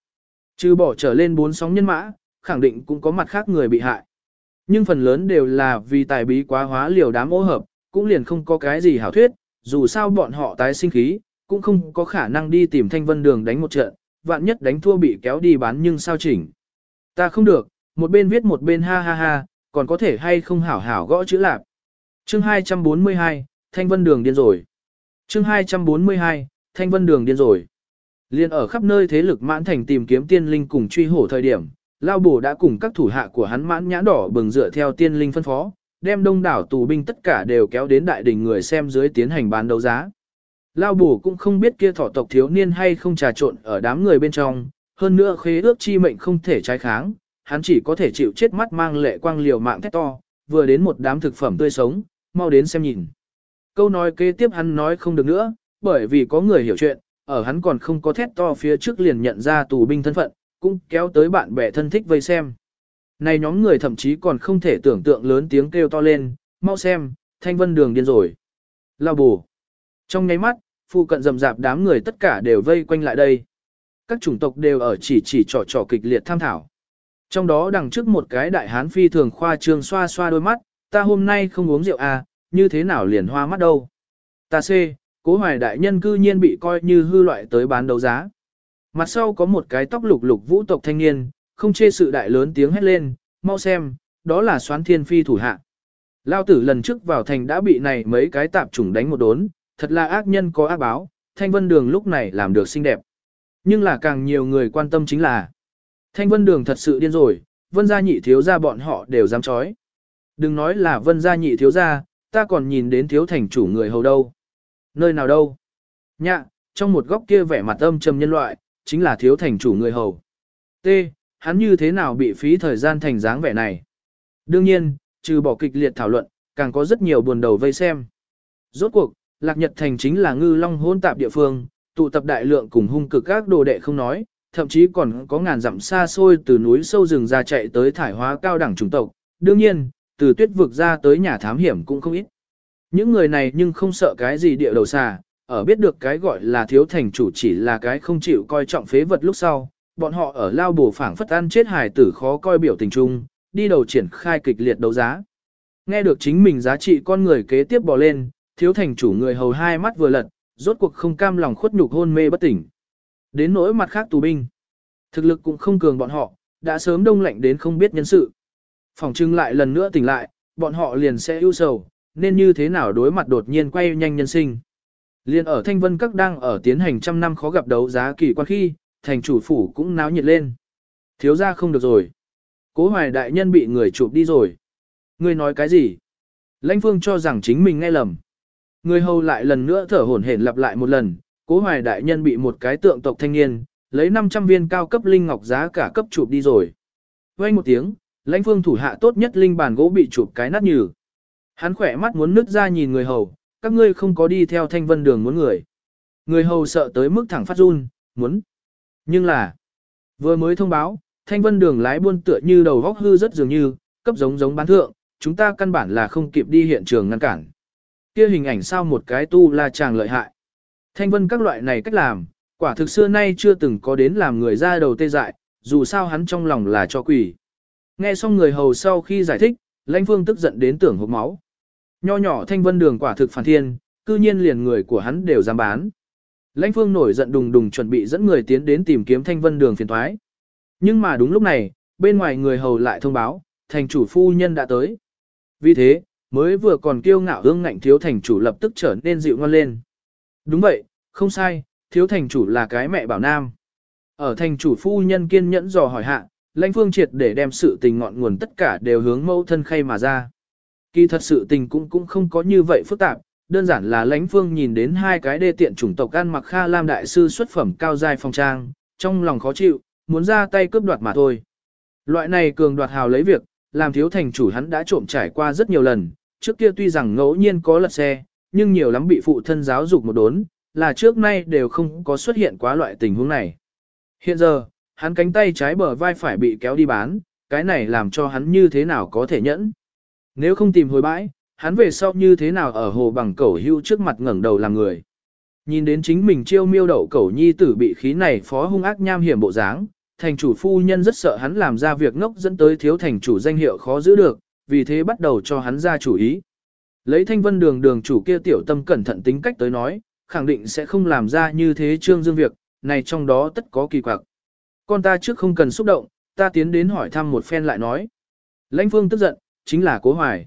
Chứ bỏ trở lên bốn sóng nhân mã, khẳng định cũng có mặt khác người bị hại. Nhưng phần lớn đều là vì tài bí quá hóa liều đám ô hợp, cũng liền không có cái gì hảo thuyết, dù sao bọn họ tái sinh khí, cũng không có khả năng đi tìm thanh vân đường đánh một trận, vạn nhất đánh thua bị kéo đi bán nhưng sao chỉnh. Ta không được, một bên viết một bên ha ha ha, còn có thể hay không hảo hảo gõ chữ lạp. Chương 242, Thanh Vân Đường điên rồi. Chương 242, Thanh Vân Đường điên rồi. Liên ở khắp nơi thế lực mãn thành tìm kiếm tiên linh cùng truy hổ thời điểm, Lao Bổ đã cùng các thủ hạ của hắn mãn nhã đỏ bừng dựa theo tiên linh phân phó, đem đông đảo tù binh tất cả đều kéo đến đại đình người xem dưới tiến hành bán đấu giá. Lao Bù cũng không biết kia thỏ tộc thiếu niên hay không trà trộn ở đám người bên trong, hơn nữa khế ước chi mệnh không thể trái kháng, hắn chỉ có thể chịu chết mắt mang lệ quang liều mạng thét to, vừa đến một đám thực phẩm tươi sống, mau đến xem nhìn. Câu nói kế tiếp hắn nói không được nữa, bởi vì có người hiểu chuyện, ở hắn còn không có thét to phía trước liền nhận ra tù binh thân phận, cũng kéo tới bạn bè thân thích vây xem. Này nhóm người thậm chí còn không thể tưởng tượng lớn tiếng kêu to lên, mau xem, thanh vân đường điên rồi. Lao bù. Trong nháy mắt, phụ cận rầm rạp đám người tất cả đều vây quanh lại đây. Các chủng tộc đều ở chỉ chỉ trò trò kịch liệt tham thảo. Trong đó đằng trước một cái đại hán phi thường khoa trương xoa xoa đôi mắt, ta hôm nay không uống rượu à, như thế nào liền hoa mắt đâu. Ta C, cố hoài đại nhân cư nhiên bị coi như hư loại tới bán đấu giá. Mặt sau có một cái tóc lục lục vũ tộc thanh niên, không chê sự đại lớn tiếng hét lên, mau xem, đó là xoán thiên phi thủ hạ. Lao tử lần trước vào thành đã bị này mấy cái tạp chủng đánh một đốn, thật là ác nhân có ác báo, thanh vân đường lúc này làm được xinh đẹp. Nhưng là càng nhiều người quan tâm chính là thanh vân đường thật sự điên rồi, vân gia nhị thiếu gia bọn họ đều dám chói. Đừng nói là vân gia nhị thiếu gia, ta còn nhìn đến thiếu thành chủ người hầu đâu. Nơi nào đâu? Nhạ, trong một góc kia vẻ mặt âm trầm nhân loại, chính là thiếu thành chủ người hầu. T. Hắn như thế nào bị phí thời gian thành dáng vẻ này? Đương nhiên, trừ bỏ kịch liệt thảo luận, càng có rất nhiều buồn đầu vây xem. Rốt cuộc, Lạc Nhật Thành chính là ngư long hôn tạp địa phương, tụ tập đại lượng cùng hung cực các đồ đệ không nói, thậm chí còn có ngàn dặm xa xôi từ núi sâu rừng ra chạy tới thải hóa cao đẳng chủng tộc. Đương nhiên, từ tuyết vực ra tới nhà thám hiểm cũng không ít. Những người này nhưng không sợ cái gì địa đầu xà, ở biết được cái gọi là thiếu thành chủ chỉ là cái không chịu coi trọng phế vật lúc sau, bọn họ ở lao bổ phảng phất ăn chết hài tử khó coi biểu tình chung, đi đầu triển khai kịch liệt đấu giá. Nghe được chính mình giá trị con người kế tiếp bò lên, thiếu thành chủ người hầu hai mắt vừa lật, rốt cuộc không cam lòng khuất nhục hôn mê bất tỉnh. Đến nỗi mặt khác tù binh. Thực lực cũng không cường bọn họ, đã sớm đông lạnh đến không biết nhân sự. Phòng trưng lại lần nữa tỉnh lại, bọn họ liền sẽ ưu sầu, nên như thế nào đối mặt đột nhiên quay nhanh nhân sinh. Liên ở Thanh Vân Các đang ở tiến hành trăm năm khó gặp đấu giá kỳ quan khi, thành chủ phủ cũng náo nhiệt lên. Thiếu ra không được rồi. Cố hoài đại nhân bị người chụp đi rồi. Người nói cái gì? Lãnh phương cho rằng chính mình nghe lầm. Người hầu lại lần nữa thở hổn hển lặp lại một lần, cố hoài đại nhân bị một cái tượng tộc thanh niên, lấy 500 viên cao cấp linh ngọc giá cả cấp chụp đi rồi. Quay một tiếng, lãnh phương thủ hạ tốt nhất linh bàn gỗ bị chụp cái nát nhừ. Hắn khỏe mắt muốn nứt ra nhìn người hầu, các ngươi không có đi theo thanh vân đường muốn người. Người hầu sợ tới mức thẳng phát run, muốn. Nhưng là, vừa mới thông báo, thanh vân đường lái buôn tựa như đầu góc hư rất dường như, cấp giống giống bán thượng, chúng ta căn bản là không kịp đi hiện trường ngăn cản. Kia hình ảnh sao một cái tu là chàng lợi hại. Thanh vân các loại này cách làm, quả thực xưa nay chưa từng có đến làm người ra đầu tê dại, dù sao hắn trong lòng là cho quỷ. Nghe xong người hầu sau khi giải thích, lãnh phương tức giận đến tưởng hộp máu. Nho nhỏ thanh vân đường quả thực phản thiên, cư nhiên liền người của hắn đều dám bán. Lãnh phương nổi giận đùng đùng chuẩn bị dẫn người tiến đến tìm kiếm thanh vân đường phiền thoái. Nhưng mà đúng lúc này, bên ngoài người hầu lại thông báo, thành chủ phu nhân đã tới. Vì thế, mới vừa còn kiêu ngạo hương ngạnh thiếu thành chủ lập tức trở nên dịu ngoan lên. Đúng vậy, không sai, thiếu thành chủ là cái mẹ bảo nam. Ở thành chủ phu nhân kiên nhẫn dò hỏi hạ, lãnh phương triệt để đem sự tình ngọn nguồn tất cả đều hướng mẫu thân khay mà ra. Kỳ thật sự tình cũng cũng không có như vậy phức tạp, đơn giản là lãnh phương nhìn đến hai cái đê tiện chủng tộc ăn mặc Kha Lam đại sư xuất phẩm cao dài phong trang, trong lòng khó chịu, muốn ra tay cướp đoạt mà thôi. Loại này cường đoạt hào lấy việc, làm thiếu thành chủ hắn đã trộm trải qua rất nhiều lần, trước kia tuy rằng ngẫu nhiên có lật xe, nhưng nhiều lắm bị phụ thân giáo dục một đốn, là trước nay đều không có xuất hiện quá loại tình huống này. Hiện giờ, hắn cánh tay trái bờ vai phải bị kéo đi bán, cái này làm cho hắn như thế nào có thể nhẫn. Nếu không tìm hồi bãi, hắn về sau như thế nào ở hồ bằng cẩu hưu trước mặt ngẩng đầu làm người. Nhìn đến chính mình chiêu miêu đậu cẩu nhi tử bị khí này phó hung ác nham hiểm bộ dáng, thành chủ phu nhân rất sợ hắn làm ra việc ngốc dẫn tới thiếu thành chủ danh hiệu khó giữ được, vì thế bắt đầu cho hắn ra chủ ý. Lấy thanh vân đường đường chủ kia tiểu tâm cẩn thận tính cách tới nói, khẳng định sẽ không làm ra như thế trương dương việc, này trong đó tất có kỳ quặc. Con ta trước không cần xúc động, ta tiến đến hỏi thăm một phen lại nói. Lãnh phương tức giận, chính là cố hoài.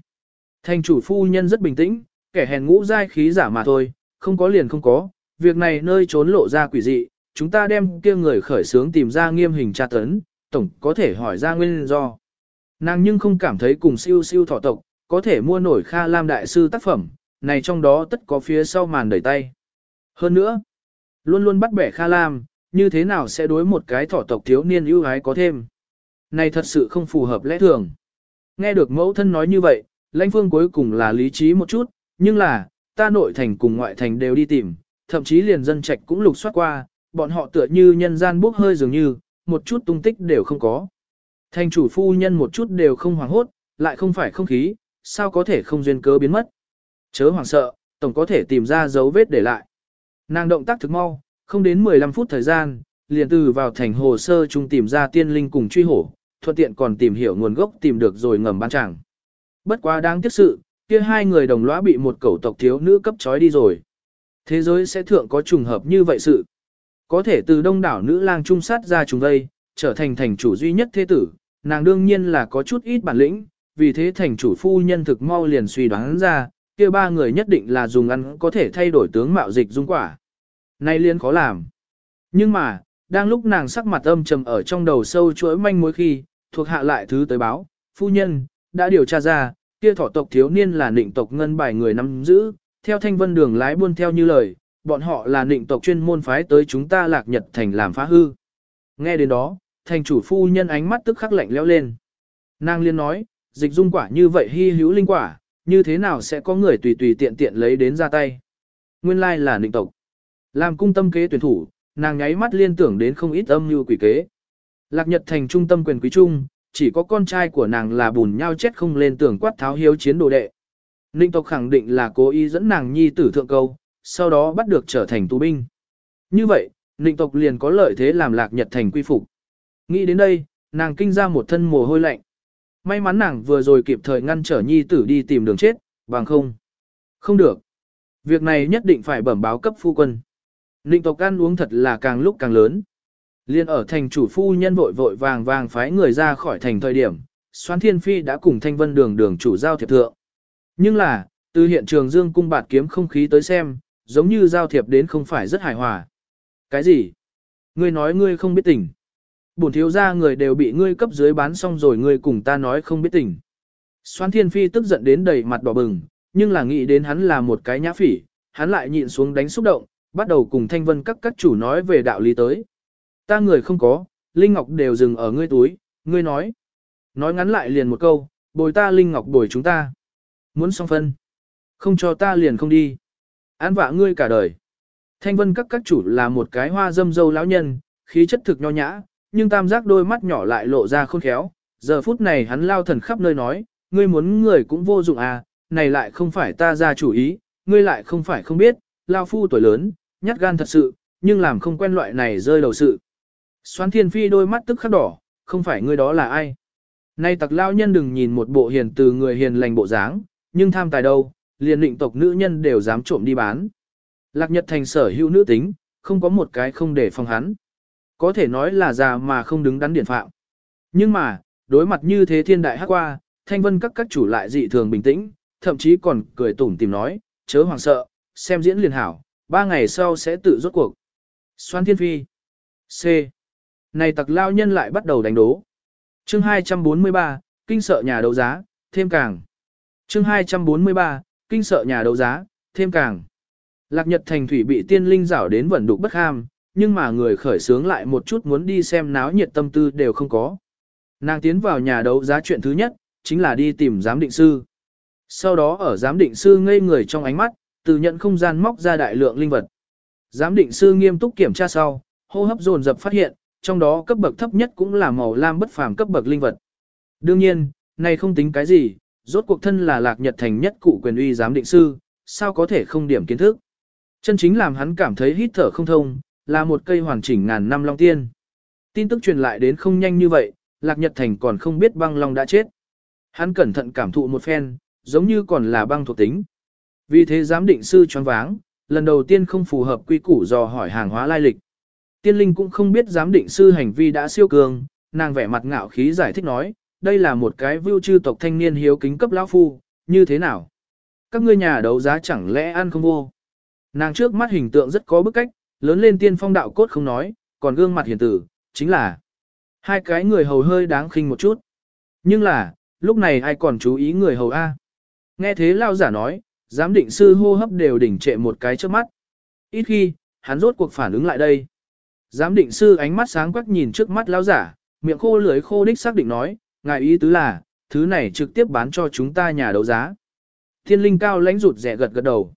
Thành chủ phu nhân rất bình tĩnh, kẻ hèn ngũ giai khí giả mà thôi, không có liền không có, việc này nơi trốn lộ ra quỷ dị, chúng ta đem kia người khởi sướng tìm ra nghiêm hình tra tấn, tổng có thể hỏi ra nguyên do. Nàng nhưng không cảm thấy cùng siêu siêu thọ tộc, có thể mua nổi Kha Lam Đại Sư tác phẩm, này trong đó tất có phía sau màn đẩy tay. Hơn nữa, luôn luôn bắt bẻ Kha Lam, như thế nào sẽ đối một cái thọ tộc thiếu niên ưu ái có thêm. Này thật sự không phù hợp lẽ thường. Nghe được mẫu thân nói như vậy, lãnh phương cuối cùng là lý trí một chút, nhưng là, ta nội thành cùng ngoại thành đều đi tìm, thậm chí liền dân trạch cũng lục soát qua, bọn họ tựa như nhân gian bốc hơi dường như, một chút tung tích đều không có. Thành chủ phu nhân một chút đều không hoảng hốt, lại không phải không khí, sao có thể không duyên cớ biến mất. Chớ hoảng sợ, tổng có thể tìm ra dấu vết để lại. Nàng động tác thực mau, không đến 15 phút thời gian, liền từ vào thành hồ sơ chung tìm ra tiên linh cùng truy hổ, thuận tiện còn tìm hiểu nguồn gốc tìm được rồi ngầm ban chàng. Bất quá đáng tiếc sự, kia hai người đồng lõa bị một cẩu tộc thiếu nữ cấp trói đi rồi. Thế giới sẽ thượng có trùng hợp như vậy sự. Có thể từ đông đảo nữ lang trung sát ra trùng đây, trở thành thành chủ duy nhất thế tử, nàng đương nhiên là có chút ít bản lĩnh, vì thế thành chủ phu nhân thực mau liền suy đoán ra, kia ba người nhất định là dùng ăn có thể thay đổi tướng mạo dịch dung quả. Nay liên khó làm. Nhưng mà, đang lúc nàng sắc mặt âm trầm ở trong đầu sâu chuỗi manh mối khi, thuộc hạ lại thứ tới báo, phu nhân, đã điều tra ra, kia thỏ tộc thiếu niên là nịnh tộc ngân bài người nắm giữ, theo thanh vân đường lái buôn theo như lời, bọn họ là nịnh tộc chuyên môn phái tới chúng ta lạc nhật thành làm phá hư. Nghe đến đó, thành chủ phu nhân ánh mắt tức khắc lạnh lẽo lên. Nàng liên nói, dịch dung quả như vậy hy hữu linh quả, như thế nào sẽ có người tùy tùy tiện tiện lấy đến ra tay. Nguyên lai là nịnh tộc. Làm cung tâm kế tuyển thủ, nàng nháy mắt liên tưởng đến không ít âm như quỷ kế. Lạc Nhật thành trung tâm quyền quý trung, chỉ có con trai của nàng là bùn nhau chết không lên tưởng quát tháo hiếu chiến đồ đệ. Ninh tộc khẳng định là cố ý dẫn nàng nhi tử thượng câu, sau đó bắt được trở thành tù binh. Như vậy, Ninh tộc liền có lợi thế làm Lạc Nhật thành quy phục. Nghĩ đến đây, nàng kinh ra một thân mồ hôi lạnh. May mắn nàng vừa rồi kịp thời ngăn trở nhi tử đi tìm đường chết, bằng không. Không được. Việc này nhất định phải bẩm báo cấp phu quân. Ninh tộc ăn uống thật là càng lúc càng lớn. Liên ở thành chủ phu nhân vội vội vàng vàng phái người ra khỏi thành thời điểm, Soán Thiên Phi đã cùng Thanh Vân Đường đường chủ giao thiệp thượng. Nhưng là, từ hiện trường dương cung bạt kiếm không khí tới xem, giống như giao thiệp đến không phải rất hài hòa. Cái gì? Ngươi nói ngươi không biết tình. Bổn thiếu gia người đều bị ngươi cấp dưới bán xong rồi ngươi cùng ta nói không biết tình. Soán Thiên Phi tức giận đến đầy mặt đỏ bừng, nhưng là nghĩ đến hắn là một cái nhã phỉ, hắn lại nhịn xuống đánh xúc động, bắt đầu cùng Thanh Vân các các chủ nói về đạo lý tới. Ta người không có, Linh Ngọc đều dừng ở ngươi túi, ngươi nói. Nói ngắn lại liền một câu, bồi ta Linh Ngọc bồi chúng ta. Muốn xong phân. Không cho ta liền không đi. an vạ ngươi cả đời. Thanh vân các các chủ là một cái hoa dâm dâu lão nhân, khí chất thực nho nhã, nhưng tam giác đôi mắt nhỏ lại lộ ra khôn khéo. Giờ phút này hắn lao thần khắp nơi nói, ngươi muốn người cũng vô dụng à, này lại không phải ta ra chủ ý, ngươi lại không phải không biết, lao phu tuổi lớn, nhát gan thật sự, nhưng làm không quen loại này rơi đầu sự. Xoán thiên phi đôi mắt tức khắc đỏ, không phải ngươi đó là ai. Nay tặc lao nhân đừng nhìn một bộ hiền từ người hiền lành bộ dáng, nhưng tham tài đâu, liền định tộc nữ nhân đều dám trộm đi bán. Lạc Nhật thành sở hữu nữ tính, không có một cái không để phòng hắn. Có thể nói là già mà không đứng đắn điển phạm. Nhưng mà, đối mặt như thế thiên đại hắc qua, thanh vân các các chủ lại dị thường bình tĩnh, thậm chí còn cười tủm tìm nói, chớ hoàng sợ, xem diễn liền hảo, ba ngày sau sẽ tự rốt cuộc. Xoan thiên phi. C. Này tặc lao nhân lại bắt đầu đánh đố. Chương 243, kinh sợ nhà đấu giá, thêm càng. Chương 243, kinh sợ nhà đấu giá, thêm càng. Lạc Nhật Thành Thủy bị tiên linh rảo đến vẩn đục bất ham, nhưng mà người khởi sướng lại một chút muốn đi xem náo nhiệt tâm tư đều không có. Nàng tiến vào nhà đấu giá chuyện thứ nhất, chính là đi tìm giám định sư. Sau đó ở giám định sư ngây người trong ánh mắt, từ nhận không gian móc ra đại lượng linh vật. Giám định sư nghiêm túc kiểm tra sau, hô hấp dồn dập phát hiện, trong đó cấp bậc thấp nhất cũng là màu lam bất phàm cấp bậc linh vật. Đương nhiên, này không tính cái gì, rốt cuộc thân là lạc nhật thành nhất cụ quyền uy giám định sư, sao có thể không điểm kiến thức. Chân chính làm hắn cảm thấy hít thở không thông, là một cây hoàn chỉnh ngàn năm long tiên. Tin tức truyền lại đến không nhanh như vậy, lạc nhật thành còn không biết băng long đã chết. Hắn cẩn thận cảm thụ một phen, giống như còn là băng thuộc tính. Vì thế giám định sư choáng váng, lần đầu tiên không phù hợp quy củ dò hỏi hàng hóa lai lịch. Tiên linh cũng không biết giám định sư hành vi đã siêu cường, nàng vẻ mặt ngạo khí giải thích nói, đây là một cái vưu chư tộc thanh niên hiếu kính cấp lão phu, như thế nào? Các ngươi nhà đấu giá chẳng lẽ ăn không vô? Nàng trước mắt hình tượng rất có bức cách, lớn lên tiên phong đạo cốt không nói, còn gương mặt hiền tử, chính là hai cái người hầu hơi đáng khinh một chút. Nhưng là, lúc này ai còn chú ý người hầu A? Nghe thế lao giả nói, giám định sư hô hấp đều đỉnh trệ một cái trước mắt. Ít khi, hắn rốt cuộc phản ứng lại đây. Giám định sư ánh mắt sáng quắc nhìn trước mắt lão giả, miệng khô lưỡi khô đích xác định nói, ngài ý tứ là, thứ này trực tiếp bán cho chúng ta nhà đấu giá. Thiên linh cao lãnh rụt rẻ gật gật đầu.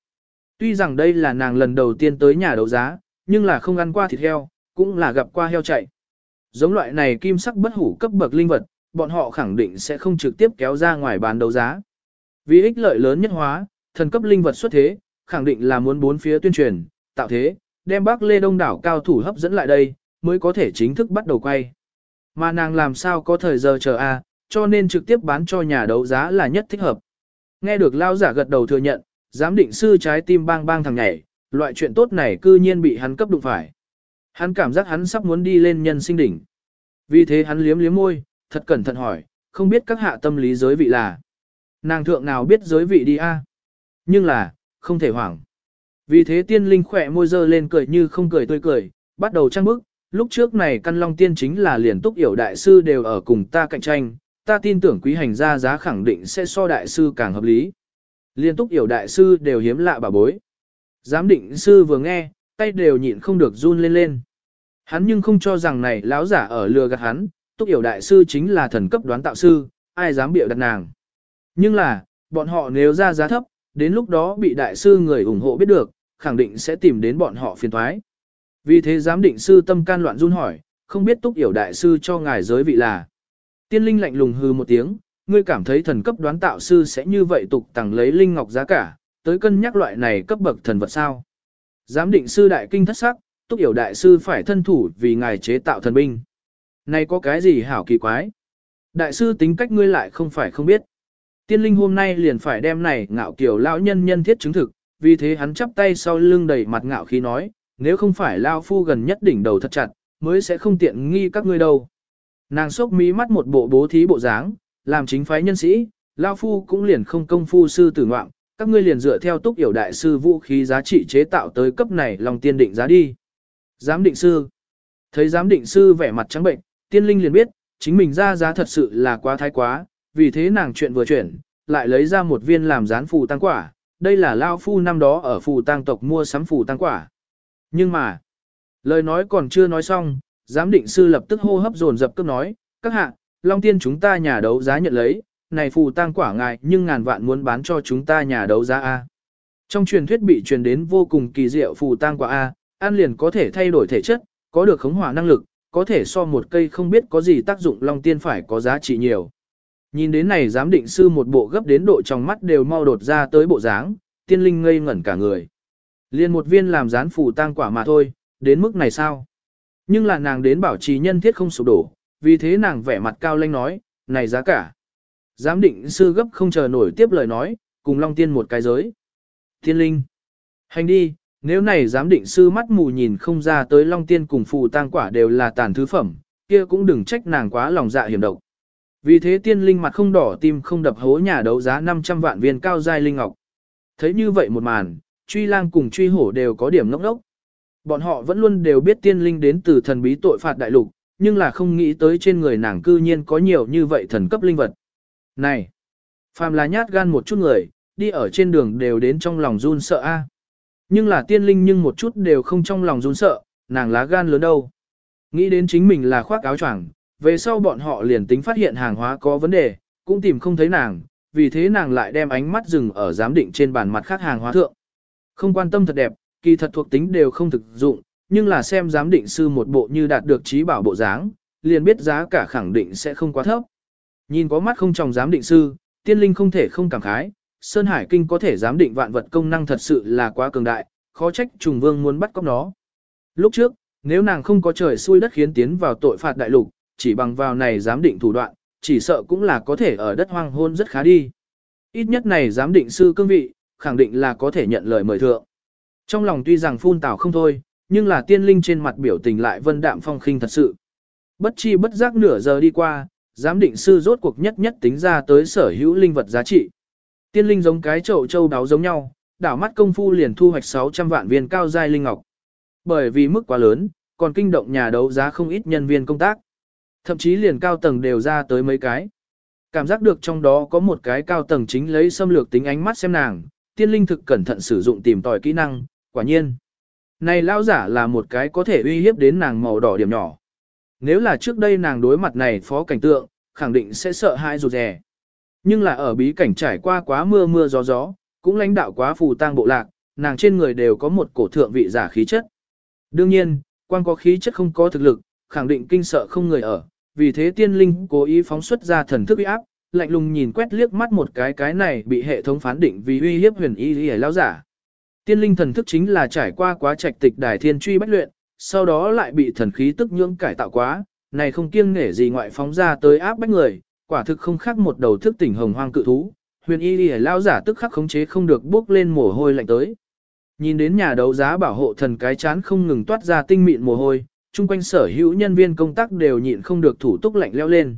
Tuy rằng đây là nàng lần đầu tiên tới nhà đấu giá, nhưng là không ăn qua thịt heo, cũng là gặp qua heo chạy. Giống loại này kim sắc bất hủ cấp bậc linh vật, bọn họ khẳng định sẽ không trực tiếp kéo ra ngoài bán đấu giá. Vì ích lợi lớn nhất hóa, thần cấp linh vật xuất thế, khẳng định là muốn bốn phía tuyên truyền, tạo thế, đem bác Lê Đông đảo cao thủ hấp dẫn lại đây, mới có thể chính thức bắt đầu quay. Mà nàng làm sao có thời giờ chờ a, cho nên trực tiếp bán cho nhà đấu giá là nhất thích hợp. Nghe được lao giả gật đầu thừa nhận, giám định sư trái tim bang bang thằng nhảy, loại chuyện tốt này cư nhiên bị hắn cấp đụng phải. Hắn cảm giác hắn sắp muốn đi lên nhân sinh đỉnh. Vì thế hắn liếm liếm môi, thật cẩn thận hỏi, không biết các hạ tâm lý giới vị là. Nàng thượng nào biết giới vị đi a? Nhưng là, không thể hoảng. Vì thế tiên linh khỏe môi dơ lên cười như không cười tươi cười, bắt đầu trang bức, lúc trước này căn long tiên chính là liền túc hiểu đại sư đều ở cùng ta cạnh tranh, ta tin tưởng quý hành gia giá khẳng định sẽ so đại sư càng hợp lý. Liên túc hiểu đại sư đều hiếm lạ bà bối. Giám định sư vừa nghe, tay đều nhịn không được run lên lên. Hắn nhưng không cho rằng này lão giả ở lừa gạt hắn, túc hiểu đại sư chính là thần cấp đoán tạo sư, ai dám bịa đặt nàng. Nhưng là, bọn họ nếu ra giá thấp, đến lúc đó bị đại sư người ủng hộ biết được, khẳng định sẽ tìm đến bọn họ phiền thoái. Vì thế giám định sư tâm can loạn run hỏi, không biết túc hiểu đại sư cho ngài giới vị là. Tiên linh lạnh lùng hư một tiếng, ngươi cảm thấy thần cấp đoán tạo sư sẽ như vậy tục tặng lấy linh ngọc giá cả, tới cân nhắc loại này cấp bậc thần vật sao. Giám định sư đại kinh thất sắc, túc hiểu đại sư phải thân thủ vì ngài chế tạo thần binh. Này có cái gì hảo kỳ quái? Đại sư tính cách ngươi lại không phải không biết. Tiên linh hôm nay liền phải đem này ngạo kiểu lão nhân nhân thiết chứng thực, vì thế hắn chắp tay sau lưng đầy mặt ngạo khí nói, nếu không phải lao phu gần nhất đỉnh đầu thật chặt, mới sẽ không tiện nghi các ngươi đâu. Nàng sốc mí mắt một bộ bố thí bộ dáng, làm chính phái nhân sĩ, lao phu cũng liền không công phu sư tử ngoạm, các ngươi liền dựa theo túc hiểu đại sư vũ khí giá trị chế tạo tới cấp này lòng tiên định giá đi. Giám định sư. Thấy giám định sư vẻ mặt trắng bệnh, tiên linh liền biết, chính mình ra giá thật sự là quá thái quá, vì thế nàng chuyện vừa chuyển, lại lấy ra một viên làm gián phù tăng quả, đây là lao phu năm đó ở phù tăng tộc mua sắm phù tăng quả. Nhưng mà, lời nói còn chưa nói xong, giám định sư lập tức hô hấp dồn dập cấp nói, các hạ, Long Tiên chúng ta nhà đấu giá nhận lấy, này phù tang quả ngài nhưng ngàn vạn muốn bán cho chúng ta nhà đấu giá A. Trong truyền thuyết bị truyền đến vô cùng kỳ diệu phù tang quả A, ăn liền có thể thay đổi thể chất, có được khống hỏa năng lực, có thể so một cây không biết có gì tác dụng Long Tiên phải có giá trị nhiều. Nhìn đến này giám định sư một bộ gấp đến độ trong mắt đều mau đột ra tới bộ dáng, tiên linh ngây ngẩn cả người. Liên một viên làm dán phù tang quả mà thôi, đến mức này sao? Nhưng là nàng đến bảo trì nhân thiết không sụp đổ, vì thế nàng vẻ mặt cao lanh nói, này giá cả. Giám định sư gấp không chờ nổi tiếp lời nói, cùng Long Tiên một cái giới. Tiên linh. Hành đi, nếu này giám định sư mắt mù nhìn không ra tới Long Tiên cùng phù tang quả đều là tàn thứ phẩm, kia cũng đừng trách nàng quá lòng dạ hiểm độc. Vì thế tiên linh mặt không đỏ tim không đập hố nhà đấu giá 500 vạn viên cao giai linh ngọc. Thấy như vậy một màn, truy lang cùng truy hổ đều có điểm ngốc ngốc. Bọn họ vẫn luôn đều biết tiên linh đến từ thần bí tội phạt đại lục, nhưng là không nghĩ tới trên người nàng cư nhiên có nhiều như vậy thần cấp linh vật. Này! Phàm là nhát gan một chút người, đi ở trên đường đều đến trong lòng run sợ a. Nhưng là tiên linh nhưng một chút đều không trong lòng run sợ, nàng lá gan lớn đâu. Nghĩ đến chính mình là khoác áo choàng, về sau bọn họ liền tính phát hiện hàng hóa có vấn đề, cũng tìm không thấy nàng, vì thế nàng lại đem ánh mắt dừng ở giám định trên bàn mặt khác hàng hóa thượng. Không quan tâm thật đẹp, kỳ thật thuộc tính đều không thực dụng, nhưng là xem giám định sư một bộ như đạt được trí bảo bộ dáng, liền biết giá cả khẳng định sẽ không quá thấp. Nhìn có mắt không tròng giám định sư, tiên linh không thể không cảm khái, Sơn Hải Kinh có thể giám định vạn vật công năng thật sự là quá cường đại, khó trách trùng vương muốn bắt cóc nó. Lúc trước, nếu nàng không có trời xui đất khiến tiến vào tội phạt đại lục, chỉ bằng vào này giám định thủ đoạn, chỉ sợ cũng là có thể ở đất hoang hôn rất khá đi. Ít nhất này giám định sư cương vị, khẳng định là có thể nhận lời mời thượng. Trong lòng tuy rằng phun tảo không thôi, nhưng là tiên linh trên mặt biểu tình lại vân đạm phong khinh thật sự. Bất chi bất giác nửa giờ đi qua, giám định sư rốt cuộc nhất nhất tính ra tới sở hữu linh vật giá trị. Tiên linh giống cái chậu châu đáo giống nhau, đảo mắt công phu liền thu hoạch 600 vạn viên cao giai linh ngọc. Bởi vì mức quá lớn, còn kinh động nhà đấu giá không ít nhân viên công tác. Thậm chí liền cao tầng đều ra tới mấy cái. Cảm giác được trong đó có một cái cao tầng chính lấy xâm lược tính ánh mắt xem nàng, tiên linh thực cẩn thận sử dụng tìm tòi kỹ năng, quả nhiên. Này lão giả là một cái có thể uy hiếp đến nàng màu đỏ điểm nhỏ. Nếu là trước đây nàng đối mặt này phó cảnh tượng, khẳng định sẽ sợ hãi rụt rè. Nhưng là ở bí cảnh trải qua quá mưa mưa gió gió, cũng lãnh đạo quá phù tang bộ lạc, nàng trên người đều có một cổ thượng vị giả khí chất. Đương nhiên, quan có khí chất không có thực lực, khẳng định kinh sợ không người ở, vì thế tiên linh cố ý phóng xuất ra thần thức uy áp, lạnh lùng nhìn quét liếc mắt một cái cái này bị hệ thống phán định vì uy hiếp huyền y y lão giả. Tiên linh thần thức chính là trải qua quá trạch tịch đài thiên truy bách luyện, sau đó lại bị thần khí tức nhưỡng cải tạo quá, này không kiêng nể gì ngoại phóng ra tới áp bách người, quả thực không khác một đầu thức tỉnh hồng hoang cự thú. Huyền y y lao giả tức khắc khống chế không được bước lên mồ hôi lạnh tới. Nhìn đến nhà đấu giá bảo hộ thần cái chán không ngừng toát ra tinh mịn mồ hôi, chung quanh sở hữu nhân viên công tác đều nhịn không được thủ túc lạnh leo lên.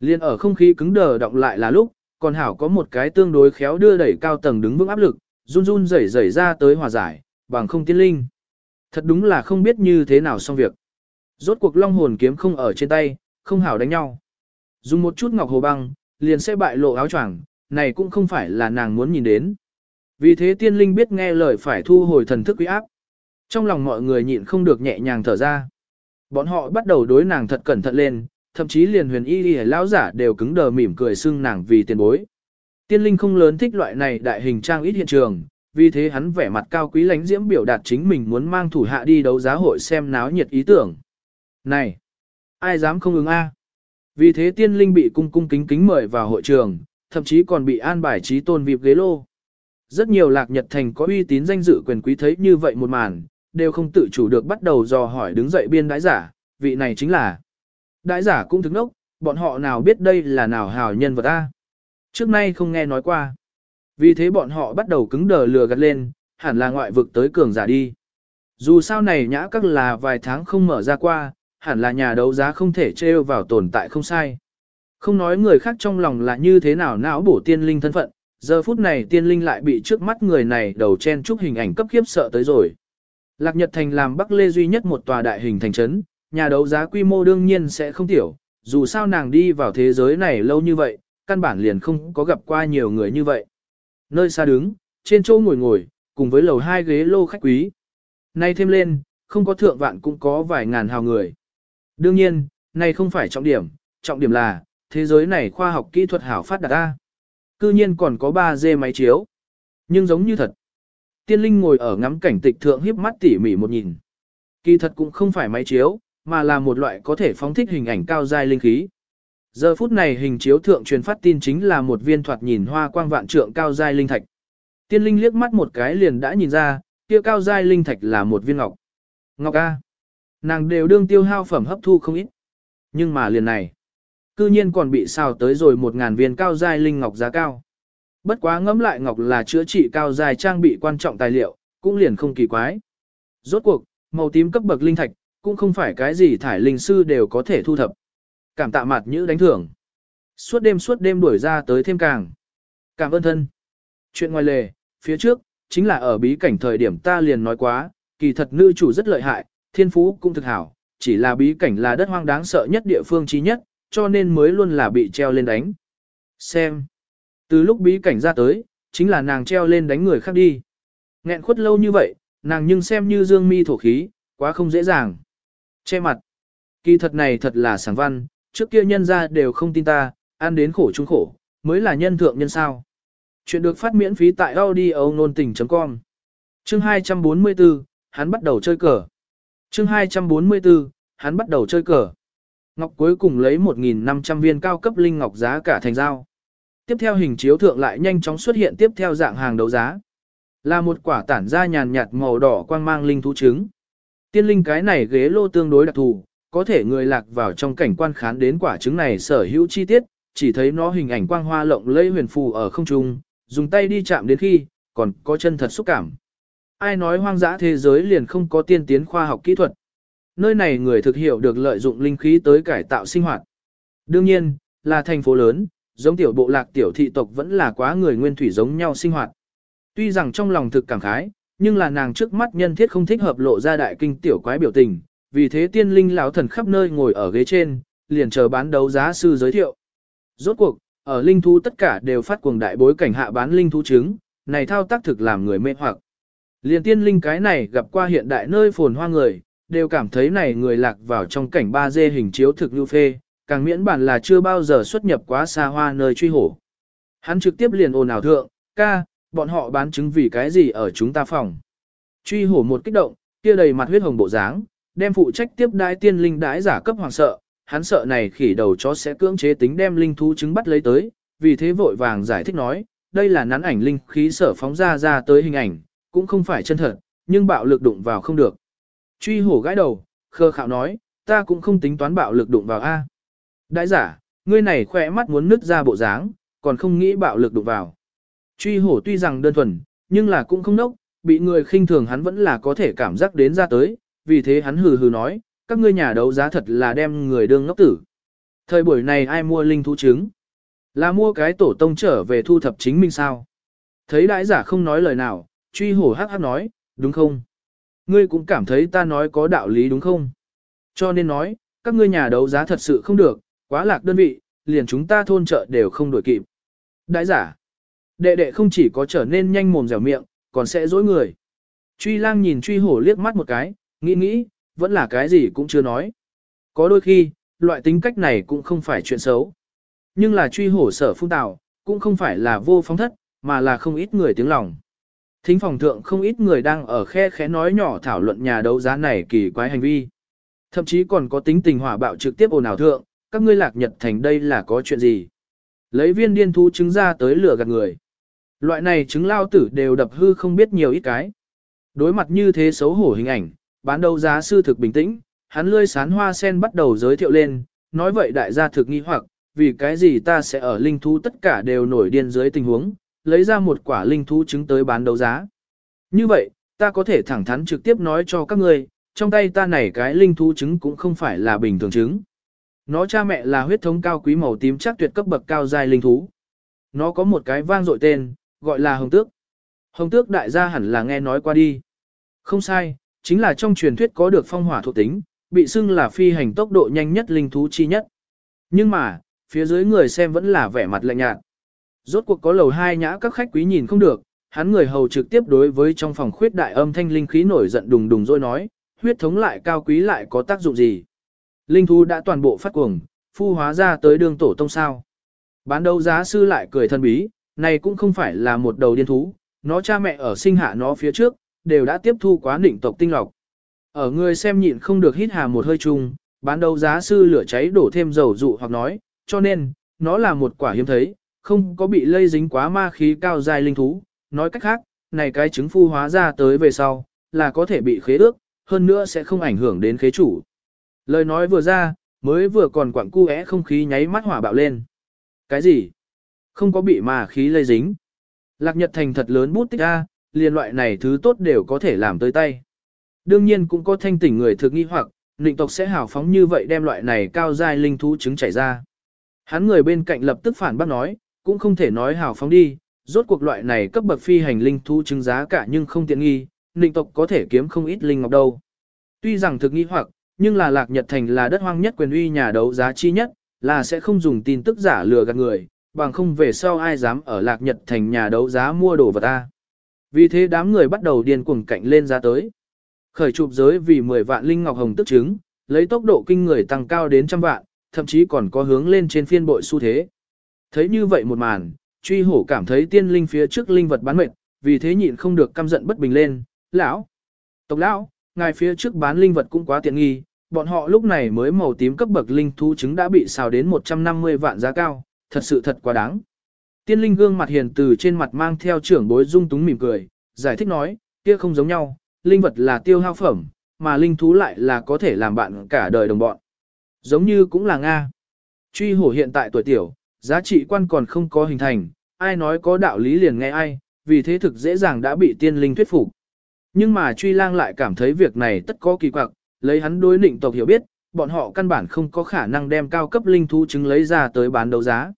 Liên ở không khí cứng đờ động lại là lúc, còn hảo có một cái tương đối khéo đưa đẩy cao tầng đứng vững áp lực, run run rẩy rẩy ra tới hòa giải, bằng không tiên linh. Thật đúng là không biết như thế nào xong việc. Rốt cuộc long hồn kiếm không ở trên tay, không hảo đánh nhau. Dùng một chút ngọc hồ băng, liền sẽ bại lộ áo choàng, này cũng không phải là nàng muốn nhìn đến. Vì thế tiên linh biết nghe lời phải thu hồi thần thức quý áp. Trong lòng mọi người nhịn không được nhẹ nhàng thở ra. Bọn họ bắt đầu đối nàng thật cẩn thận lên, thậm chí liền huyền y y lão giả đều cứng đờ mỉm cười xưng nàng vì tiền bối. Tiên linh không lớn thích loại này đại hình trang ít hiện trường, vì thế hắn vẻ mặt cao quý lánh diễm biểu đạt chính mình muốn mang thủ hạ đi đấu giá hội xem náo nhiệt ý tưởng. Này, ai dám không ứng a? Vì thế tiên linh bị cung cung kính kính mời vào hội trường, thậm chí còn bị an bài trí tôn vịp ghế lô. Rất nhiều lạc nhật thành có uy tín danh dự quyền quý thấy như vậy một màn, đều không tự chủ được bắt đầu dò hỏi đứng dậy biên đái giả, vị này chính là. Đái giả cũng thức nốc, bọn họ nào biết đây là nào hào nhân vật a? Trước nay không nghe nói qua. Vì thế bọn họ bắt đầu cứng đờ lừa gạt lên, hẳn là ngoại vực tới cường giả đi. Dù sao này nhã các là vài tháng không mở ra qua, hẳn là nhà đấu giá không thể trêu vào tồn tại không sai. Không nói người khác trong lòng là như thế nào não bổ tiên linh thân phận, giờ phút này tiên linh lại bị trước mắt người này đầu chen chúc hình ảnh cấp khiếp sợ tới rồi. Lạc Nhật Thành làm Bắc Lê duy nhất một tòa đại hình thành trấn, nhà đấu giá quy mô đương nhiên sẽ không tiểu, dù sao nàng đi vào thế giới này lâu như vậy, căn bản liền không có gặp qua nhiều người như vậy. Nơi xa đứng, trên chỗ ngồi ngồi, cùng với lầu hai ghế lô khách quý. Nay thêm lên, không có thượng vạn cũng có vài ngàn hào người. Đương nhiên, này không phải trọng điểm, trọng điểm là, thế giới này khoa học kỹ thuật hảo phát đạt ta. Cư nhiên còn có 3D máy chiếu. Nhưng giống như thật. Tiên linh ngồi ở ngắm cảnh tịch thượng hiếp mắt tỉ mỉ một nhìn. Kỳ thật cũng không phải máy chiếu, mà là một loại có thể phóng thích hình ảnh cao giai linh khí. Giờ phút này hình chiếu thượng truyền phát tin chính là một viên thoạt nhìn hoa quang vạn trượng cao giai linh thạch. Tiên linh liếc mắt một cái liền đã nhìn ra, kia cao giai linh thạch là một viên ngọc. Ngọc A. Nàng đều đương tiêu hao phẩm hấp thu không ít. Nhưng mà liền này, cư nhiên còn bị xào tới rồi một ngàn viên cao giai linh ngọc giá cao. Bất quá ngẫm lại ngọc là chữa trị cao giai trang bị quan trọng tài liệu, cũng liền không kỳ quái. Rốt cuộc, màu tím cấp bậc linh thạch, cũng không phải cái gì thải linh sư đều có thể thu thập. Cảm tạ mặt như đánh thưởng. Suốt đêm suốt đêm đuổi ra tới thêm càng. Cảm ơn thân. Chuyện ngoài lề, phía trước, chính là ở bí cảnh thời điểm ta liền nói quá, kỳ thật nữ chủ rất lợi hại, thiên phú cũng thực hảo, chỉ là bí cảnh là đất hoang đáng sợ nhất địa phương trí nhất, cho nên mới luôn là bị treo lên đánh. Xem. Từ lúc bí cảnh ra tới, chính là nàng treo lên đánh người khác đi. Nghẹn khuất lâu như vậy, nàng nhưng xem như dương mi thổ khí, quá không dễ dàng. Che mặt. Kỳ thật này thật là sáng văn, trước kia nhân ra đều không tin ta, ăn đến khổ chung khổ, mới là nhân thượng nhân sao. Chuyện được phát miễn phí tại audio nôn tình.com Chương 244, hắn bắt đầu chơi cờ. Chương 244, hắn bắt đầu chơi cờ. Ngọc cuối cùng lấy 1.500 viên cao cấp linh ngọc giá cả thành giao. Tiếp theo hình chiếu thượng lại nhanh chóng xuất hiện tiếp theo dạng hàng đấu giá. Là một quả tản ra nhàn nhạt màu đỏ quang mang linh thú trứng. Tiên linh cái này ghế lô tương đối đặc thù, có thể người lạc vào trong cảnh quan khán đến quả trứng này sở hữu chi tiết, chỉ thấy nó hình ảnh quang hoa lộng lẫy huyền phù ở không trung, dùng tay đi chạm đến khi, còn có chân thật xúc cảm. Ai nói hoang dã thế giới liền không có tiên tiến khoa học kỹ thuật. Nơi này người thực hiểu được lợi dụng linh khí tới cải tạo sinh hoạt. Đương nhiên, là thành phố lớn, giống tiểu bộ lạc tiểu thị tộc vẫn là quá người nguyên thủy giống nhau sinh hoạt. Tuy rằng trong lòng thực cảm khái, nhưng là nàng trước mắt nhân thiết không thích hợp lộ ra đại kinh tiểu quái biểu tình, vì thế tiên linh lão thần khắp nơi ngồi ở ghế trên, liền chờ bán đấu giá sư giới thiệu. Rốt cuộc, ở linh thú tất cả đều phát cuồng đại bối cảnh hạ bán linh thú trứng, này thao tác thực làm người mê hoặc. Liền tiên linh cái này gặp qua hiện đại nơi phồn hoa người, đều cảm thấy này người lạc vào trong cảnh 3D hình chiếu thực lưu phê, càng miễn bản là chưa bao giờ xuất nhập quá xa hoa nơi truy hổ. Hắn trực tiếp liền ồn ào thượng, ca, bọn họ bán trứng vì cái gì ở chúng ta phòng. Truy hổ một kích động, kia đầy mặt huyết hồng bộ dáng, đem phụ trách tiếp đái tiên linh đái giả cấp hoàng sợ, hắn sợ này khỉ đầu chó sẽ cưỡng chế tính đem linh thú trứng bắt lấy tới, vì thế vội vàng giải thích nói, đây là nắn ảnh linh khí sở phóng ra ra tới hình ảnh, cũng không phải chân thật, nhưng bạo lực đụng vào không được. Truy hổ gãi đầu, khơ khạo nói, ta cũng không tính toán bạo lực đụng vào A. Đại giả, ngươi này khỏe mắt muốn nứt ra bộ dáng, còn không nghĩ bạo lực đụng vào. Truy hổ tuy rằng đơn thuần, nhưng là cũng không nốc, bị người khinh thường hắn vẫn là có thể cảm giác đến ra tới, vì thế hắn hừ hừ nói, các ngươi nhà đấu giá thật là đem người đương ngốc tử. Thời buổi này ai mua linh thú trứng? Là mua cái tổ tông trở về thu thập chính mình sao? Thấy đại giả không nói lời nào, truy hổ hắc hắc nói, đúng không? Ngươi cũng cảm thấy ta nói có đạo lý đúng không? Cho nên nói, các ngươi nhà đấu giá thật sự không được, quá lạc đơn vị, liền chúng ta thôn chợ đều không đổi kịp. Đại giả, đệ đệ không chỉ có trở nên nhanh mồm dẻo miệng, còn sẽ dối người. Truy lang nhìn truy hổ liếc mắt một cái, nghĩ nghĩ, vẫn là cái gì cũng chưa nói. Có đôi khi, loại tính cách này cũng không phải chuyện xấu. Nhưng là truy hổ sở phung tạo, cũng không phải là vô phóng thất, mà là không ít người tiếng lòng. Thính phòng thượng không ít người đang ở khe khẽ nói nhỏ thảo luận nhà đấu giá này kỳ quái hành vi. Thậm chí còn có tính tình hỏa bạo trực tiếp ồn ào thượng, các ngươi lạc nhật thành đây là có chuyện gì. Lấy viên điên thú trứng ra tới lửa gạt người. Loại này trứng lao tử đều đập hư không biết nhiều ít cái. Đối mặt như thế xấu hổ hình ảnh, bán đấu giá sư thực bình tĩnh, hắn lươi sán hoa sen bắt đầu giới thiệu lên, nói vậy đại gia thực nghi hoặc, vì cái gì ta sẽ ở linh thú tất cả đều nổi điên dưới tình huống, lấy ra một quả linh thú trứng tới bán đấu giá. Như vậy, ta có thể thẳng thắn trực tiếp nói cho các ngươi, trong tay ta này cái linh thú trứng cũng không phải là bình thường trứng. Nó cha mẹ là huyết thống cao quý màu tím chắc tuyệt cấp bậc cao dài linh thú. Nó có một cái vang dội tên, gọi là hồng tước. Hồng tước đại gia hẳn là nghe nói qua đi. Không sai, chính là trong truyền thuyết có được phong hỏa thuộc tính, bị xưng là phi hành tốc độ nhanh nhất linh thú chi nhất. Nhưng mà, phía dưới người xem vẫn là vẻ mặt lạnh nhạt. Rốt cuộc có lầu hai nhã các khách quý nhìn không được, hắn người hầu trực tiếp đối với trong phòng khuyết đại âm thanh linh khí nổi giận đùng đùng rồi nói, huyết thống lại cao quý lại có tác dụng gì. Linh thú đã toàn bộ phát cuồng, phu hóa ra tới đường tổ tông sao. Bán đấu giá sư lại cười thân bí, này cũng không phải là một đầu điên thú, nó cha mẹ ở sinh hạ nó phía trước, đều đã tiếp thu quá định tộc tinh lọc. Ở người xem nhịn không được hít hà một hơi chung, bán đấu giá sư lửa cháy đổ thêm dầu dụ hoặc nói, cho nên, nó là một quả hiếm thấy, không có bị lây dính quá ma khí cao dài linh thú. Nói cách khác, này cái trứng phu hóa ra tới về sau, là có thể bị khế ước, hơn nữa sẽ không ảnh hưởng đến khế chủ. Lời nói vừa ra, mới vừa còn quặng cu é không khí nháy mắt hỏa bạo lên. Cái gì? Không có bị ma khí lây dính. Lạc Nhật Thành thật lớn bút tích A, liên loại này thứ tốt đều có thể làm tới tay. Đương nhiên cũng có thanh tỉnh người thực nghi hoặc, định tộc sẽ hào phóng như vậy đem loại này cao giai linh thú trứng chảy ra. Hắn người bên cạnh lập tức phản bác nói, cũng không thể nói hào phóng đi, rốt cuộc loại này cấp bậc phi hành linh thú trứng giá cả nhưng không tiện nghi, định tộc có thể kiếm không ít linh ngọc đâu. Tuy rằng thực nghi hoặc, nhưng là Lạc Nhật Thành là đất hoang nhất quyền uy nhà đấu giá chi nhất, là sẽ không dùng tin tức giả lừa gạt người, bằng không về sau ai dám ở Lạc Nhật Thành nhà đấu giá mua đồ vật ta. Vì thế đám người bắt đầu điên cuồng cạnh lên ra tới. Khởi chụp giới vì 10 vạn linh ngọc hồng tức trứng, lấy tốc độ kinh người tăng cao đến trăm vạn, thậm chí còn có hướng lên trên phiên bội xu thế. Thấy như vậy một màn, truy hổ cảm thấy tiên linh phía trước linh vật bán mệt, vì thế nhịn không được căm giận bất bình lên, lão, tộc lão, ngài phía trước bán linh vật cũng quá tiện nghi, bọn họ lúc này mới màu tím cấp bậc linh thú trứng đã bị xào đến 150 vạn giá cao, thật sự thật quá đáng. Tiên linh gương mặt hiền từ trên mặt mang theo trưởng bối dung túng mỉm cười, giải thích nói, kia không giống nhau, linh vật là tiêu hao phẩm, mà linh thú lại là có thể làm bạn cả đời đồng bọn. Giống như cũng là Nga. Truy hổ hiện tại tuổi tiểu, giá trị quan còn không có hình thành, ai nói có đạo lý liền nghe ai, vì thế thực dễ dàng đã bị tiên linh thuyết phục. Nhưng mà truy lang lại cảm thấy việc này tất có kỳ quặc, lấy hắn đối định tộc hiểu biết, bọn họ căn bản không có khả năng đem cao cấp linh thú chứng lấy ra tới bán đấu giá.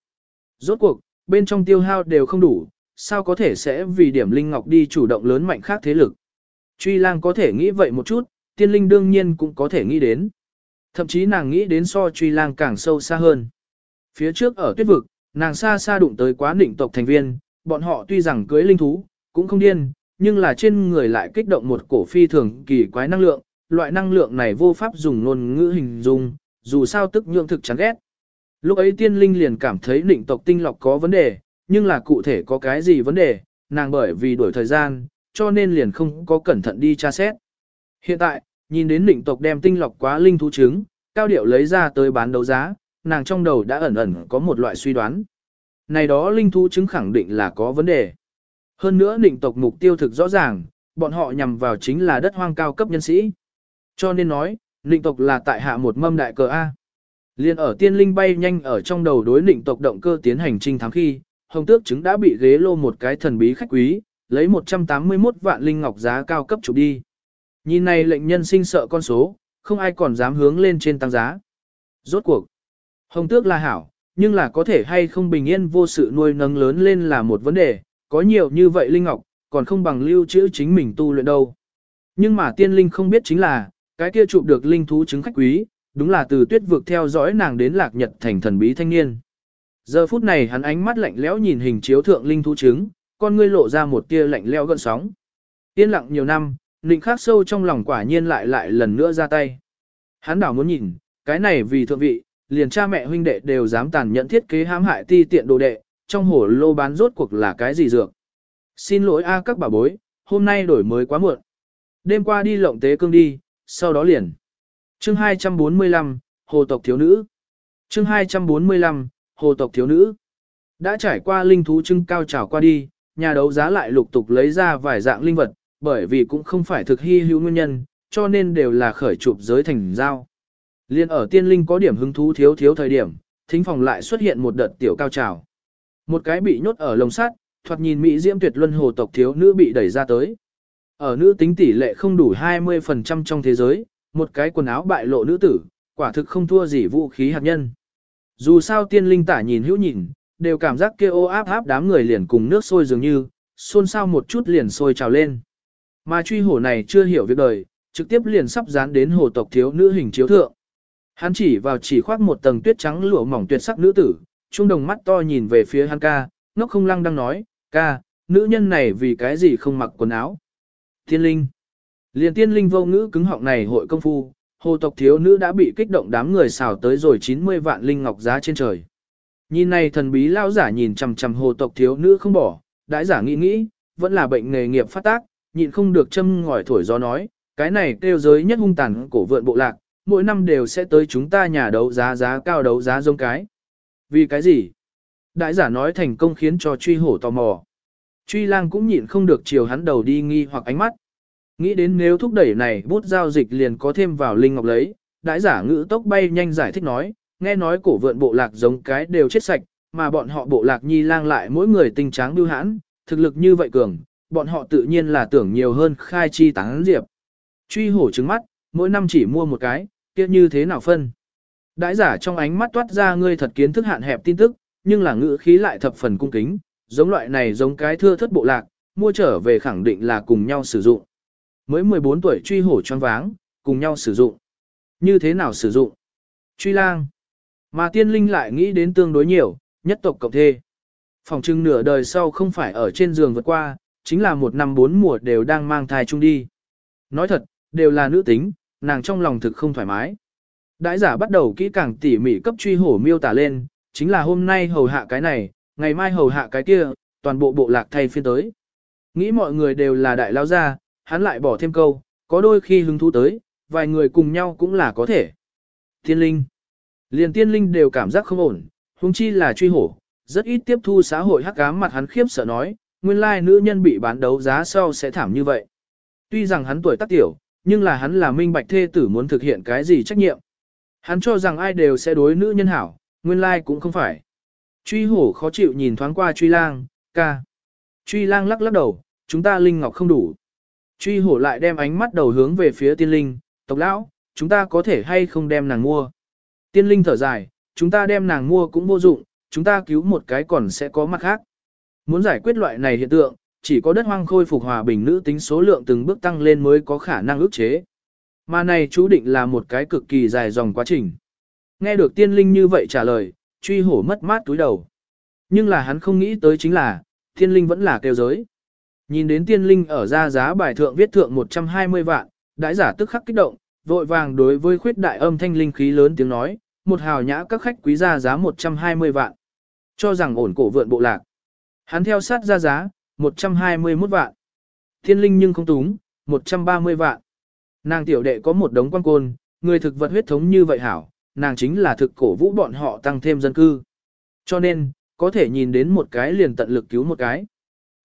Rốt cuộc, bên trong tiêu hao đều không đủ, sao có thể sẽ vì điểm linh ngọc đi chủ động lớn mạnh khác thế lực. Truy lang có thể nghĩ vậy một chút, tiên linh đương nhiên cũng có thể nghĩ đến. Thậm chí nàng nghĩ đến so truy lang càng sâu xa hơn. Phía trước ở tuyết vực, nàng xa xa đụng tới quá định tộc thành viên, bọn họ tuy rằng cưới linh thú, cũng không điên, nhưng là trên người lại kích động một cổ phi thường kỳ quái năng lượng, loại năng lượng này vô pháp dùng ngôn ngữ hình dung, dù sao tức nhượng thực chán ghét. Lúc ấy tiên linh liền cảm thấy định tộc tinh lọc có vấn đề, nhưng là cụ thể có cái gì vấn đề, nàng bởi vì đổi thời gian, cho nên liền không có cẩn thận đi tra xét. Hiện tại, nhìn đến định tộc đem tinh lọc quá linh thú trứng, cao điệu lấy ra tới bán đấu giá, nàng trong đầu đã ẩn ẩn có một loại suy đoán. Này đó linh thú trứng khẳng định là có vấn đề. Hơn nữa định tộc mục tiêu thực rõ ràng, bọn họ nhằm vào chính là đất hoang cao cấp nhân sĩ. Cho nên nói, định tộc là tại hạ một mâm đại cờ A. Liên ở tiên linh bay nhanh ở trong đầu đối định tộc động cơ tiến hành trinh thám khi, hồng tước chứng đã bị ghế lô một cái thần bí khách quý, lấy 181 vạn linh ngọc giá cao cấp chụp đi. Nhìn này lệnh nhân sinh sợ con số, không ai còn dám hướng lên trên tăng giá. Rốt cuộc, Hồng tước là hảo, nhưng là có thể hay không bình yên vô sự nuôi nấng lớn lên là một vấn đề, có nhiều như vậy linh ngọc, còn không bằng lưu trữ chính mình tu luyện đâu. Nhưng mà tiên linh không biết chính là, cái kia chụp được linh thú chứng khách quý, đúng là từ tuyết vực theo dõi nàng đến lạc nhật thành thần bí thanh niên. Giờ phút này hắn ánh mắt lạnh lẽo nhìn hình chiếu thượng linh thú chứng, con ngươi lộ ra một tia lạnh lẽo gợn sóng. Yên lặng nhiều năm, Ninh khắc sâu trong lòng quả nhiên lại lại lần nữa ra tay. Hắn đảo muốn nhìn, cái này vì thượng vị, liền cha mẹ huynh đệ đều dám tàn nhẫn thiết kế hãm hại ti tiện đồ đệ, trong hổ lô bán rốt cuộc là cái gì dược. Xin lỗi a các bà bối, hôm nay đổi mới quá muộn. Đêm qua đi lộng tế cương đi, sau đó liền. Chương 245, Hồ tộc thiếu nữ. Chương 245, Hồ tộc thiếu nữ. Đã trải qua linh thú trưng cao trào qua đi, nhà đấu giá lại lục tục lấy ra vài dạng linh vật, bởi vì cũng không phải thực hy hữu nguyên nhân, cho nên đều là khởi chụp giới thành giao. Liên ở tiên linh có điểm hứng thú thiếu thiếu thời điểm, thính phòng lại xuất hiện một đợt tiểu cao trào. Một cái bị nhốt ở lồng sắt, thoạt nhìn mỹ diễm tuyệt luân hồ tộc thiếu nữ bị đẩy ra tới. Ở nữ tính tỷ lệ không đủ 20% trong thế giới, một cái quần áo bại lộ nữ tử, quả thực không thua gì vũ khí hạt nhân. Dù sao tiên linh tả nhìn hữu nhìn, đều cảm giác kia ô áp áp đám người liền cùng nước sôi dường như, xôn xao một chút liền sôi trào lên. Mà truy hổ này chưa hiểu việc đời, trực tiếp liền sắp dán đến hồ tộc thiếu nữ hình chiếu thượng. Hắn chỉ vào chỉ khoác một tầng tuyết trắng lụa mỏng tuyệt sắc nữ tử, trung đồng mắt to nhìn về phía hắn ca, ngốc không lăng đang nói, ca, nữ nhân này vì cái gì không mặc quần áo. Tiên linh. Liền tiên linh vô ngữ cứng họng này hội công phu, hồ tộc thiếu nữ đã bị kích động đám người xào tới rồi 90 vạn linh ngọc giá trên trời. Nhìn này thần bí lao giả nhìn chằm chằm hồ tộc thiếu nữ không bỏ, đãi giả nghĩ nghĩ, vẫn là bệnh nghề nghiệp phát tác, nhịn không được châm ngòi thổi gió nói, cái này kêu giới nhất hung tàn cổ vượn bộ lạc, mỗi năm đều sẽ tới chúng ta nhà đấu giá giá cao đấu giá giống cái. Vì cái gì? Đại giả nói thành công khiến cho truy hổ tò mò. Truy lang cũng nhịn không được chiều hắn đầu đi nghi hoặc ánh mắt. Nghĩ đến nếu thúc đẩy này bút giao dịch liền có thêm vào linh ngọc lấy, đại giả ngữ tốc bay nhanh giải thích nói, nghe nói cổ vượn bộ lạc giống cái đều chết sạch, mà bọn họ bộ lạc nhi lang lại mỗi người tinh tráng bưu hãn, thực lực như vậy cường, bọn họ tự nhiên là tưởng nhiều hơn khai chi tán diệp. Truy hổ trứng mắt, mỗi năm chỉ mua một cái, kia như thế nào phân. Đãi giả trong ánh mắt toát ra ngươi thật kiến thức hạn hẹp tin tức, nhưng là ngữ khí lại thập phần cung kính, giống loại này giống cái thưa thất bộ lạc, mua trở về khẳng định là cùng nhau sử dụng. Mới 14 tuổi truy hổ choáng váng, cùng nhau sử dụng. Như thế nào sử dụng? Truy lang. Mà tiên linh lại nghĩ đến tương đối nhiều, nhất tộc cộng thê. Phòng trưng nửa đời sau không phải ở trên giường vượt qua, chính là một năm bốn mùa đều đang mang thai chung đi. Nói thật, đều là nữ tính, nàng trong lòng thực không thoải mái. Đãi giả bắt đầu kỹ càng tỉ mỉ cấp truy hổ miêu tả lên, chính là hôm nay hầu hạ cái này, ngày mai hầu hạ cái kia, toàn bộ bộ lạc thay phiên tới. Nghĩ mọi người đều là đại lao gia, hắn lại bỏ thêm câu, có đôi khi hứng thú tới, vài người cùng nhau cũng là có thể. Tiên linh. Liền tiên linh đều cảm giác không ổn, huống chi là truy hổ, rất ít tiếp thu xã hội hắc ám mặt hắn khiếp sợ nói, nguyên lai nữ nhân bị bán đấu giá sau sẽ thảm như vậy. Tuy rằng hắn tuổi tác tiểu, nhưng là hắn là minh bạch thê tử muốn thực hiện cái gì trách nhiệm. Hắn cho rằng ai đều sẽ đối nữ nhân hảo, nguyên lai cũng không phải. Truy hổ khó chịu nhìn thoáng qua truy lang, ca. Truy lang lắc lắc đầu, chúng ta linh ngọc không đủ. Truy hổ lại đem ánh mắt đầu hướng về phía tiên linh, tộc lão, chúng ta có thể hay không đem nàng mua. Tiên linh thở dài, chúng ta đem nàng mua cũng vô dụng, chúng ta cứu một cái còn sẽ có mặt khác. Muốn giải quyết loại này hiện tượng, chỉ có đất hoang khôi phục hòa bình nữ tính số lượng từng bước tăng lên mới có khả năng ức chế. Mà này chú định là một cái cực kỳ dài dòng quá trình. Nghe được tiên linh như vậy trả lời, truy hổ mất mát túi đầu. Nhưng là hắn không nghĩ tới chính là, tiên linh vẫn là kêu giới. Nhìn đến tiên linh ở ra giá bài thượng viết thượng 120 vạn, đãi giả tức khắc kích động, vội vàng đối với khuyết đại âm thanh linh khí lớn tiếng nói, một hào nhã các khách quý ra giá 120 vạn. Cho rằng ổn cổ vượn bộ lạc. Hắn theo sát ra giá, 121 vạn. Thiên linh nhưng không túng, 130 vạn. Nàng tiểu đệ có một đống quan côn, người thực vật huyết thống như vậy hảo, nàng chính là thực cổ vũ bọn họ tăng thêm dân cư. Cho nên, có thể nhìn đến một cái liền tận lực cứu một cái.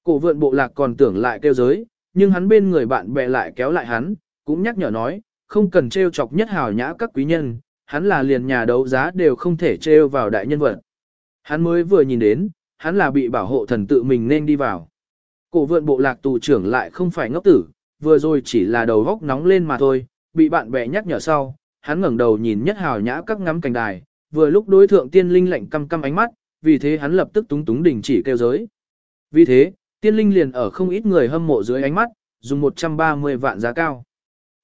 Cổ vượn bộ lạc còn tưởng lại kêu giới, nhưng hắn bên người bạn bè lại kéo lại hắn, cũng nhắc nhở nói, không cần trêu chọc nhất hào nhã các quý nhân, hắn là liền nhà đấu giá đều không thể trêu vào đại nhân vật. Hắn mới vừa nhìn đến, hắn là bị bảo hộ thần tự mình nên đi vào. Cổ vượn bộ lạc tù trưởng lại không phải ngốc tử, vừa rồi chỉ là đầu góc nóng lên mà thôi, bị bạn bè nhắc nhở sau, hắn ngẩng đầu nhìn nhất hào nhã các ngắm cảnh đài, vừa lúc đối thượng tiên linh lạnh căm căm ánh mắt, vì thế hắn lập tức túng túng đình chỉ kêu giới. Vì thế, tiên linh liền ở không ít người hâm mộ dưới ánh mắt, dùng 130 vạn giá cao.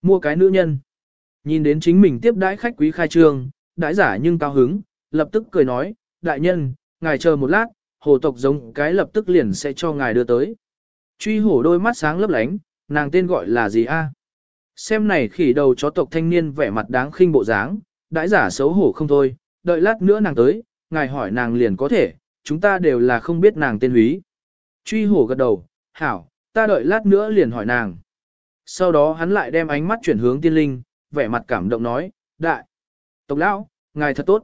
Mua cái nữ nhân. Nhìn đến chính mình tiếp đãi khách quý khai trương, đãi giả nhưng cao hứng, lập tức cười nói, đại nhân, ngài chờ một lát, hồ tộc giống cái lập tức liền sẽ cho ngài đưa tới. Truy hổ đôi mắt sáng lấp lánh, nàng tên gọi là gì a? Xem này khỉ đầu chó tộc thanh niên vẻ mặt đáng khinh bộ dáng, đãi giả xấu hổ không thôi, đợi lát nữa nàng tới, ngài hỏi nàng liền có thể, chúng ta đều là không biết nàng tên húy. Truy hổ gật đầu, hảo, ta đợi lát nữa liền hỏi nàng. Sau đó hắn lại đem ánh mắt chuyển hướng tiên linh, vẻ mặt cảm động nói, đại, tộc lão, ngài thật tốt.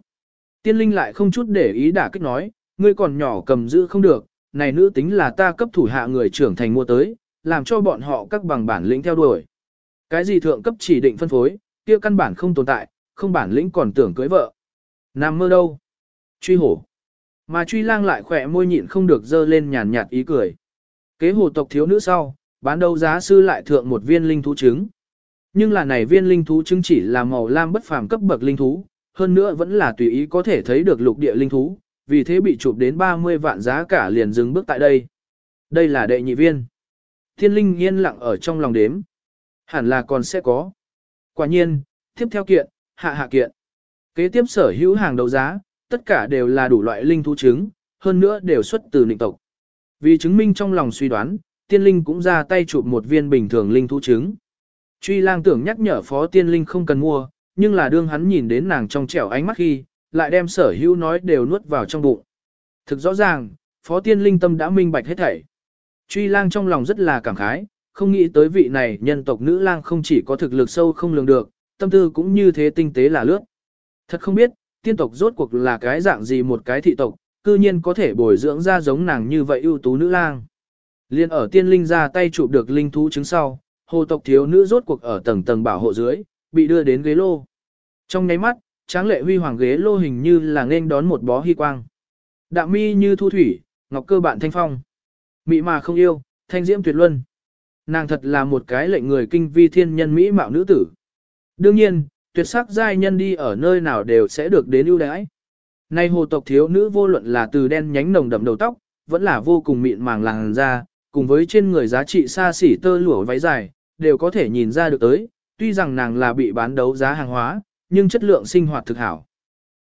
Tiên linh lại không chút để ý đả kích nói, ngươi còn nhỏ cầm giữ không được, này nữ tính là ta cấp thủ hạ người trưởng thành mua tới, làm cho bọn họ các bằng bản lĩnh theo đuổi. Cái gì thượng cấp chỉ định phân phối, kia căn bản không tồn tại, không bản lĩnh còn tưởng cưới vợ. Nam mơ đâu? Truy hổ. Mà truy lang lại khỏe môi nhịn không được dơ lên nhàn nhạt ý cười. Kế hồ tộc thiếu nữ sau, bán đấu giá sư lại thượng một viên linh thú trứng. Nhưng là này viên linh thú trứng chỉ là màu lam bất phàm cấp bậc linh thú, hơn nữa vẫn là tùy ý có thể thấy được lục địa linh thú, vì thế bị chụp đến 30 vạn giá cả liền dừng bước tại đây. Đây là đệ nhị viên. Thiên linh yên lặng ở trong lòng đếm. Hẳn là còn sẽ có. Quả nhiên, tiếp theo kiện, hạ hạ kiện. Kế tiếp sở hữu hàng đấu giá, tất cả đều là đủ loại linh thú trứng, hơn nữa đều xuất từ nịnh tộc. Vì chứng minh trong lòng suy đoán, tiên linh cũng ra tay chụp một viên bình thường linh thú trứng. Truy lang tưởng nhắc nhở phó tiên linh không cần mua, nhưng là đương hắn nhìn đến nàng trong trẻo ánh mắt khi, lại đem sở hữu nói đều nuốt vào trong bụng. Thực rõ ràng, phó tiên linh tâm đã minh bạch hết thảy. Truy lang trong lòng rất là cảm khái, không nghĩ tới vị này nhân tộc nữ lang không chỉ có thực lực sâu không lường được, tâm tư cũng như thế tinh tế là lướt. Thật không biết, tiên tộc rốt cuộc là cái dạng gì một cái thị tộc, cư nhiên có thể bồi dưỡng ra giống nàng như vậy ưu tú nữ lang. Liên ở tiên linh ra tay chụp được linh thú chứng sau, hồ tộc thiếu nữ rốt cuộc ở tầng tầng bảo hộ dưới, bị đưa đến ghế lô. Trong nháy mắt, tráng lệ huy hoàng ghế lô hình như là nên đón một bó hy quang. Đạm mi như thu thủy, ngọc cơ bạn thanh phong. Mỹ mà không yêu, thanh diễm tuyệt luân. Nàng thật là một cái lệnh người kinh vi thiên nhân mỹ mạo nữ tử. Đương nhiên, tuyệt sắc giai nhân đi ở nơi nào đều sẽ được đến ưu đãi. Nay hồ tộc thiếu nữ vô luận là từ đen nhánh nồng đậm đầu tóc, vẫn là vô cùng mịn màng làn da, cùng với trên người giá trị xa xỉ tơ lụa váy dài, đều có thể nhìn ra được tới, tuy rằng nàng là bị bán đấu giá hàng hóa, nhưng chất lượng sinh hoạt thực hảo.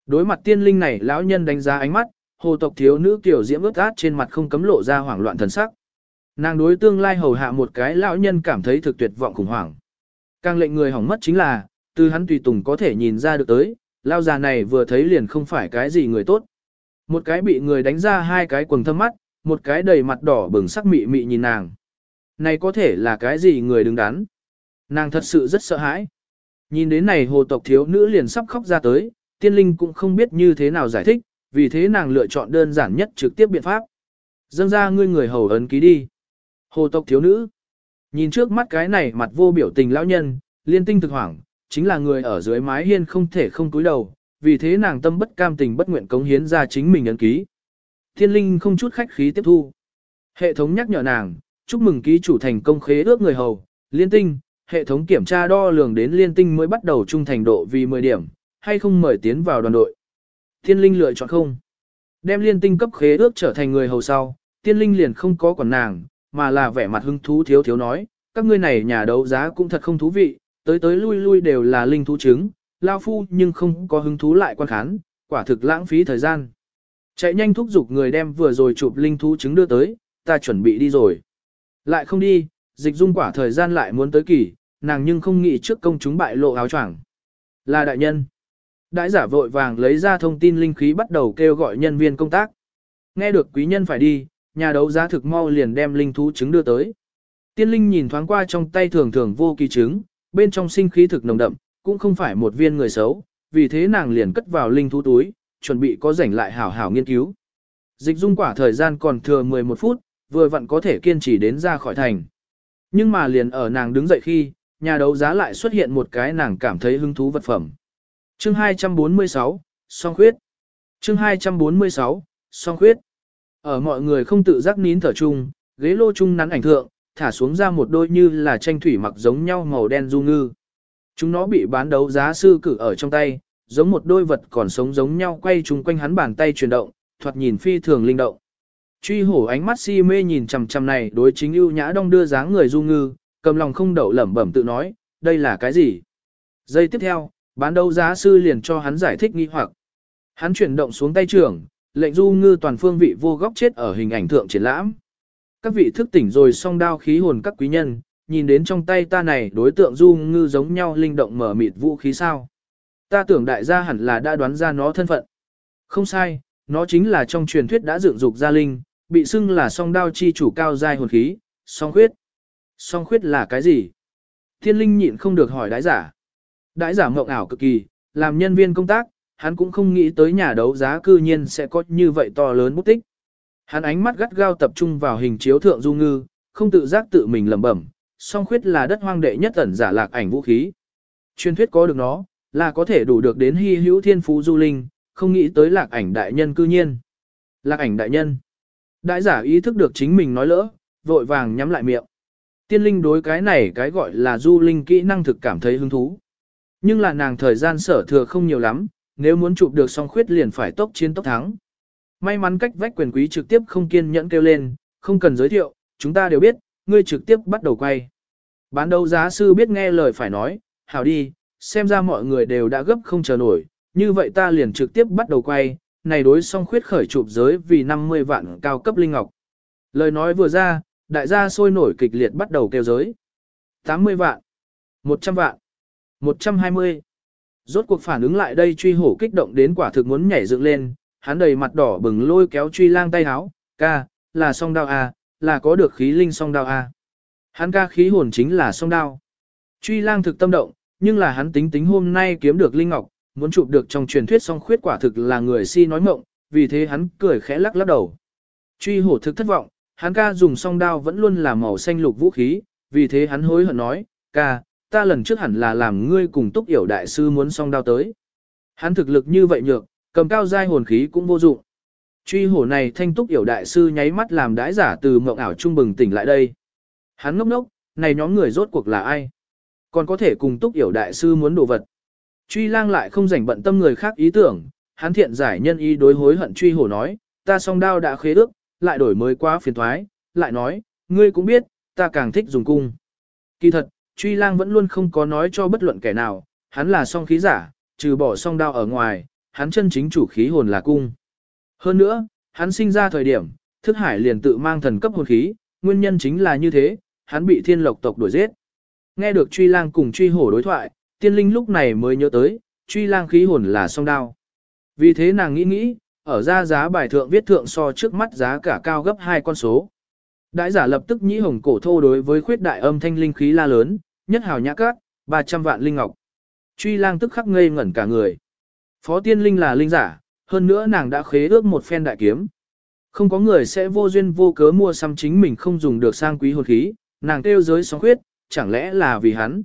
Đối mặt tiên linh này lão nhân đánh giá ánh mắt, hồ tộc thiếu nữ tiểu diễm ướt át trên mặt không cấm lộ ra hoảng loạn thần sắc. Nàng đối tương lai hầu hạ một cái lão nhân cảm thấy thực tuyệt vọng khủng hoảng. Càng lệnh người hỏng mất chính là, từ hắn tùy tùng có thể nhìn ra được tới, lao già này vừa thấy liền không phải cái gì người tốt. Một cái bị người đánh ra hai cái quần thâm mắt, một cái đầy mặt đỏ bừng sắc mị mị nhìn nàng. Này có thể là cái gì người đứng đắn. Nàng thật sự rất sợ hãi. Nhìn đến này hồ tộc thiếu nữ liền sắp khóc ra tới, tiên linh cũng không biết như thế nào giải thích, vì thế nàng lựa chọn đơn giản nhất trực tiếp biện pháp. Dâng ra ngươi người hầu ấn ký đi. Hồ tộc thiếu nữ. Nhìn trước mắt cái này mặt vô biểu tình lão nhân, liên tinh thực hoảng, chính là người ở dưới mái hiên không thể không cúi đầu, vì thế nàng tâm bất cam tình bất nguyện cống hiến ra chính mình ấn ký. Thiên linh không chút khách khí tiếp thu. Hệ thống nhắc nhở nàng, chúc mừng ký chủ thành công khế ước người hầu, liên tinh, hệ thống kiểm tra đo lường đến liên tinh mới bắt đầu trung thành độ vì 10 điểm, hay không mời tiến vào đoàn đội. Thiên linh lựa chọn không. Đem liên tinh cấp khế ước trở thành người hầu sau, tiên linh liền không có quản nàng, mà là vẻ mặt hứng thú thiếu thiếu nói, các ngươi này nhà đấu giá cũng thật không thú vị, tới tới lui lui đều là linh thú trứng, lao phu nhưng không có hứng thú lại quan khán, quả thực lãng phí thời gian. Chạy nhanh thúc giục người đem vừa rồi chụp linh thú trứng đưa tới, ta chuẩn bị đi rồi. Lại không đi, dịch dung quả thời gian lại muốn tới kỳ, nàng nhưng không nghĩ trước công chúng bại lộ áo choàng. Là đại nhân. Đại giả vội vàng lấy ra thông tin linh khí bắt đầu kêu gọi nhân viên công tác. Nghe được quý nhân phải đi, nhà đấu giá thực mau liền đem linh thú trứng đưa tới. Tiên linh nhìn thoáng qua trong tay thường thường vô kỳ trứng, bên trong sinh khí thực nồng đậm, cũng không phải một viên người xấu, vì thế nàng liền cất vào linh thú túi, chuẩn bị có rảnh lại hảo hảo nghiên cứu. Dịch dung quả thời gian còn thừa 11 phút, vừa vặn có thể kiên trì đến ra khỏi thành. Nhưng mà liền ở nàng đứng dậy khi, nhà đấu giá lại xuất hiện một cái nàng cảm thấy hứng thú vật phẩm. Chương 246, song khuyết. Chương 246, song khuyết. Ở mọi người không tự giác nín thở chung, ghế lô chung nắn ảnh thượng, thả xuống ra một đôi như là tranh thủy mặc giống nhau màu đen du ngư. Chúng nó bị bán đấu giá sư cử ở trong tay, giống một đôi vật còn sống giống nhau quay chung quanh hắn bàn tay chuyển động, thoạt nhìn phi thường linh động. Truy hổ ánh mắt si mê nhìn chằm chằm này đối chính ưu nhã đong đưa dáng người du ngư, cầm lòng không đậu lẩm bẩm tự nói, đây là cái gì? Giây tiếp theo, bán đấu giá sư liền cho hắn giải thích nghi hoặc. Hắn chuyển động xuống tay trưởng, lệnh du ngư toàn phương vị vô góc chết ở hình ảnh thượng triển lãm. Các vị thức tỉnh rồi song đao khí hồn các quý nhân, nhìn đến trong tay ta này đối tượng du ngư giống nhau linh động mở mịt vũ khí sao. Ta tưởng đại gia hẳn là đã đoán ra nó thân phận. Không sai, nó chính là trong truyền thuyết đã dựng dục gia linh, bị xưng là song đao chi chủ cao giai hồn khí, song khuyết. Song khuyết là cái gì? Thiên linh nhịn không được hỏi đái giả. Đái giả mộng ảo cực kỳ, làm nhân viên công tác, hắn cũng không nghĩ tới nhà đấu giá cư nhiên sẽ có như vậy to lớn bút tích. Hắn ánh mắt gắt gao tập trung vào hình chiếu thượng du ngư, không tự giác tự mình lẩm bẩm, song khuyết là đất hoang đệ nhất ẩn giả lạc ảnh vũ khí. Truyền thuyết có được nó, là có thể đủ được đến hy hữu thiên phú du linh, không nghĩ tới lạc ảnh đại nhân cư nhiên. Lạc ảnh đại nhân. Đại giả ý thức được chính mình nói lỡ, vội vàng nhắm lại miệng. Tiên linh đối cái này cái gọi là du linh kỹ năng thực cảm thấy hứng thú. Nhưng là nàng thời gian sở thừa không nhiều lắm, nếu muốn chụp được song khuyết liền phải tốc chiến tốc thắng. May mắn cách vách quyền quý trực tiếp không kiên nhẫn kêu lên, không cần giới thiệu, chúng ta đều biết, ngươi trực tiếp bắt đầu quay. Bán đấu giá sư biết nghe lời phải nói, hảo đi, xem ra mọi người đều đã gấp không chờ nổi, như vậy ta liền trực tiếp bắt đầu quay, này đối song khuyết khởi chụp giới vì 50 vạn cao cấp linh ngọc. Lời nói vừa ra, đại gia sôi nổi kịch liệt bắt đầu kêu giới. 80 vạn, 100 vạn, 120. Rốt cuộc phản ứng lại đây truy hổ kích động đến quả thực muốn nhảy dựng lên, hắn đầy mặt đỏ bừng lôi kéo truy lang tay háo, ca, là song đao à, là có được khí linh song đao à. Hắn ca khí hồn chính là song đao. Truy lang thực tâm động, nhưng là hắn tính tính hôm nay kiếm được linh ngọc, muốn chụp được trong truyền thuyết song khuyết quả thực là người si nói mộng, vì thế hắn cười khẽ lắc lắc đầu. Truy hổ thực thất vọng, hắn ca dùng song đao vẫn luôn là màu xanh lục vũ khí, vì thế hắn hối hận nói, ca, ta lần trước hẳn là làm ngươi cùng túc yểu đại sư muốn song đao tới. Hắn thực lực như vậy nhược, cầm cao giai hồn khí cũng vô dụng. Truy hổ này thanh túc hiểu đại sư nháy mắt làm đãi giả từ mộng ảo trung bừng tỉnh lại đây. Hắn ngốc ngốc, này nhóm người rốt cuộc là ai? Còn có thể cùng túc hiểu đại sư muốn đồ vật. Truy lang lại không rảnh bận tâm người khác ý tưởng, hắn thiện giải nhân ý đối hối hận truy hổ nói, ta song đao đã khế ước, lại đổi mới quá phiền thoái, lại nói, ngươi cũng biết, ta càng thích dùng cung. Kỳ thật, truy lang vẫn luôn không có nói cho bất luận kẻ nào, hắn là song khí giả, trừ bỏ song đao ở ngoài, hắn chân chính chủ khí hồn là cung. Hơn nữa, hắn sinh ra thời điểm, thức hải liền tự mang thần cấp hồn khí, nguyên nhân chính là như thế, hắn bị thiên lộc tộc đuổi giết. Nghe được truy lang cùng truy hổ đối thoại, tiên linh lúc này mới nhớ tới, truy lang khí hồn là song đao. Vì thế nàng nghĩ nghĩ, ở ra giá bài thượng viết thượng so trước mắt giá cả cao gấp hai con số. Đại giả lập tức nhĩ hồng cổ thô đối với khuyết đại âm thanh linh khí la lớn, nhất hào nhã cát, 300 vạn linh ngọc. Truy lang tức khắc ngây ngẩn cả người. Phó tiên linh là linh giả, hơn nữa nàng đã khế ước một phen đại kiếm. Không có người sẽ vô duyên vô cớ mua xăm chính mình không dùng được sang quý hồn khí, nàng kêu giới sóng khuyết, chẳng lẽ là vì hắn.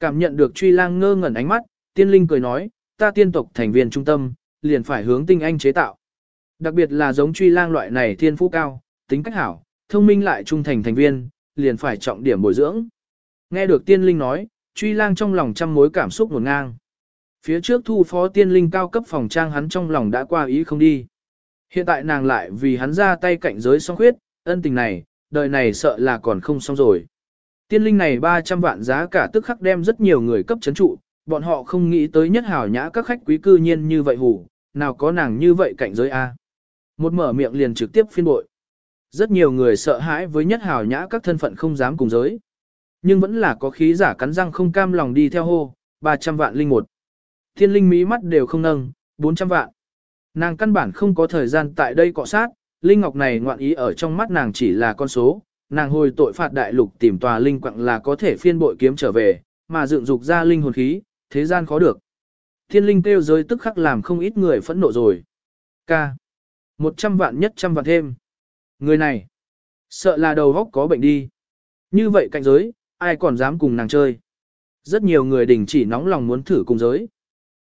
Cảm nhận được truy lang ngơ ngẩn ánh mắt, tiên linh cười nói, ta tiên tộc thành viên trung tâm, liền phải hướng tinh anh chế tạo. Đặc biệt là giống truy lang loại này thiên phú cao, tính cách hảo, thông minh lại trung thành thành viên, liền phải trọng điểm bồi dưỡng. Nghe được tiên linh nói, truy lang trong lòng trăm mối cảm xúc nguồn ngang. Phía trước thu phó tiên linh cao cấp phòng trang hắn trong lòng đã qua ý không đi. Hiện tại nàng lại vì hắn ra tay cạnh giới song khuyết, ân tình này, đời này sợ là còn không xong rồi. Tiên linh này 300 vạn giá cả tức khắc đem rất nhiều người cấp chấn trụ, bọn họ không nghĩ tới nhất hảo nhã các khách quý cư nhiên như vậy hủ, nào có nàng như vậy cạnh giới A. Một mở miệng liền trực tiếp phiên bội. Rất nhiều người sợ hãi với nhất hảo nhã các thân phận không dám cùng giới. Nhưng vẫn là có khí giả cắn răng không cam lòng đi theo hô, 300 vạn linh một. Thiên linh mí mắt đều không nâng, 400 vạn. Nàng căn bản không có thời gian tại đây cọ sát, linh ngọc này ngoạn ý ở trong mắt nàng chỉ là con số, nàng hồi tội phạt đại lục tìm tòa linh quặng là có thể phiên bội kiếm trở về, mà dựng dục ra linh hồn khí, thế gian khó được. Thiên linh kêu giới tức khắc làm không ít người phẫn nộ rồi. K. Một trăm vạn nhất trăm vạn thêm. Người này. Sợ là đầu góc có bệnh đi. Như vậy cạnh giới, ai còn dám cùng nàng chơi. Rất nhiều người đình chỉ nóng lòng muốn thử cùng giới.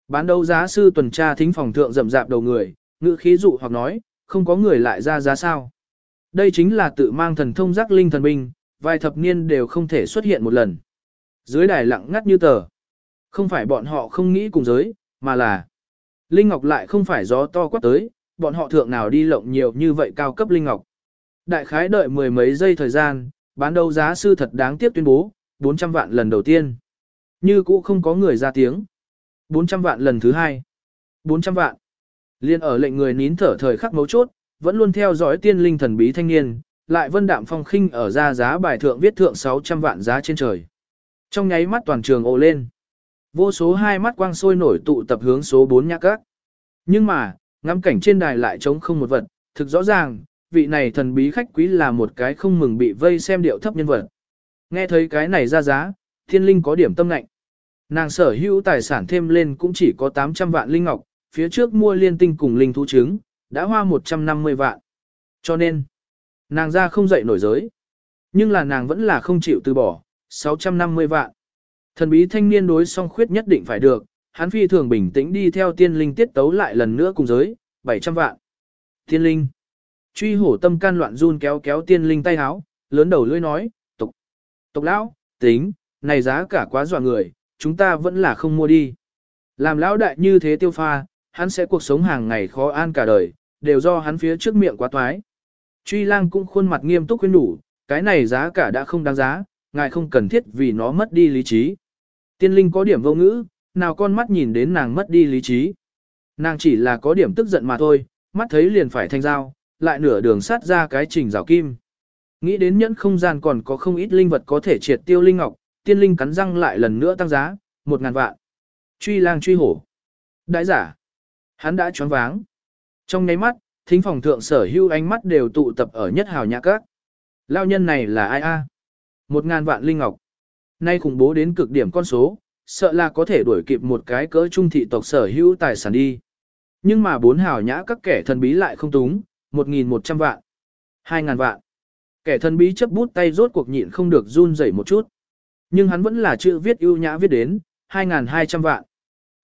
Bán đấu giá sư tuần tra thính phòng thượng rậm rạp đầu người, ngữ khí dụ hoặc nói, không có người lại ra giá sao. Đây chính là tự mang thần thông giác linh thần binh, vài thập niên đều không thể xuất hiện một lần. Dưới đài lặng ngắt như tờ. Không phải bọn họ không nghĩ cùng giới, mà là Linh Ngọc lại không phải gió to quát tới, bọn họ thượng nào đi lộng nhiều như vậy cao cấp Linh Ngọc. Đại khái đợi mười mấy giây thời gian, bán đấu giá sư thật đáng tiếc tuyên bố, 400 vạn lần đầu tiên. Như cũ không có người ra tiếng. 400 vạn lần thứ hai. 400 vạn. Liên ở lệnh người nín thở thời khắc mấu chốt, vẫn luôn theo dõi tiên linh thần bí thanh niên, lại vân đạm phong khinh ở ra giá bài thượng viết thượng 600 vạn giá trên trời. Trong nháy mắt toàn trường ồ lên. Vô số hai mắt quang sôi nổi tụ tập hướng số 4 nhạc các. Nhưng mà, ngắm cảnh trên đài lại trống không một vật, thực rõ ràng, vị này thần bí khách quý là một cái không mừng bị vây xem điệu thấp nhân vật. Nghe thấy cái này ra giá, thiên linh có điểm tâm lạnh. Nàng sở hữu tài sản thêm lên cũng chỉ có 800 vạn linh ngọc, phía trước mua liên tinh cùng linh thú trứng, đã hoa 150 vạn. Cho nên, nàng ra không dậy nổi giới. Nhưng là nàng vẫn là không chịu từ bỏ, 650 vạn. Thần bí thanh niên đối song khuyết nhất định phải được, hắn phi thường bình tĩnh đi theo tiên linh tiết tấu lại lần nữa cùng giới, 700 vạn. Tiên linh. Truy hổ tâm can loạn run kéo kéo tiên linh tay háo, lớn đầu lưỡi nói, tục tục lão, tính, này giá cả quá dọa người, chúng ta vẫn là không mua đi. Làm lão đại như thế tiêu pha, hắn sẽ cuộc sống hàng ngày khó an cả đời, đều do hắn phía trước miệng quá toái. Truy lang cũng khuôn mặt nghiêm túc khuyên đủ, cái này giá cả đã không đáng giá, ngài không cần thiết vì nó mất đi lý trí. Tiên linh có điểm vô ngữ, nào con mắt nhìn đến nàng mất đi lý trí. Nàng chỉ là có điểm tức giận mà thôi, mắt thấy liền phải thanh dao, lại nửa đường sát ra cái trình rào kim. Nghĩ đến nhẫn không gian còn có không ít linh vật có thể triệt tiêu linh ngọc, tiên linh cắn răng lại lần nữa tăng giá, một ngàn vạn. Truy lang truy hổ. Đại giả. Hắn đã choáng váng. Trong nháy mắt, thính phòng thượng sở hưu ánh mắt đều tụ tập ở nhất hào nhã các. Lao nhân này là ai a? Một ngàn vạn linh ngọc. Nay khủng bố đến cực điểm con số, sợ là có thể đuổi kịp một cái cỡ trung thị tộc sở hữu tài sản đi. Nhưng mà bốn hào nhã các kẻ thần bí lại không túng, 1.100 vạn, 2.000 vạn. Kẻ thần bí chấp bút tay rốt cuộc nhịn không được run rẩy một chút. Nhưng hắn vẫn là chữ viết ưu nhã viết đến, 2.200 vạn.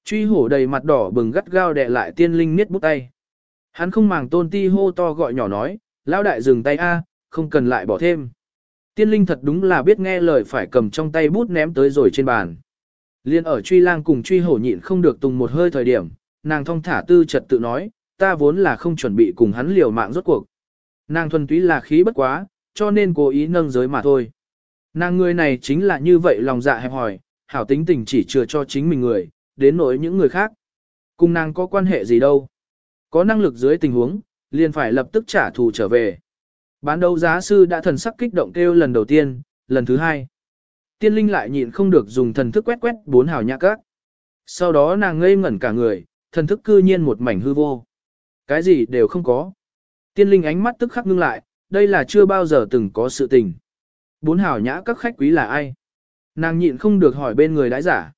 Truy hổ đầy mặt đỏ bừng gắt gao đè lại tiên linh miết bút tay. Hắn không màng tôn ti hô to gọi nhỏ nói, lão đại dừng tay a, không cần lại bỏ thêm. Tiên linh thật đúng là biết nghe lời phải cầm trong tay bút ném tới rồi trên bàn. Liên ở truy lang cùng truy hổ nhịn không được tùng một hơi thời điểm, nàng thong thả tư trật tự nói, ta vốn là không chuẩn bị cùng hắn liều mạng rốt cuộc. Nàng thuần túy là khí bất quá, cho nên cố ý nâng giới mà thôi. Nàng người này chính là như vậy lòng dạ hẹp hòi, hảo tính tình chỉ chừa cho chính mình người, đến nỗi những người khác. Cùng nàng có quan hệ gì đâu. Có năng lực dưới tình huống, liền phải lập tức trả thù trở về. Bán đấu giá sư đã thần sắc kích động kêu lần đầu tiên, lần thứ hai. Tiên linh lại nhịn không được dùng thần thức quét quét bốn hào nhã các. Sau đó nàng ngây ngẩn cả người, thần thức cư nhiên một mảnh hư vô. Cái gì đều không có. Tiên linh ánh mắt tức khắc ngưng lại, đây là chưa bao giờ từng có sự tình. Bốn hào nhã các khách quý là ai? Nàng nhịn không được hỏi bên người đại giả.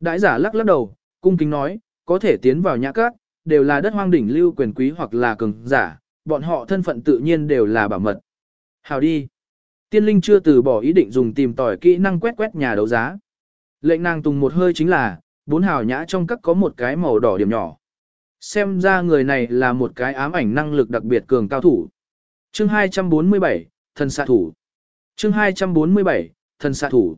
Đại giả lắc lắc đầu, cung kính nói, có thể tiến vào nhã các, đều là đất hoang đỉnh lưu quyền quý hoặc là cường giả, bọn họ thân phận tự nhiên đều là bảo mật. Hào đi. Tiên linh chưa từ bỏ ý định dùng tìm tỏi kỹ năng quét quét nhà đấu giá. Lệnh nàng tùng một hơi chính là, bốn hào nhã trong các có một cái màu đỏ điểm nhỏ. Xem ra người này là một cái ám ảnh năng lực đặc biệt cường cao thủ. Chương 247, thần xạ thủ. Chương 247, thần xạ thủ.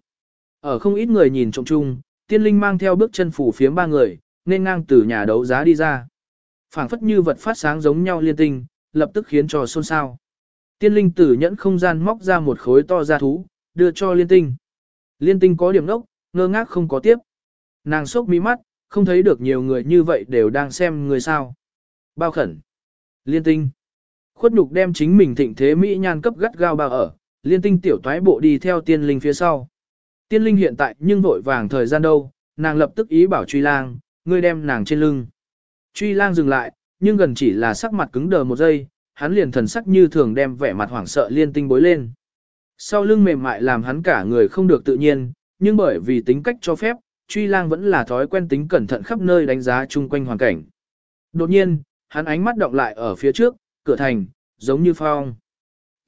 Ở không ít người nhìn trông chung, tiên linh mang theo bước chân phủ phiếm ba người, nên ngang từ nhà đấu giá đi ra. phảng phất như vật phát sáng giống nhau liên tinh, lập tức khiến cho xôn xao. Tiên linh tử nhẫn không gian móc ra một khối to ra thú, đưa cho liên tinh. Liên tinh có điểm nốc, ngơ ngác không có tiếp. Nàng sốc mí mắt, không thấy được nhiều người như vậy đều đang xem người sao. Bao khẩn. Liên tinh. Khuất nhục đem chính mình thịnh thế Mỹ nhan cấp gắt gao bao ở, liên tinh tiểu toái bộ đi theo tiên linh phía sau. Tiên linh hiện tại nhưng vội vàng thời gian đâu, nàng lập tức ý bảo truy lang, ngươi đem nàng trên lưng. Truy lang dừng lại, nhưng gần chỉ là sắc mặt cứng đờ một giây, hắn liền thần sắc như thường đem vẻ mặt hoảng sợ liên tinh bối lên. Sau lưng mềm mại làm hắn cả người không được tự nhiên, nhưng bởi vì tính cách cho phép, truy lang vẫn là thói quen tính cẩn thận khắp nơi đánh giá chung quanh hoàn cảnh. Đột nhiên, hắn ánh mắt động lại ở phía trước, cửa thành, giống như phong.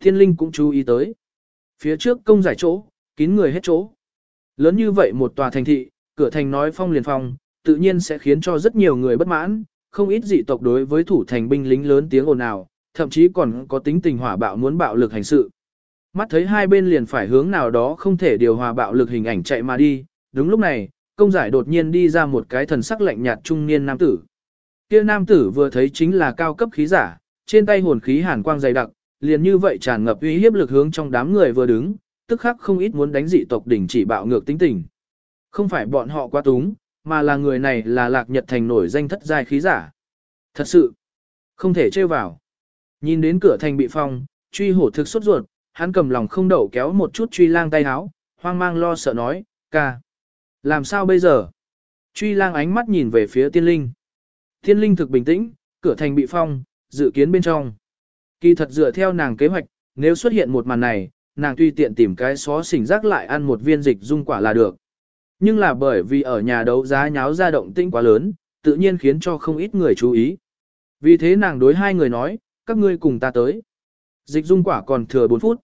Thiên linh cũng chú ý tới. Phía trước công giải chỗ, kín người hết chỗ. Lớn như vậy một tòa thành thị, cửa thành nói phong liền phong, tự nhiên sẽ khiến cho rất nhiều người bất mãn, không ít dị tộc đối với thủ thành binh lính lớn tiếng ồn ào, thậm chí còn có tính tình hỏa bạo muốn bạo lực hành sự. Mắt thấy hai bên liền phải hướng nào đó không thể điều hòa bạo lực hình ảnh chạy mà đi, đúng lúc này, công giải đột nhiên đi ra một cái thần sắc lạnh nhạt trung niên nam tử. Kia nam tử vừa thấy chính là cao cấp khí giả, trên tay hồn khí hàn quang dày đặc, liền như vậy tràn ngập uy hiếp lực hướng trong đám người vừa đứng, tức khắc không ít muốn đánh dị tộc đỉnh chỉ bạo ngược tính tình. Không phải bọn họ quá túng, mà là người này là lạc nhật thành nổi danh thất giai khí giả. Thật sự, không thể trêu vào. Nhìn đến cửa thành bị phong, truy hổ thực sốt ruột, hắn cầm lòng không đậu kéo một chút truy lang tay háo, hoang mang lo sợ nói, ca. Làm sao bây giờ? Truy lang ánh mắt nhìn về phía tiên linh. Tiên linh thực bình tĩnh, cửa thành bị phong, dự kiến bên trong. Kỳ thật dựa theo nàng kế hoạch, nếu xuất hiện một màn này, nàng tuy tiện tìm cái xó xỉnh rác lại ăn một viên dịch dung quả là được. Nhưng là bởi vì ở nhà đấu giá nháo ra động tinh quá lớn, tự nhiên khiến cho không ít người chú ý. Vì thế nàng đối hai người nói, các ngươi cùng ta tới. Dịch dung quả còn thừa 4 phút.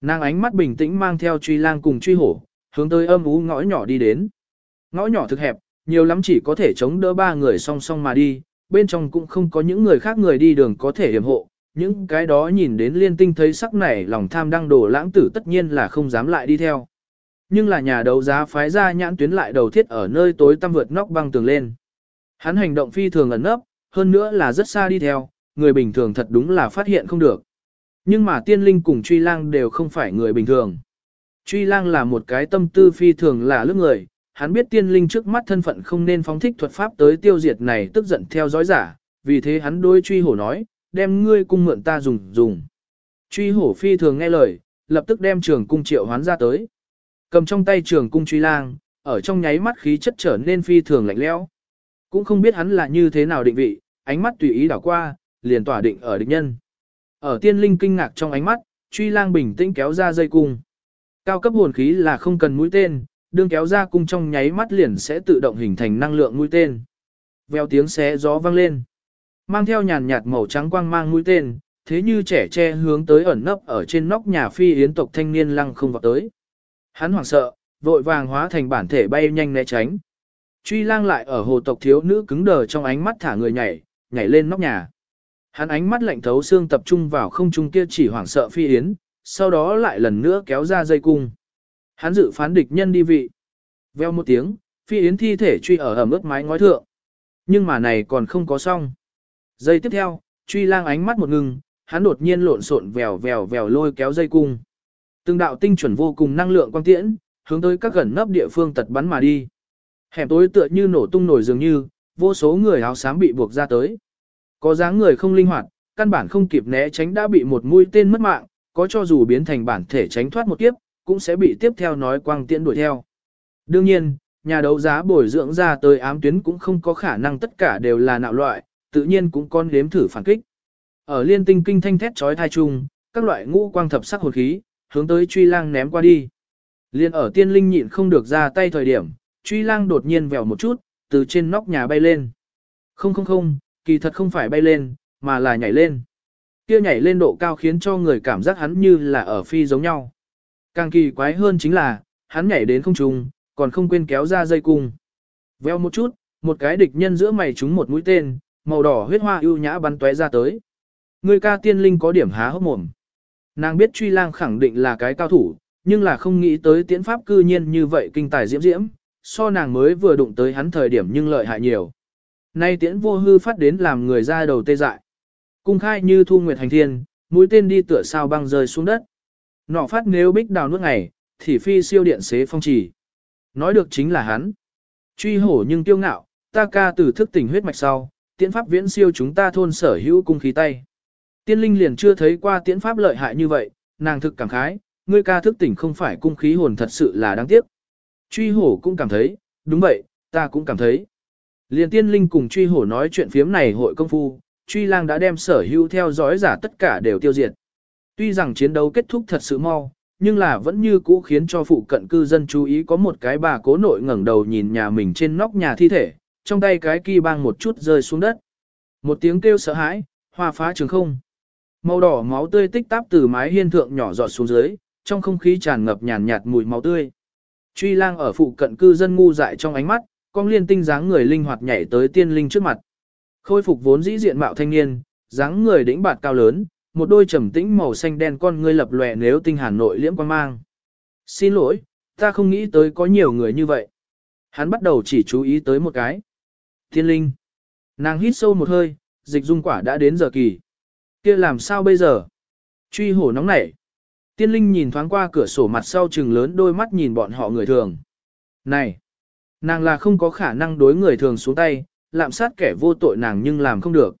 Nàng ánh mắt bình tĩnh mang theo truy lang cùng truy hổ, hướng tới âm ú ngõ nhỏ đi đến. Ngõ nhỏ thực hẹp, nhiều lắm chỉ có thể chống đỡ ba người song song mà đi, bên trong cũng không có những người khác người đi đường có thể hiểm hộ. Những cái đó nhìn đến liên tinh thấy sắc này lòng tham đang đổ lãng tử tất nhiên là không dám lại đi theo. Nhưng là nhà đấu giá phái ra nhãn tuyến lại đầu thiết ở nơi tối tăm vượt nóc băng tường lên. Hắn hành động phi thường ẩn nấp, hơn nữa là rất xa đi theo, người bình thường thật đúng là phát hiện không được. Nhưng mà tiên linh cùng truy lang đều không phải người bình thường. Truy lang là một cái tâm tư phi thường là lướt người, hắn biết tiên linh trước mắt thân phận không nên phóng thích thuật pháp tới tiêu diệt này tức giận theo dõi giả, vì thế hắn đôi truy hổ nói, đem ngươi cung mượn ta dùng dùng. Truy hổ phi thường nghe lời, lập tức đem trường cung triệu hoán ra tới. Cầm trong tay trường cung truy lang, ở trong nháy mắt khí chất trở nên phi thường lạnh lẽo. Cũng không biết hắn là như thế nào định vị, ánh mắt tùy ý đảo qua, liền tỏa định ở địch nhân. Ở tiên linh kinh ngạc trong ánh mắt, truy lang bình tĩnh kéo ra dây cung. Cao cấp hồn khí là không cần mũi tên, đương kéo ra cung trong nháy mắt liền sẽ tự động hình thành năng lượng mũi tên. Vèo tiếng xé gió vang lên. Mang theo nhàn nhạt màu trắng quang mang mũi tên, thế như trẻ che hướng tới ẩn nấp ở trên nóc nhà phi yến tộc thanh niên lăng không vào tới. Hắn hoảng sợ, vội vàng hóa thành bản thể bay nhanh né tránh. Truy lang lại ở hồ tộc thiếu nữ cứng đờ trong ánh mắt thả người nhảy, nhảy lên nóc nhà. Hắn ánh mắt lạnh thấu xương tập trung vào không trung kia chỉ hoảng sợ phi yến, sau đó lại lần nữa kéo ra dây cung. Hắn dự phán địch nhân đi vị. Veo một tiếng, phi yến thi thể truy ở ẩm ướt mái ngói thượng. Nhưng mà này còn không có xong. Giây tiếp theo, truy lang ánh mắt một ngừng, hắn đột nhiên lộn xộn vèo vèo vèo lôi kéo dây cung. Từng đạo tinh chuẩn vô cùng năng lượng quang tiễn, hướng tới các gần nấp địa phương tật bắn mà đi. Hẻm tối tựa như nổ tung nổi dường như, vô số người áo xám bị buộc ra tới. Có dáng người không linh hoạt, căn bản không kịp né tránh đã bị một mũi tên mất mạng, có cho dù biến thành bản thể tránh thoát một kiếp, cũng sẽ bị tiếp theo nói quang tiễn đuổi theo. Đương nhiên, nhà đấu giá bồi dưỡng ra tới ám tuyến cũng không có khả năng tất cả đều là nạo loại, tự nhiên cũng con đếm thử phản kích. Ở liên tinh kinh thanh thét chói thai chung, các loại ngũ quang thập sắc hồn khí, hướng tới truy lang ném qua đi. Liên ở tiên linh nhịn không được ra tay thời điểm, truy lang đột nhiên vèo một chút, từ trên nóc nhà bay lên. Không không không, kỳ thật không phải bay lên, mà là nhảy lên. Kia nhảy lên độ cao khiến cho người cảm giác hắn như là ở phi giống nhau. Càng kỳ quái hơn chính là, hắn nhảy đến không trung, còn không quên kéo ra dây cung. Veo một chút, một cái địch nhân giữa mày trúng một mũi tên, màu đỏ huyết hoa ưu nhã bắn tóe ra tới. Người ca tiên linh có điểm há hốc mồm. Nàng biết truy lang khẳng định là cái cao thủ, nhưng là không nghĩ tới tiễn pháp cư nhiên như vậy kinh tài diễm diễm, so nàng mới vừa đụng tới hắn thời điểm nhưng lợi hại nhiều. Nay tiễn vô hư phát đến làm người ra đầu tê dại. Cung khai như thu nguyệt hành thiên, mũi tên đi tựa sao băng rơi xuống đất. Nọ phát nếu bích đào nước ngày, thì phi siêu điện xế phong trì. Nói được chính là hắn. Truy hổ nhưng tiêu ngạo, ta ca từ thức tỉnh huyết mạch sau, tiễn pháp viễn siêu chúng ta thôn sở hữu cung khí tay. Tiên linh liền chưa thấy qua tiễn pháp lợi hại như vậy, nàng thực cảm khái, ngươi ca thức tỉnh không phải cung khí hồn thật sự là đáng tiếc. Truy hổ cũng cảm thấy, đúng vậy, ta cũng cảm thấy. Liền tiên linh cùng truy hổ nói chuyện phiếm này hội công phu, truy lang đã đem sở hữu theo dõi giả tất cả đều tiêu diệt. Tuy rằng chiến đấu kết thúc thật sự mau, nhưng là vẫn như cũ khiến cho phụ cận cư dân chú ý có một cái bà cố nội ngẩng đầu nhìn nhà mình trên nóc nhà thi thể, trong tay cái kỳ bang một chút rơi xuống đất. Một tiếng kêu sợ hãi, hoa phá trường không. Màu đỏ máu tươi tích táp từ mái hiên thượng nhỏ giọt xuống dưới, trong không khí tràn ngập nhàn nhạt mùi máu tươi. Truy lang ở phụ cận cư dân ngu dại trong ánh mắt, con liên tinh dáng người linh hoạt nhảy tới tiên linh trước mặt. Khôi phục vốn dĩ diện mạo thanh niên, dáng người đĩnh bạt cao lớn, một đôi trầm tĩnh màu xanh đen con ngươi lập lòe nếu tinh hàn nội liễm quan mang. Xin lỗi, ta không nghĩ tới có nhiều người như vậy. Hắn bắt đầu chỉ chú ý tới một cái. Tiên linh. Nàng hít sâu một hơi, dịch dung quả đã đến giờ kỳ. kia làm sao bây giờ? Truy hổ nóng nảy. Tiên linh nhìn thoáng qua cửa sổ mặt sau trừng lớn đôi mắt nhìn bọn họ người thường. Này! Nàng là không có khả năng đối người thường xuống tay, lạm sát kẻ vô tội nàng nhưng làm không được.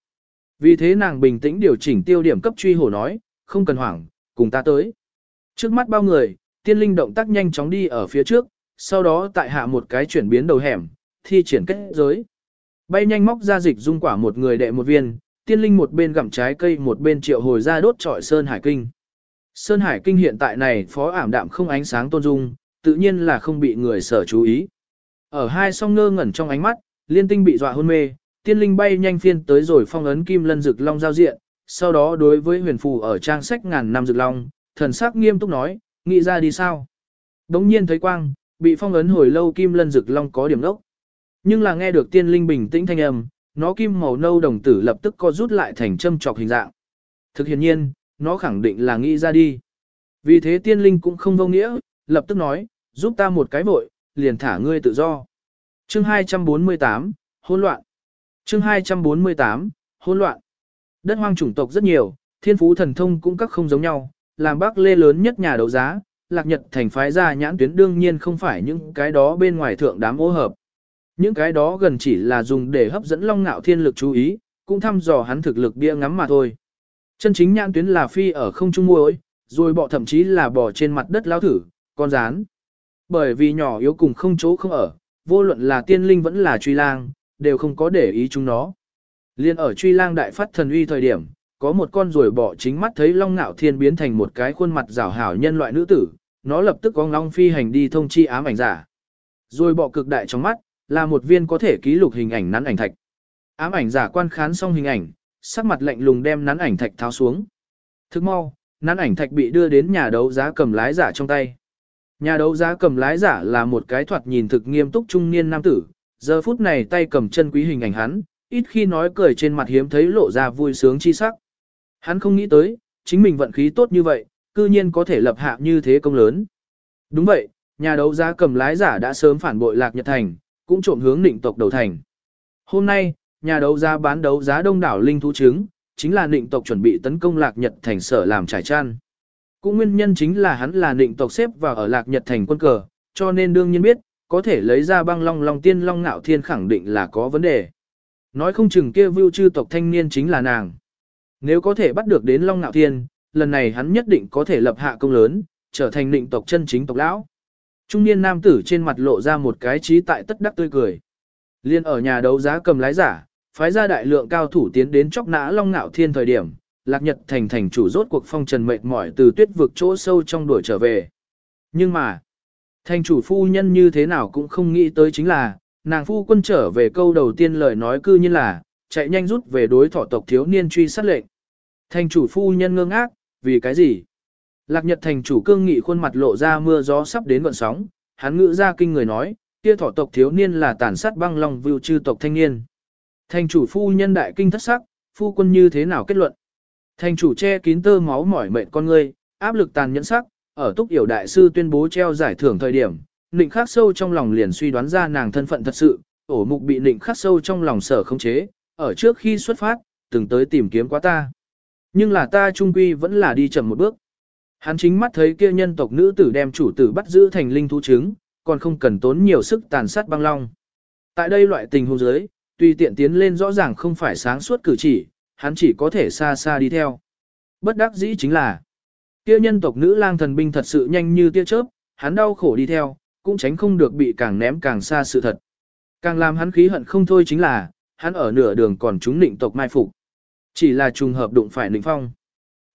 Vì thế nàng bình tĩnh điều chỉnh tiêu điểm cấp truy hổ nói, không cần hoảng, cùng ta tới. Trước mắt bao người, tiên linh động tác nhanh chóng đi ở phía trước, sau đó tại hạ một cái chuyển biến đầu hẻm, thi triển kết giới. Bay nhanh móc ra dịch dung quả một người đệ một viên, tiên linh một bên gặm trái cây một bên triệu hồi ra đốt trọi Sơn Hải Kinh. Sơn Hải Kinh hiện tại này phó ảm đạm không ánh sáng tôn dung, tự nhiên là không bị người sở chú ý. Ở hai song ngơ ngẩn trong ánh mắt, liên tinh bị dọa hôn mê, tiên linh bay nhanh phiên tới rồi phong ấn kim lân rực long giao diện, sau đó đối với huyền phù ở trang sách ngàn năm rực long, thần sắc nghiêm túc nói, nghĩ ra đi sao. Đống nhiên thấy quang, bị phong ấn hồi lâu kim lân rực long có điểm đốc. Nhưng là nghe được tiên linh bình tĩnh thanh âm, nó kim màu nâu đồng tử lập tức co rút lại thành châm trọc hình dạng. Thực hiện nhiên, nó khẳng định là nghĩ ra đi. Vì thế tiên linh cũng không vô nghĩa, lập tức nói, giúp ta một cái vội, liền thả ngươi tự do. Chương 248, hỗn loạn. Chương 248, hỗn loạn. Đất hoang chủng tộc rất nhiều, thiên phú thần thông cũng các không giống nhau, làm bác lê lớn nhất nhà đấu giá, lạc nhật thành phái ra nhãn tuyến đương nhiên không phải những cái đó bên ngoài thượng đám ô hợp. Những cái đó gần chỉ là dùng để hấp dẫn long ngạo thiên lực chú ý, cũng thăm dò hắn thực lực bia ngắm mà thôi. Chân chính nhãn tuyến là phi ở không trung môi, rồi bọ thậm chí là bò trên mặt đất lao thử, con rán. Bởi vì nhỏ yếu cùng không chỗ không ở, vô luận là tiên linh vẫn là truy lang, đều không có để ý chúng nó. Liên ở truy lang đại phát thần uy thời điểm, có một con rồi bỏ chính mắt thấy Long Ngạo Thiên biến thành một cái khuôn mặt rảo hảo nhân loại nữ tử, nó lập tức có long phi hành đi thông chi ám ảnh giả. Rồi bọ cực đại trong mắt, là một viên có thể ký lục hình ảnh nắn ảnh thạch. Ám ảnh giả quan khán xong hình ảnh, sắc mặt lạnh lùng đem nắn ảnh thạch tháo xuống. Thức mau, nắn ảnh thạch bị đưa đến nhà đấu giá cầm lái giả trong tay. Nhà đấu giá cầm lái giả là một cái thoạt nhìn thực nghiêm túc trung niên nam tử, giờ phút này tay cầm chân quý hình ảnh hắn, ít khi nói cười trên mặt hiếm thấy lộ ra vui sướng chi sắc. Hắn không nghĩ tới, chính mình vận khí tốt như vậy, cư nhiên có thể lập hạ như thế công lớn. Đúng vậy, nhà đấu giá cầm lái giả đã sớm phản bội lạc nhật thành, cũng trộm hướng định tộc đầu thành. Hôm nay, nhà đấu giá bán đấu giá đông đảo linh thú trứng, chính là định tộc chuẩn bị tấn công lạc nhật thành sở làm trải trăn Cũng nguyên nhân chính là hắn là định tộc xếp vào ở lạc nhật thành quân cờ, cho nên đương nhiên biết, có thể lấy ra băng long long tiên long ngạo thiên khẳng định là có vấn đề. Nói không chừng kia vưu chư tộc thanh niên chính là nàng. Nếu có thể bắt được đến long ngạo thiên, lần này hắn nhất định có thể lập hạ công lớn, trở thành định tộc chân chính tộc lão. Trung niên nam tử trên mặt lộ ra một cái trí tại tất đắc tươi cười. Liên ở nhà đấu giá cầm lái giả, phái ra đại lượng cao thủ tiến đến chóc nã long ngạo thiên thời điểm, lạc nhật thành thành chủ rốt cuộc phong trần mệt mỏi từ tuyết vực chỗ sâu trong đuổi trở về. Nhưng mà, thành chủ phu nhân như thế nào cũng không nghĩ tới chính là, nàng phu quân trở về câu đầu tiên lời nói cư như là, chạy nhanh rút về đối thọ tộc thiếu niên truy sát lệnh. Thành chủ phu nhân ngơ ngác, vì cái gì? Lạc Nhật thành chủ cương nghị khuôn mặt lộ ra mưa gió sắp đến gọn sóng, hắn ngữ ra kinh người nói, kia thọ tộc thiếu niên là tàn sát băng long vưu chư tộc thanh niên. Thành chủ phu nhân đại kinh thất sắc, phu quân như thế nào kết luận? Thành chủ che kín tơ máu mỏi mệt con ngươi, áp lực tàn nhẫn sắc, ở túc yểu đại sư tuyên bố treo giải thưởng thời điểm, nịnh khắc sâu trong lòng liền suy đoán ra nàng thân phận thật sự, ổ mục bị nịnh khắc sâu trong lòng sở không chế, ở trước khi xuất phát, từng tới tìm kiếm quá ta. Nhưng là ta trung quy vẫn là đi chậm một bước. Hắn chính mắt thấy kia nhân tộc nữ tử đem chủ tử bắt giữ thành linh thú trứng, còn không cần tốn nhiều sức tàn sát băng long. Tại đây loại tình huống dưới, tùy tiện tiến lên rõ ràng không phải sáng suốt cử chỉ, hắn chỉ có thể xa xa đi theo. Bất đắc dĩ chính là, kia nhân tộc nữ lang thần binh thật sự nhanh như tia chớp, hắn đau khổ đi theo, cũng tránh không được bị càng ném càng xa sự thật. Càng làm hắn khí hận không thôi chính là, hắn ở nửa đường còn chúng định tộc mai phục. Chỉ là trùng hợp đụng phải định phong.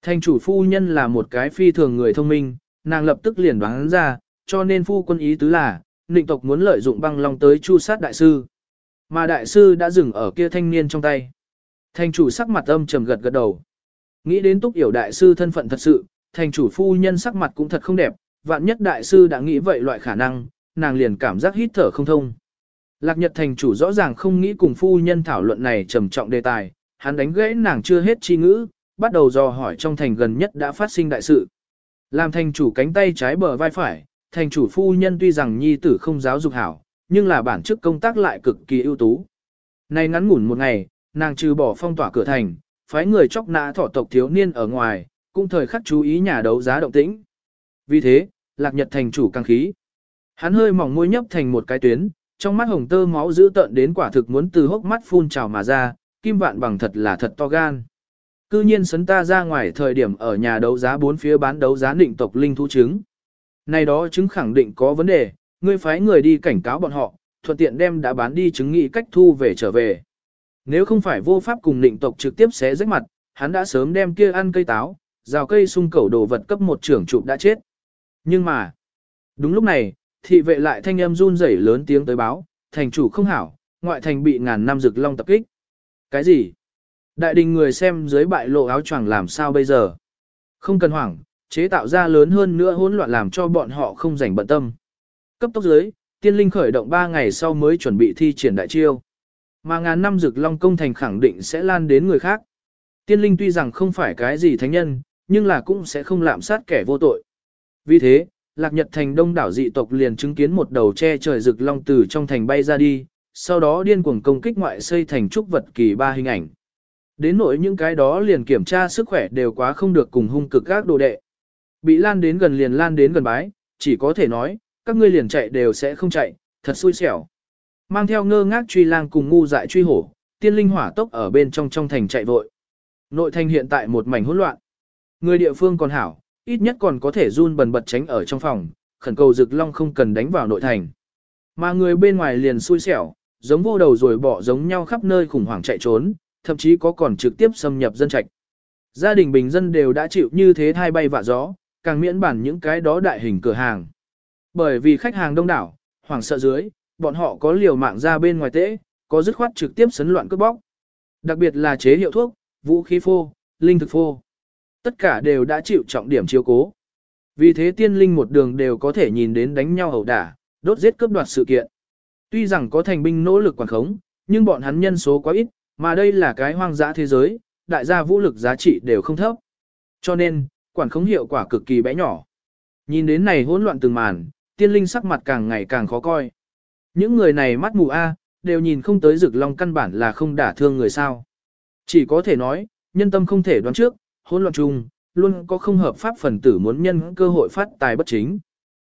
Thành chủ phu nhân là một cái phi thường người thông minh, nàng lập tức liền đoán ra, cho nên phu quân ý tứ là, định tộc muốn lợi dụng băng long tới chu sát đại sư. Mà đại sư đã dừng ở kia thanh niên trong tay. Thành chủ sắc mặt âm trầm gật gật đầu. Nghĩ đến túc hiểu đại sư thân phận thật sự, thành chủ phu nhân sắc mặt cũng thật không đẹp, vạn nhất đại sư đã nghĩ vậy loại khả năng, nàng liền cảm giác hít thở không thông. Lạc Nhật thành chủ rõ ràng không nghĩ cùng phu nhân thảo luận này trầm trọng đề tài, hắn đánh gãy nàng chưa hết chi ngữ, bắt đầu dò hỏi trong thành gần nhất đã phát sinh đại sự. Làm thành chủ cánh tay trái bờ vai phải, thành chủ phu nhân tuy rằng nhi tử không giáo dục hảo, nhưng là bản chức công tác lại cực kỳ ưu tú. Nay ngắn ngủn một ngày, nàng trừ bỏ phong tỏa cửa thành, phái người chóc nã thọ tộc thiếu niên ở ngoài, cũng thời khắc chú ý nhà đấu giá động tĩnh. Vì thế, lạc nhật thành chủ căng khí. Hắn hơi mỏng môi nhấp thành một cái tuyến, trong mắt hồng tơ máu dữ tợn đến quả thực muốn từ hốc mắt phun trào mà ra, kim vạn bằng thật là thật to gan. Cư nhiên sấn ta ra ngoài thời điểm ở nhà đấu giá bốn phía bán đấu giá định tộc linh thú trứng. Này đó chứng khẳng định có vấn đề, ngươi phái người đi cảnh cáo bọn họ, thuận tiện đem đã bán đi chứng nghị cách thu về trở về. Nếu không phải vô pháp cùng định tộc trực tiếp xé rách mặt, hắn đã sớm đem kia ăn cây táo, rào cây sung cẩu đồ vật cấp một trưởng trụ đã chết. Nhưng mà, đúng lúc này, thị vệ lại thanh âm run rẩy lớn tiếng tới báo, thành chủ không hảo, ngoại thành bị ngàn năm rực long tập kích. Cái gì? Đại đình người xem dưới bại lộ áo choàng làm sao bây giờ? Không cần hoảng, chế tạo ra lớn hơn nữa hỗn loạn làm cho bọn họ không rảnh bận tâm. Cấp tốc dưới, tiên linh khởi động 3 ngày sau mới chuẩn bị thi triển đại chiêu. Mà ngàn năm rực long công thành khẳng định sẽ lan đến người khác. Tiên linh tuy rằng không phải cái gì thánh nhân, nhưng là cũng sẽ không lạm sát kẻ vô tội. Vì thế, Lạc Nhật thành đông đảo dị tộc liền chứng kiến một đầu che trời rực long từ trong thành bay ra đi, sau đó điên cuồng công kích ngoại xây thành trúc vật kỳ ba hình ảnh. Đến nỗi những cái đó liền kiểm tra sức khỏe đều quá không được cùng hung cực các đồ đệ. Bị lan đến gần liền lan đến gần bái, chỉ có thể nói, các ngươi liền chạy đều sẽ không chạy, thật xui xẻo. Mang theo ngơ ngác truy lang cùng ngu dại truy hổ, tiên linh hỏa tốc ở bên trong trong thành chạy vội. Nội thành hiện tại một mảnh hỗn loạn. Người địa phương còn hảo, ít nhất còn có thể run bần bật tránh ở trong phòng, khẩn cầu rực long không cần đánh vào nội thành. Mà người bên ngoài liền xui xẻo, giống vô đầu rồi bỏ giống nhau khắp nơi khủng hoảng chạy trốn, thậm chí có còn trực tiếp xâm nhập dân trạch. Gia đình bình dân đều đã chịu như thế thai bay vạ gió, càng miễn bản những cái đó đại hình cửa hàng. Bởi vì khách hàng đông đảo, hoảng sợ dưới, bọn họ có liều mạng ra bên ngoài tễ, có dứt khoát trực tiếp sấn loạn cướp bóc. Đặc biệt là chế hiệu thuốc, vũ khí phô, linh thực phô. Tất cả đều đã chịu trọng điểm chiếu cố. Vì thế tiên linh một đường đều có thể nhìn đến đánh nhau ẩu đả, đốt giết cướp đoạt sự kiện. Tuy rằng có thành binh nỗ lực quản khống, nhưng bọn hắn nhân số quá ít, mà đây là cái hoang dã thế giới, đại gia vũ lực giá trị đều không thấp. Cho nên, quản khống hiệu quả cực kỳ bé nhỏ. Nhìn đến này hỗn loạn từng màn, tiên linh sắc mặt càng ngày càng khó coi. Những người này mắt mù A, đều nhìn không tới rực long căn bản là không đả thương người sao. Chỉ có thể nói, nhân tâm không thể đoán trước, hỗn loạn chung, luôn có không hợp pháp phần tử muốn nhân cơ hội phát tài bất chính.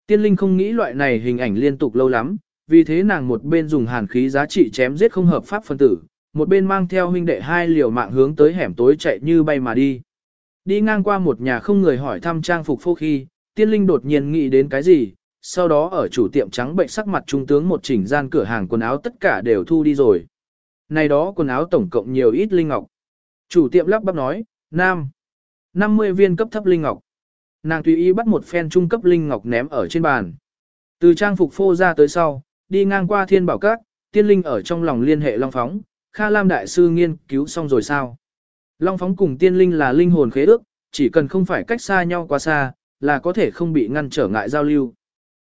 Tiên linh không nghĩ loại này hình ảnh liên tục lâu lắm, vì thế nàng một bên dùng hàn khí giá trị chém giết không hợp pháp phần tử, một bên mang theo huynh đệ hai liều mạng hướng tới hẻm tối chạy như bay mà đi. Đi ngang qua một nhà không người hỏi thăm trang phục phô khi, tiên linh đột nhiên nghĩ đến cái gì, sau đó ở chủ tiệm trắng bệnh sắc mặt trung tướng một chỉnh gian cửa hàng quần áo tất cả đều thu đi rồi. Này đó quần áo tổng cộng nhiều ít linh ngọc. Chủ tiệm lắp bắp nói, Nam, 50 viên cấp thấp linh ngọc. Nàng tùy ý bắt một phen trung cấp linh ngọc ném ở trên bàn. Từ trang phục phô ra tới sau, đi ngang qua thiên bảo các, tiên linh ở trong lòng liên hệ Long Phóng, Kha Lam Đại Sư nghiên cứu xong rồi sao? Long Phóng cùng tiên linh là linh hồn khế ước, chỉ cần không phải cách xa nhau quá xa, là có thể không bị ngăn trở ngại giao lưu.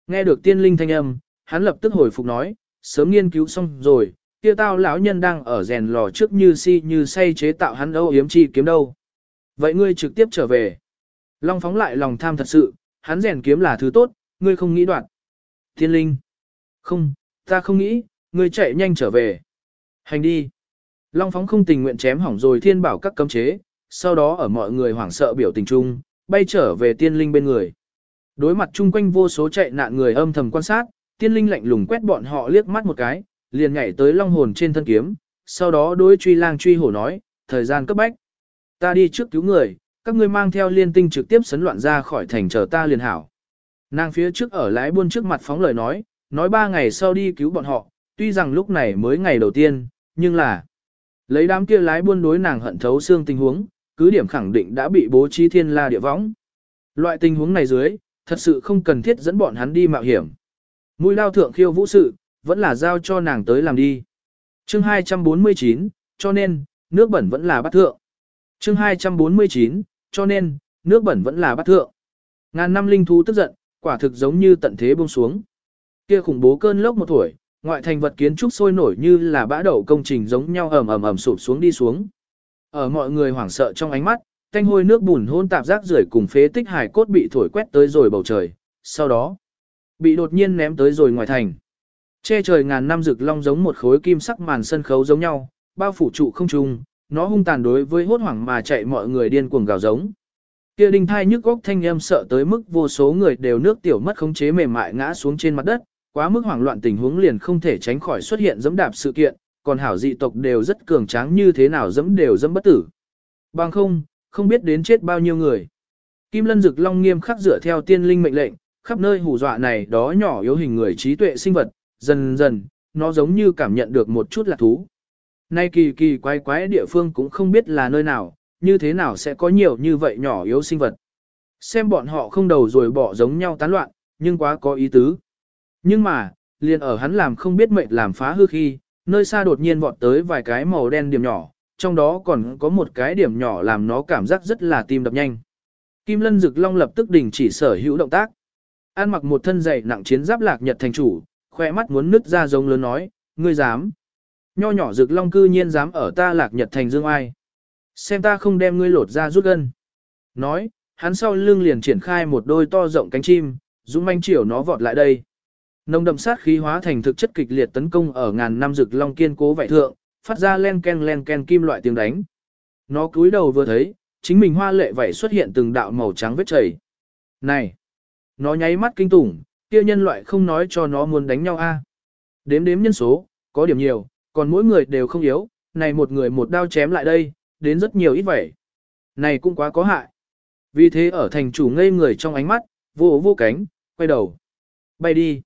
Nghe được tiên linh thanh âm, hắn lập tức hồi phục nói, sớm nghiên cứu xong rồi, kia tao lão nhân đang ở rèn lò trước như si như say chế tạo hắn âu yếm chi kiếm đâu. Vậy ngươi trực tiếp trở về. Long phóng lại lòng tham thật sự, hắn rèn kiếm là thứ tốt, ngươi không nghĩ đoạn. Tiên linh. Không, ta không nghĩ, ngươi chạy nhanh trở về. Hành đi. Long phóng không tình nguyện chém hỏng rồi thiên bảo các cấm chế, sau đó ở mọi người hoảng sợ biểu tình chung, bay trở về tiên linh bên người. Đối mặt chung quanh vô số chạy nạn người âm thầm quan sát, tiên linh lạnh lùng quét bọn họ liếc mắt một cái, liền nhảy tới long hồn trên thân kiếm, sau đó đối truy lang truy hổ nói, thời gian cấp bách. Ta đi trước cứu người, các ngươi mang theo liên tinh trực tiếp sấn loạn ra khỏi thành chờ ta liền hảo. Nàng phía trước ở lái buôn trước mặt phóng lời nói, nói ba ngày sau đi cứu bọn họ, tuy rằng lúc này mới ngày đầu tiên, nhưng là lấy đám kia lái buôn đối nàng hận thấu xương tình huống, cứ điểm khẳng định đã bị bố trí thiên la địa võng. Loại tình huống này dưới, thật sự không cần thiết dẫn bọn hắn đi mạo hiểm. Mũi lao thượng khiêu vũ sự, vẫn là giao cho nàng tới làm đi. Chương 249, cho nên, nước bẩn vẫn là bắt thượng. Chương 249, cho nên, nước bẩn vẫn là bắt thượng. Ngàn năm linh thú tức giận, quả thực giống như tận thế buông xuống. Kia khủng bố cơn lốc một tuổi, ngoại thành vật kiến trúc sôi nổi như là bã đậu công trình giống nhau ầm ầm ầm sụp xuống đi xuống. Ở mọi người hoảng sợ trong ánh mắt, thanh hôi nước bùn hôn tạp rác rưởi cùng phế tích hải cốt bị thổi quét tới rồi bầu trời, sau đó bị đột nhiên ném tới rồi ngoài thành. Che trời ngàn năm rực long giống một khối kim sắc màn sân khấu giống nhau, bao phủ trụ không trung, nó hung tàn đối với hốt hoảng mà chạy mọi người điên cuồng gào giống. Kia đinh thai nhức góc thanh âm sợ tới mức vô số người đều nước tiểu mất khống chế mềm mại ngã xuống trên mặt đất, quá mức hoảng loạn tình huống liền không thể tránh khỏi xuất hiện dẫm đạp sự kiện, còn hảo dị tộc đều rất cường tráng như thế nào dẫm đều dẫm bất tử. Bằng không, không biết đến chết bao nhiêu người. Kim Lân Dực Long nghiêm khắc dựa theo tiên linh mệnh lệnh, khắp nơi hù dọa này đó nhỏ yếu hình người trí tuệ sinh vật, dần dần, nó giống như cảm nhận được một chút là thú. Nay kỳ kỳ quái quái địa phương cũng không biết là nơi nào, như thế nào sẽ có nhiều như vậy nhỏ yếu sinh vật. Xem bọn họ không đầu rồi bỏ giống nhau tán loạn, nhưng quá có ý tứ. Nhưng mà, liền ở hắn làm không biết mệnh làm phá hư khi, nơi xa đột nhiên vọt tới vài cái màu đen điểm nhỏ, trong đó còn có một cái điểm nhỏ làm nó cảm giác rất là tim đập nhanh. Kim Lân Dực Long lập tức đình chỉ sở hữu động tác. An mặc một thân dày nặng chiến giáp lạc nhật thành chủ, khoe mắt muốn nứt ra giống lớn nói, ngươi dám. Nho nhỏ Dực Long cư nhiên dám ở ta lạc nhật thành dương ai. Xem ta không đem ngươi lột ra rút gân. Nói, hắn sau lưng liền triển khai một đôi to rộng cánh chim, dũng manh chiều nó vọt lại đây. Nồng đậm sát khí hóa thành thực chất kịch liệt tấn công ở ngàn năm rực long kiên cố vải thượng, phát ra len ken len ken kim loại tiếng đánh. Nó cúi đầu vừa thấy, chính mình hoa lệ vảy xuất hiện từng đạo màu trắng vết chảy. Này! Nó nháy mắt kinh tủng, kia nhân loại không nói cho nó muốn đánh nhau a. Đếm đếm nhân số, có điểm nhiều, còn mỗi người đều không yếu, này một người một đao chém lại đây, đến rất nhiều ít vậy. Này cũng quá có hại. Vì thế ở thành chủ ngây người trong ánh mắt, vô vô cánh, quay đầu. Bay đi.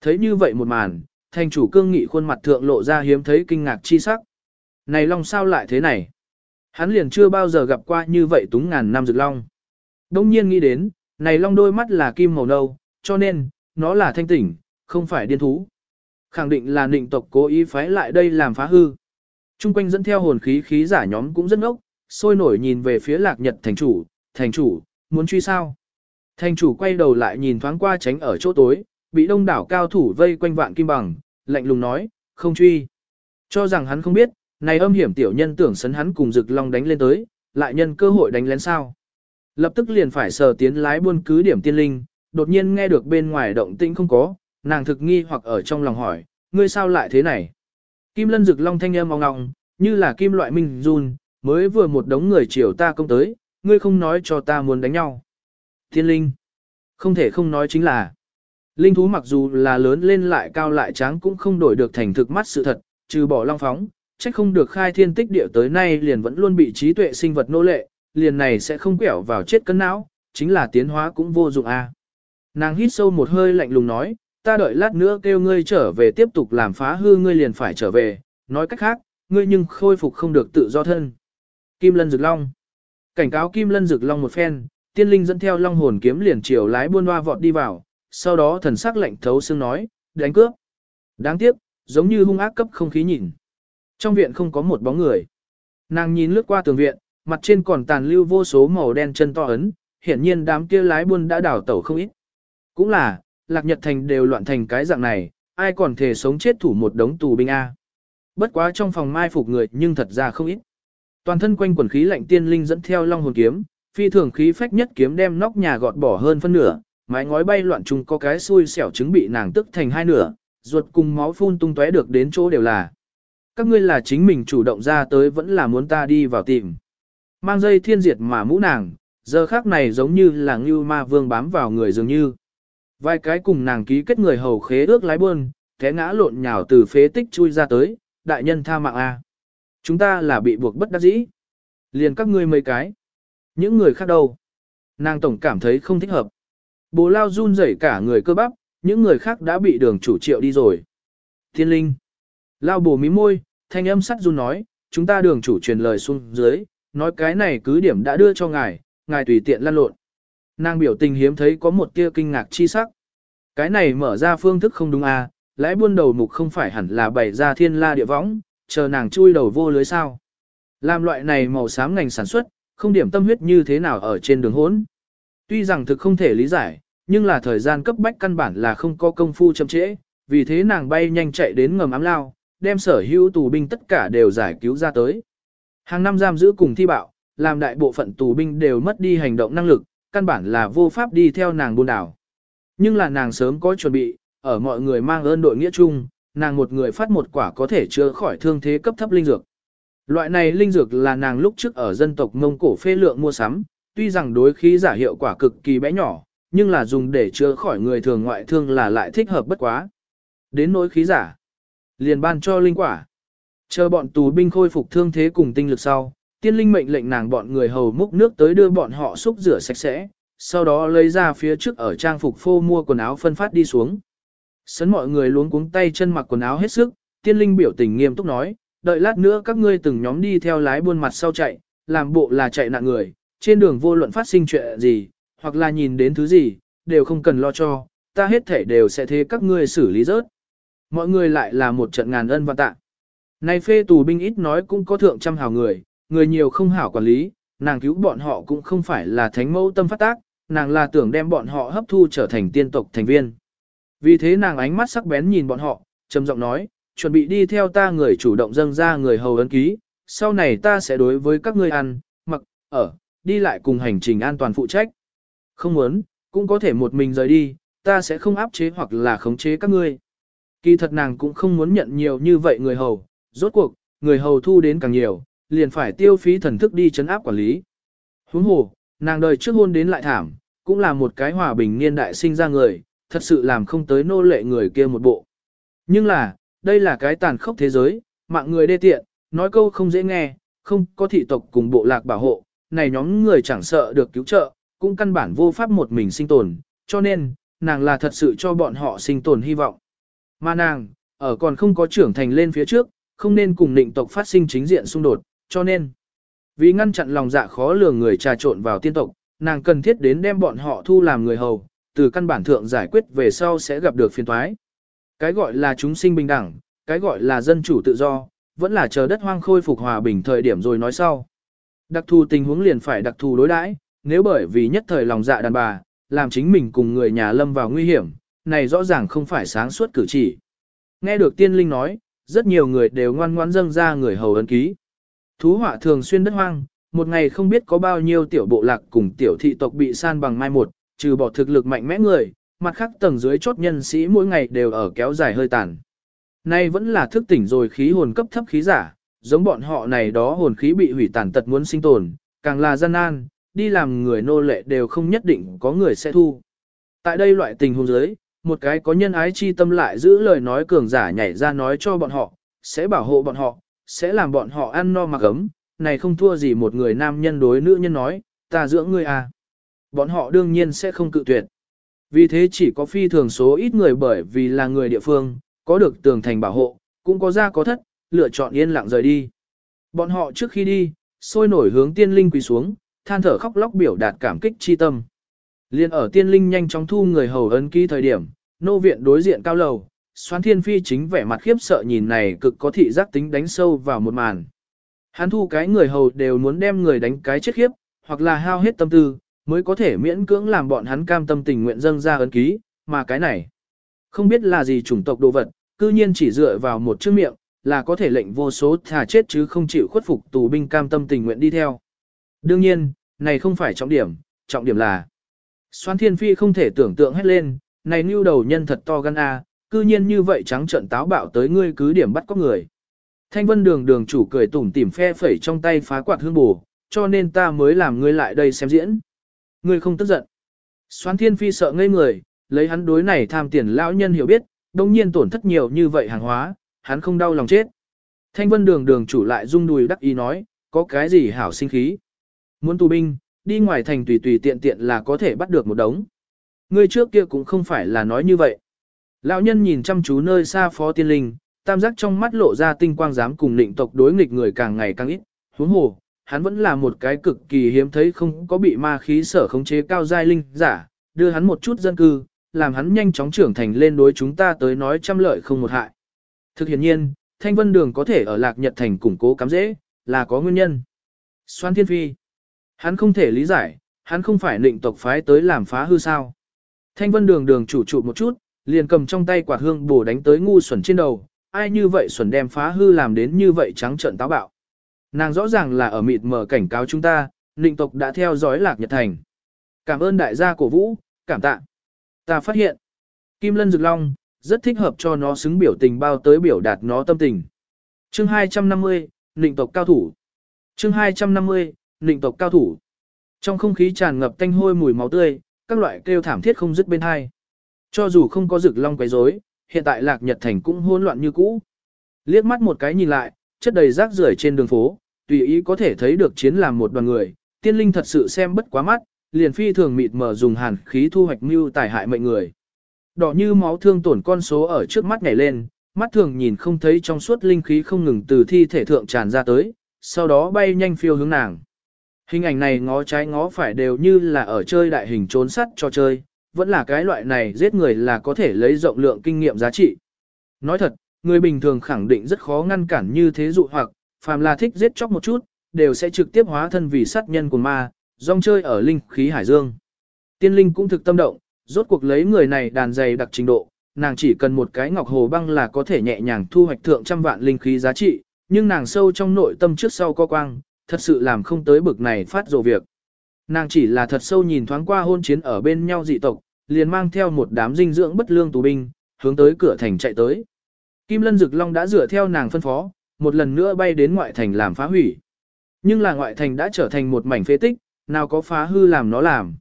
Thấy như vậy một màn, thành chủ cương nghị khuôn mặt thượng lộ ra hiếm thấy kinh ngạc chi sắc. Này long sao lại thế này? Hắn liền chưa bao giờ gặp qua như vậy túng ngàn năm rực long. Đông nhiên nghĩ đến, này long đôi mắt là kim màu nâu, cho nên, nó là thanh tỉnh, không phải điên thú. Khẳng định là nịnh tộc cố ý phái lại đây làm phá hư. Trung quanh dẫn theo hồn khí khí giả nhóm cũng rất ngốc, sôi nổi nhìn về phía lạc nhật thành chủ, thành chủ, muốn truy sao? Thành chủ quay đầu lại nhìn thoáng qua tránh ở chỗ tối, bị đông đảo cao thủ vây quanh vạn kim bằng, lạnh lùng nói, không truy. Cho rằng hắn không biết, này âm hiểm tiểu nhân tưởng sấn hắn cùng rực long đánh lên tới, lại nhân cơ hội đánh lén sao. Lập tức liền phải sờ tiến lái buôn cứ điểm tiên linh, đột nhiên nghe được bên ngoài động tĩnh không có, nàng thực nghi hoặc ở trong lòng hỏi, ngươi sao lại thế này? Kim lân rực long thanh âm ong ngọng, như là kim loại minh run, mới vừa một đống người chiều ta công tới, ngươi không nói cho ta muốn đánh nhau. Tiên linh, không thể không nói chính là, linh thú mặc dù là lớn lên lại cao lại tráng cũng không đổi được thành thực mắt sự thật, trừ bỏ long phóng, trách không được khai thiên tích địa tới nay liền vẫn luôn bị trí tuệ sinh vật nô lệ, liền này sẽ không quẹo vào chết cân não, chính là tiến hóa cũng vô dụng a. À. Nàng hít sâu một hơi lạnh lùng nói, ta đợi lát nữa kêu ngươi trở về tiếp tục làm phá hư ngươi liền phải trở về, nói cách khác, ngươi nhưng khôi phục không được tự do thân. Kim Lân Dực Long Cảnh cáo Kim Lân Dực Long một phen, tiên linh dẫn theo long hồn kiếm liền chiều lái buôn hoa vọt đi vào, sau đó thần sắc lạnh thấu xương nói, đánh cướp. Đáng tiếc, giống như hung ác cấp không khí nhìn. Trong viện không có một bóng người. Nàng nhìn lướt qua tường viện, mặt trên còn tàn lưu vô số màu đen chân to ấn, hiển nhiên đám kia lái buôn đã đảo tẩu không ít. Cũng là, Lạc Nhật Thành đều loạn thành cái dạng này, ai còn thể sống chết thủ một đống tù binh A. Bất quá trong phòng mai phục người nhưng thật ra không ít. Toàn thân quanh quần khí lạnh tiên linh dẫn theo long hồn kiếm, phi thường khí phách nhất kiếm đem nóc nhà gọt bỏ hơn phân nửa, mái ngói bay loạn chung có cái xui xẻo trứng bị nàng tức thành hai nửa, ruột cùng máu phun tung tóe được đến chỗ đều là. Các ngươi là chính mình chủ động ra tới vẫn là muốn ta đi vào tìm. Mang dây thiên diệt mà mũ nàng, giờ khác này giống như là ngưu ma vương bám vào người dường như. Vài cái cùng nàng ký kết người hầu khế ước lái buôn, té ngã lộn nhào từ phế tích chui ra tới, đại nhân tha mạng A. Chúng ta là bị buộc bất đắc dĩ. Liền các ngươi mấy cái. Những người khác đâu? Nàng tổng cảm thấy không thích hợp. Bố lao run rẩy cả người cơ bắp, những người khác đã bị đường chủ triệu đi rồi. Thiên linh. Lao bồ mí môi, thanh âm sắt run nói, chúng ta đường chủ truyền lời xuống dưới, nói cái này cứ điểm đã đưa cho ngài, ngài tùy tiện lăn lộn. Nàng biểu tình hiếm thấy có một tia kinh ngạc chi sắc. Cái này mở ra phương thức không đúng à, lãi buôn đầu mục không phải hẳn là bày ra thiên la địa võng, chờ nàng chui đầu vô lưới sao. Làm loại này màu xám ngành sản xuất, không điểm tâm huyết như thế nào ở trên đường hốn. Tuy rằng thực không thể lý giải, nhưng là thời gian cấp bách căn bản là không có công phu chậm trễ, vì thế nàng bay nhanh chạy đến ngầm ám lao, đem sở hữu tù binh tất cả đều giải cứu ra tới. Hàng năm giam giữ cùng thi bạo, làm đại bộ phận tù binh đều mất đi hành động năng lực, căn bản là vô pháp đi theo nàng buôn đảo. Nhưng là nàng sớm có chuẩn bị, ở mọi người mang ơn đội nghĩa chung, nàng một người phát một quả có thể chữa khỏi thương thế cấp thấp linh dược. Loại này linh dược là nàng lúc trước ở dân tộc Mông Cổ phê lượng mua sắm, tuy rằng đối khí giả hiệu quả cực kỳ bé nhỏ, nhưng là dùng để chữa khỏi người thường ngoại thương là lại thích hợp bất quá. Đến nỗi khí giả, liền ban cho linh quả. Chờ bọn tù binh khôi phục thương thế cùng tinh lực sau, tiên linh mệnh lệnh nàng bọn người hầu múc nước tới đưa bọn họ xúc rửa sạch sẽ, sau đó lấy ra phía trước ở trang phục phô mua quần áo phân phát đi xuống. Sấn mọi người luống cuống tay chân mặc quần áo hết sức, tiên linh biểu tình nghiêm túc nói, đợi lát nữa các ngươi từng nhóm đi theo lái buôn mặt sau chạy, làm bộ là chạy nạn người, trên đường vô luận phát sinh chuyện gì, hoặc là nhìn đến thứ gì, đều không cần lo cho, ta hết thể đều sẽ thế các ngươi xử lý rớt. Mọi người lại là một trận ngàn ân và tạ. Này phê tù binh ít nói cũng có thượng trăm hào người, người nhiều không hảo quản lý, nàng cứu bọn họ cũng không phải là thánh mẫu tâm phát tác, nàng là tưởng đem bọn họ hấp thu trở thành tiên tộc thành viên. Vì thế nàng ánh mắt sắc bén nhìn bọn họ, trầm giọng nói, chuẩn bị đi theo ta người chủ động dâng ra người hầu ấn ký, sau này ta sẽ đối với các ngươi ăn, mặc, ở, đi lại cùng hành trình an toàn phụ trách. Không muốn, cũng có thể một mình rời đi, ta sẽ không áp chế hoặc là khống chế các ngươi. Kỳ thật nàng cũng không muốn nhận nhiều như vậy người hầu, rốt cuộc, người hầu thu đến càng nhiều, liền phải tiêu phí thần thức đi chấn áp quản lý. Huống hồ, nàng đời trước hôn đến lại thảm, cũng là một cái hòa bình niên đại sinh ra người, thật sự làm không tới nô lệ người kia một bộ. Nhưng là, đây là cái tàn khốc thế giới, mạng người đê tiện, nói câu không dễ nghe, không có thị tộc cùng bộ lạc bảo hộ, này nhóm người chẳng sợ được cứu trợ, cũng căn bản vô pháp một mình sinh tồn, cho nên, nàng là thật sự cho bọn họ sinh tồn hy vọng. Mà nàng, ở còn không có trưởng thành lên phía trước, không nên cùng định tộc phát sinh chính diện xung đột, cho nên, vì ngăn chặn lòng dạ khó lường người trà trộn vào tiên tộc, nàng cần thiết đến đem bọn họ thu làm người hầu, từ căn bản thượng giải quyết về sau sẽ gặp được phiền toái. Cái gọi là chúng sinh bình đẳng, cái gọi là dân chủ tự do, vẫn là chờ đất hoang khôi phục hòa bình thời điểm rồi nói sau. Đặc thù tình huống liền phải đặc thù đối đãi, nếu bởi vì nhất thời lòng dạ đàn bà, làm chính mình cùng người nhà lâm vào nguy hiểm, này rõ ràng không phải sáng suốt cử chỉ. Nghe được tiên linh nói, rất nhiều người đều ngoan ngoãn dâng ra người hầu ấn ký. Thú họa thường xuyên đất hoang, một ngày không biết có bao nhiêu tiểu bộ lạc cùng tiểu thị tộc bị san bằng mai một, trừ bỏ thực lực mạnh mẽ người, mặt khác tầng dưới chốt nhân sĩ mỗi ngày đều ở kéo dài hơi tàn. Nay vẫn là thức tỉnh rồi khí hồn cấp thấp khí giả, giống bọn họ này đó hồn khí bị hủy tàn tật muốn sinh tồn, càng là gian nan, đi làm người nô lệ đều không nhất định có người sẽ thu. Tại đây loại tình huống dưới, một cái có nhân ái chi tâm lại giữ lời nói cường giả nhảy ra nói cho bọn họ, sẽ bảo hộ bọn họ, sẽ làm bọn họ ăn no mặc ấm, này không thua gì một người nam nhân đối nữ nhân nói, ta dưỡng ngươi à. Bọn họ đương nhiên sẽ không cự tuyệt. Vì thế chỉ có phi thường số ít người bởi vì là người địa phương, có được tường thành bảo hộ, cũng có ra có thất, lựa chọn yên lặng rời đi. Bọn họ trước khi đi, sôi nổi hướng tiên linh quỳ xuống, than thở khóc lóc biểu đạt cảm kích chi tâm. Liên ở tiên linh nhanh chóng thu người hầu ấn ký thời điểm, nô viện đối diện cao lầu, xoán thiên phi chính vẻ mặt khiếp sợ nhìn này cực có thị giác tính đánh sâu vào một màn. Hắn thu cái người hầu đều muốn đem người đánh cái chết khiếp, hoặc là hao hết tâm tư, mới có thể miễn cưỡng làm bọn hắn cam tâm tình nguyện dâng ra ấn ký, mà cái này, không biết là gì chủng tộc đồ vật, cư nhiên chỉ dựa vào một chữ miệng, là có thể lệnh vô số thà chết chứ không chịu khuất phục tù binh cam tâm tình nguyện đi theo. Đương nhiên, này không phải trọng điểm, trọng điểm là Xoan Thiên Phi không thể tưởng tượng hết lên, này nưu đầu nhân thật to gan a, cư nhiên như vậy trắng trợn táo bạo tới ngươi cứ điểm bắt có người. Thanh vân đường đường chủ cười tủm tỉm phe phẩy trong tay phá quạt hương bù, cho nên ta mới làm ngươi lại đây xem diễn. Ngươi không tức giận. Xoan thiên phi sợ ngây người, lấy hắn đối này tham tiền lão nhân hiểu biết, đồng nhiên tổn thất nhiều như vậy hàng hóa, hắn không đau lòng chết. Thanh vân đường đường chủ lại rung đùi đắc ý nói, có cái gì hảo sinh khí. Muốn tù binh, đi ngoài thành tùy tùy tiện tiện là có thể bắt được một đống. Ngươi trước kia cũng không phải là nói như vậy. Lão nhân nhìn chăm chú nơi xa phó tiên linh, tam giác trong mắt lộ ra tinh quang dám cùng định tộc đối nghịch người càng ngày càng ít. Huống hồ, hắn vẫn là một cái cực kỳ hiếm thấy không có bị ma khí sở khống chế cao giai linh giả, đưa hắn một chút dân cư, làm hắn nhanh chóng trưởng thành lên đối chúng ta tới nói trăm lợi không một hại. Thực hiện nhiên, Thanh Vân Đường có thể ở Lạc Nhật Thành củng cố cắm dễ, là có nguyên nhân. Xoan Thiên Phi, hắn không thể lý giải, hắn không phải định tộc phái tới làm phá hư sao. Thanh Vân Đường đường chủ trụ một chút, liền cầm trong tay quạt hương bổ đánh tới ngu xuẩn trên đầu, ai như vậy xuẩn đem phá hư làm đến như vậy trắng trợn táo bạo. Nàng rõ ràng là ở mịt mờ cảnh cáo chúng ta, định tộc đã theo dõi lạc nhật thành. Cảm ơn đại gia cổ vũ, cảm tạ. Ta phát hiện, Kim Lân Dực Long, rất thích hợp cho nó xứng biểu tình bao tới biểu đạt nó tâm tình. Chương 250, Nịnh tộc cao thủ. Chương 250, Nịnh tộc cao thủ. Trong không khí tràn ngập tanh hôi mùi máu tươi, các loại kêu thảm thiết không dứt bên hai. Cho dù không có rực long quấy rối, hiện tại Lạc Nhật Thành cũng hỗn loạn như cũ. Liếc mắt một cái nhìn lại, chất đầy rác rưởi trên đường phố, tùy ý có thể thấy được chiến làm một đoàn người, tiên linh thật sự xem bất quá mắt, liền phi thường mịt mờ dùng hàn khí thu hoạch mưu tài hại mệnh người. Đỏ như máu thương tổn con số ở trước mắt nhảy lên, mắt thường nhìn không thấy trong suốt linh khí không ngừng từ thi thể thượng tràn ra tới, sau đó bay nhanh phiêu hướng nàng. Hình ảnh này ngó trái ngó phải đều như là ở chơi đại hình trốn sắt cho chơi, vẫn là cái loại này giết người là có thể lấy rộng lượng kinh nghiệm giá trị. Nói thật, người bình thường khẳng định rất khó ngăn cản như thế dụ hoặc, phàm là thích giết chóc một chút, đều sẽ trực tiếp hóa thân vì sát nhân của ma, rong chơi ở linh khí hải dương. Tiên linh cũng thực tâm động, rốt cuộc lấy người này đàn dày đặc trình độ, nàng chỉ cần một cái ngọc hồ băng là có thể nhẹ nhàng thu hoạch thượng trăm vạn linh khí giá trị, nhưng nàng sâu trong nội tâm trước sau có quang, thật sự làm không tới bực này phát rồ việc. Nàng chỉ là thật sâu nhìn thoáng qua hôn chiến ở bên nhau dị tộc, liền mang theo một đám dinh dưỡng bất lương tù binh, hướng tới cửa thành chạy tới. Kim Lân Dực Long đã dựa theo nàng phân phó, một lần nữa bay đến ngoại thành làm phá hủy. Nhưng là ngoại thành đã trở thành một mảnh phế tích, nào có phá hư làm nó làm.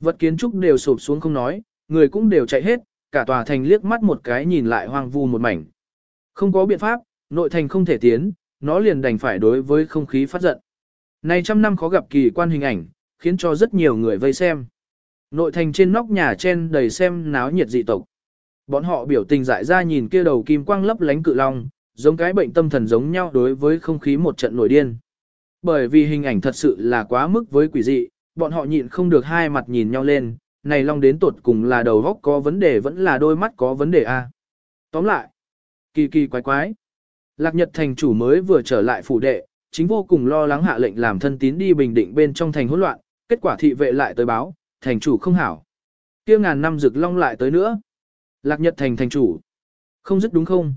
Vật kiến trúc đều sụp xuống không nói, người cũng đều chạy hết, cả tòa thành liếc mắt một cái nhìn lại hoang vu một mảnh. Không có biện pháp, nội thành không thể tiến, nó liền đành phải đối với không khí phát giận. Này trăm năm khó gặp kỳ quan hình ảnh, khiến cho rất nhiều người vây xem. Nội thành trên nóc nhà chen đầy xem náo nhiệt dị tộc. Bọn họ biểu tình dại ra nhìn kia đầu kim quang lấp lánh cự long, giống cái bệnh tâm thần giống nhau đối với không khí một trận nổi điên. Bởi vì hình ảnh thật sự là quá mức với quỷ dị, bọn họ nhịn không được hai mặt nhìn nhau lên, này long đến tột cùng là đầu góc có vấn đề vẫn là đôi mắt có vấn đề a. À? Tóm lại, kỳ kỳ quái quái. Lạc Nhật thành chủ mới vừa trở lại phủ đệ, chính vô cùng lo lắng hạ lệnh làm thân tín đi bình định bên trong thành hỗn loạn, kết quả thị vệ lại tới báo, thành chủ không hảo. Kia ngàn năm rực long lại tới nữa. Lạc Nhật thành thành chủ. Không dứt đúng không?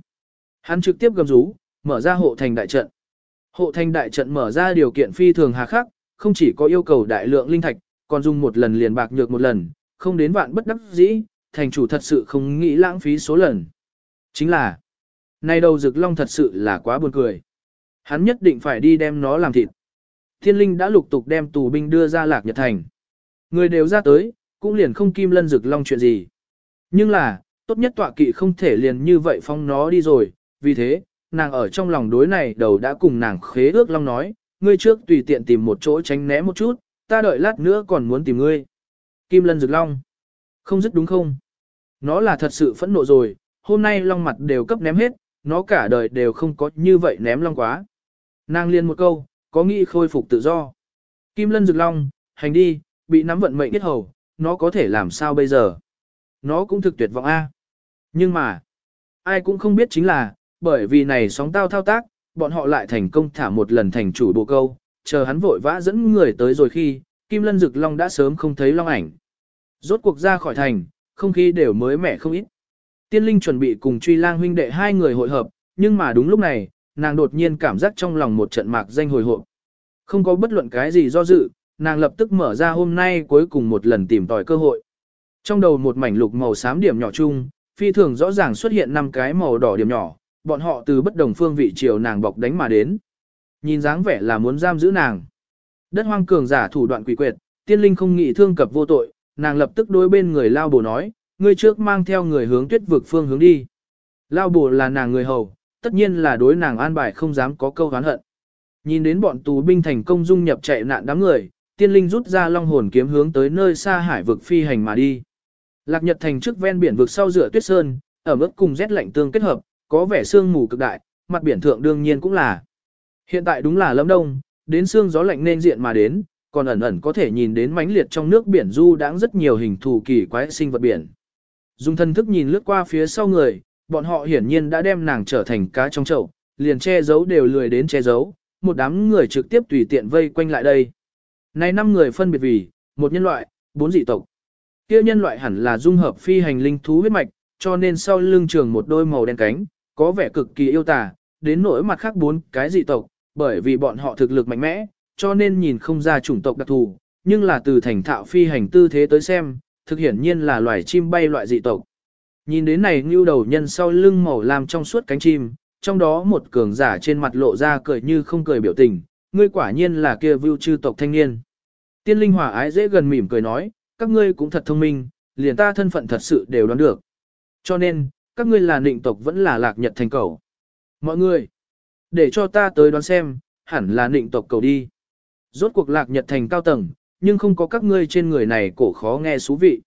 Hắn trực tiếp gầm rú, mở ra hộ thành đại trận. Hộ thành đại trận mở ra điều kiện phi thường hà khắc, không chỉ có yêu cầu đại lượng linh thạch, còn dùng một lần liền bạc nhược một lần, không đến vạn bất đắc dĩ, thành chủ thật sự không nghĩ lãng phí số lần. Chính là, nay đầu rực long thật sự là quá buồn cười. Hắn nhất định phải đi đem nó làm thịt. Thiên linh đã lục tục đem tù binh đưa ra lạc nhật thành. Người đều ra tới, cũng liền không kim lân rực long chuyện gì. Nhưng là, tốt nhất tọa kỵ không thể liền như vậy phong nó đi rồi, vì thế, nàng ở trong lòng đối này đầu đã cùng nàng khế ước long nói, ngươi trước tùy tiện tìm một chỗ tránh né một chút, ta đợi lát nữa còn muốn tìm ngươi. Kim lân Dực long. Không dứt đúng không? Nó là thật sự phẫn nộ rồi, hôm nay long mặt đều cấp ném hết, nó cả đời đều không có như vậy ném long quá. Nàng liên một câu, có nghĩ khôi phục tự do. Kim lân Dực long, hành đi, bị nắm vận mệnh kết hầu, nó có thể làm sao bây giờ? Nó cũng thực tuyệt vọng a. Nhưng mà, ai cũng không biết chính là, bởi vì này sóng tao thao tác, bọn họ lại thành công thả một lần thành chủ bộ câu, chờ hắn vội vã dẫn người tới rồi khi, Kim Lân Dực Long đã sớm không thấy long ảnh. Rốt cuộc ra khỏi thành, không khí đều mới mẻ không ít. Tiên Linh chuẩn bị cùng truy lang huynh đệ hai người hội hợp, nhưng mà đúng lúc này, nàng đột nhiên cảm giác trong lòng một trận mạc danh hồi hộp. Không có bất luận cái gì do dự, nàng lập tức mở ra hôm nay cuối cùng một lần tìm tòi cơ hội. Trong đầu một mảnh lục màu xám điểm nhỏ chung, phi thường rõ ràng xuất hiện năm cái màu đỏ điểm nhỏ, bọn họ từ bất đồng phương vị chiều nàng bọc đánh mà đến. Nhìn dáng vẻ là muốn giam giữ nàng. Đất hoang cường giả thủ đoạn quỷ quyệt, tiên linh không nghĩ thương cập vô tội, nàng lập tức đối bên người lao bổ nói, ngươi trước mang theo người hướng tuyết vực phương hướng đi. Lao bổ là nàng người hầu, tất nhiên là đối nàng an bài không dám có câu hán hận. Nhìn đến bọn tù binh thành công dung nhập chạy nạn đám người, tiên linh rút ra long hồn kiếm hướng tới nơi xa hải vực phi hành mà đi. Lạc Nhật thành trước ven biển vực sau rửa tuyết sơn, ở mức cùng rét lạnh tương kết hợp, có vẻ sương mù cực đại, mặt biển thượng đương nhiên cũng là. Hiện tại đúng là lâm đông, đến sương gió lạnh nên diện mà đến, còn ẩn ẩn có thể nhìn đến mánh liệt trong nước biển du đãng rất nhiều hình thù kỳ quái sinh vật biển. Dùng thân thức nhìn lướt qua phía sau người, bọn họ hiển nhiên đã đem nàng trở thành cá trong chậu, liền che giấu đều lười đến che giấu, một đám người trực tiếp tùy tiện vây quanh lại đây. Này năm người phân biệt vì, một nhân loại, bốn dị tộc. Kia nhân loại hẳn là dung hợp phi hành linh thú huyết mạch, cho nên sau lưng trường một đôi màu đen cánh, có vẻ cực kỳ yêu tà, đến nỗi mặt khác bốn cái dị tộc, bởi vì bọn họ thực lực mạnh mẽ, cho nên nhìn không ra chủng tộc đặc thù, nhưng là từ thành thạo phi hành tư thế tới xem, thực hiển nhiên là loài chim bay loại dị tộc. Nhìn đến này ngưu đầu nhân sau lưng màu làm trong suốt cánh chim, trong đó một cường giả trên mặt lộ ra cười như không cười biểu tình, ngươi quả nhiên là kia vưu chư tộc thanh niên. Tiên linh hỏa ái dễ gần mỉm cười nói, các ngươi cũng thật thông minh, liền ta thân phận thật sự đều đoán được. Cho nên, các ngươi là nịnh tộc vẫn là lạc nhật thành cầu. Mọi người, để cho ta tới đoán xem, hẳn là nịnh tộc cầu đi. Rốt cuộc lạc nhật thành cao tầng, nhưng không có các ngươi trên người này cổ khó nghe xú vị.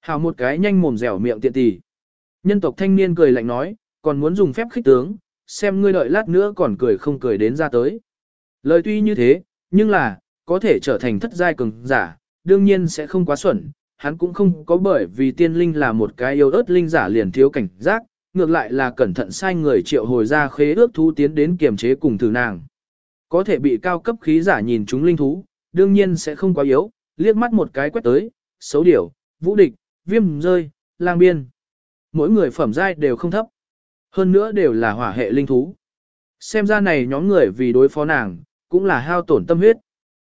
Hào một cái nhanh mồm dẻo miệng tiện tì. Nhân tộc thanh niên cười lạnh nói, còn muốn dùng phép khích tướng, xem ngươi đợi lát nữa còn cười không cười đến ra tới. Lời tuy như thế, nhưng là, có thể trở thành thất giai cường giả, đương nhiên sẽ không quá xuẩn, hắn cũng không có bởi vì tiên linh là một cái yêu ớt linh giả liền thiếu cảnh giác, ngược lại là cẩn thận sai người triệu hồi ra khế ước thú tiến đến kiềm chế cùng thử nàng. Có thể bị cao cấp khí giả nhìn chúng linh thú, đương nhiên sẽ không quá yếu, liếc mắt một cái quét tới, xấu điểu, vũ địch, viêm rơi, lang biên. Mỗi người phẩm giai đều không thấp. Hơn nữa đều là hỏa hệ linh thú. Xem ra này nhóm người vì đối phó nàng, cũng là hao tổn tâm huyết.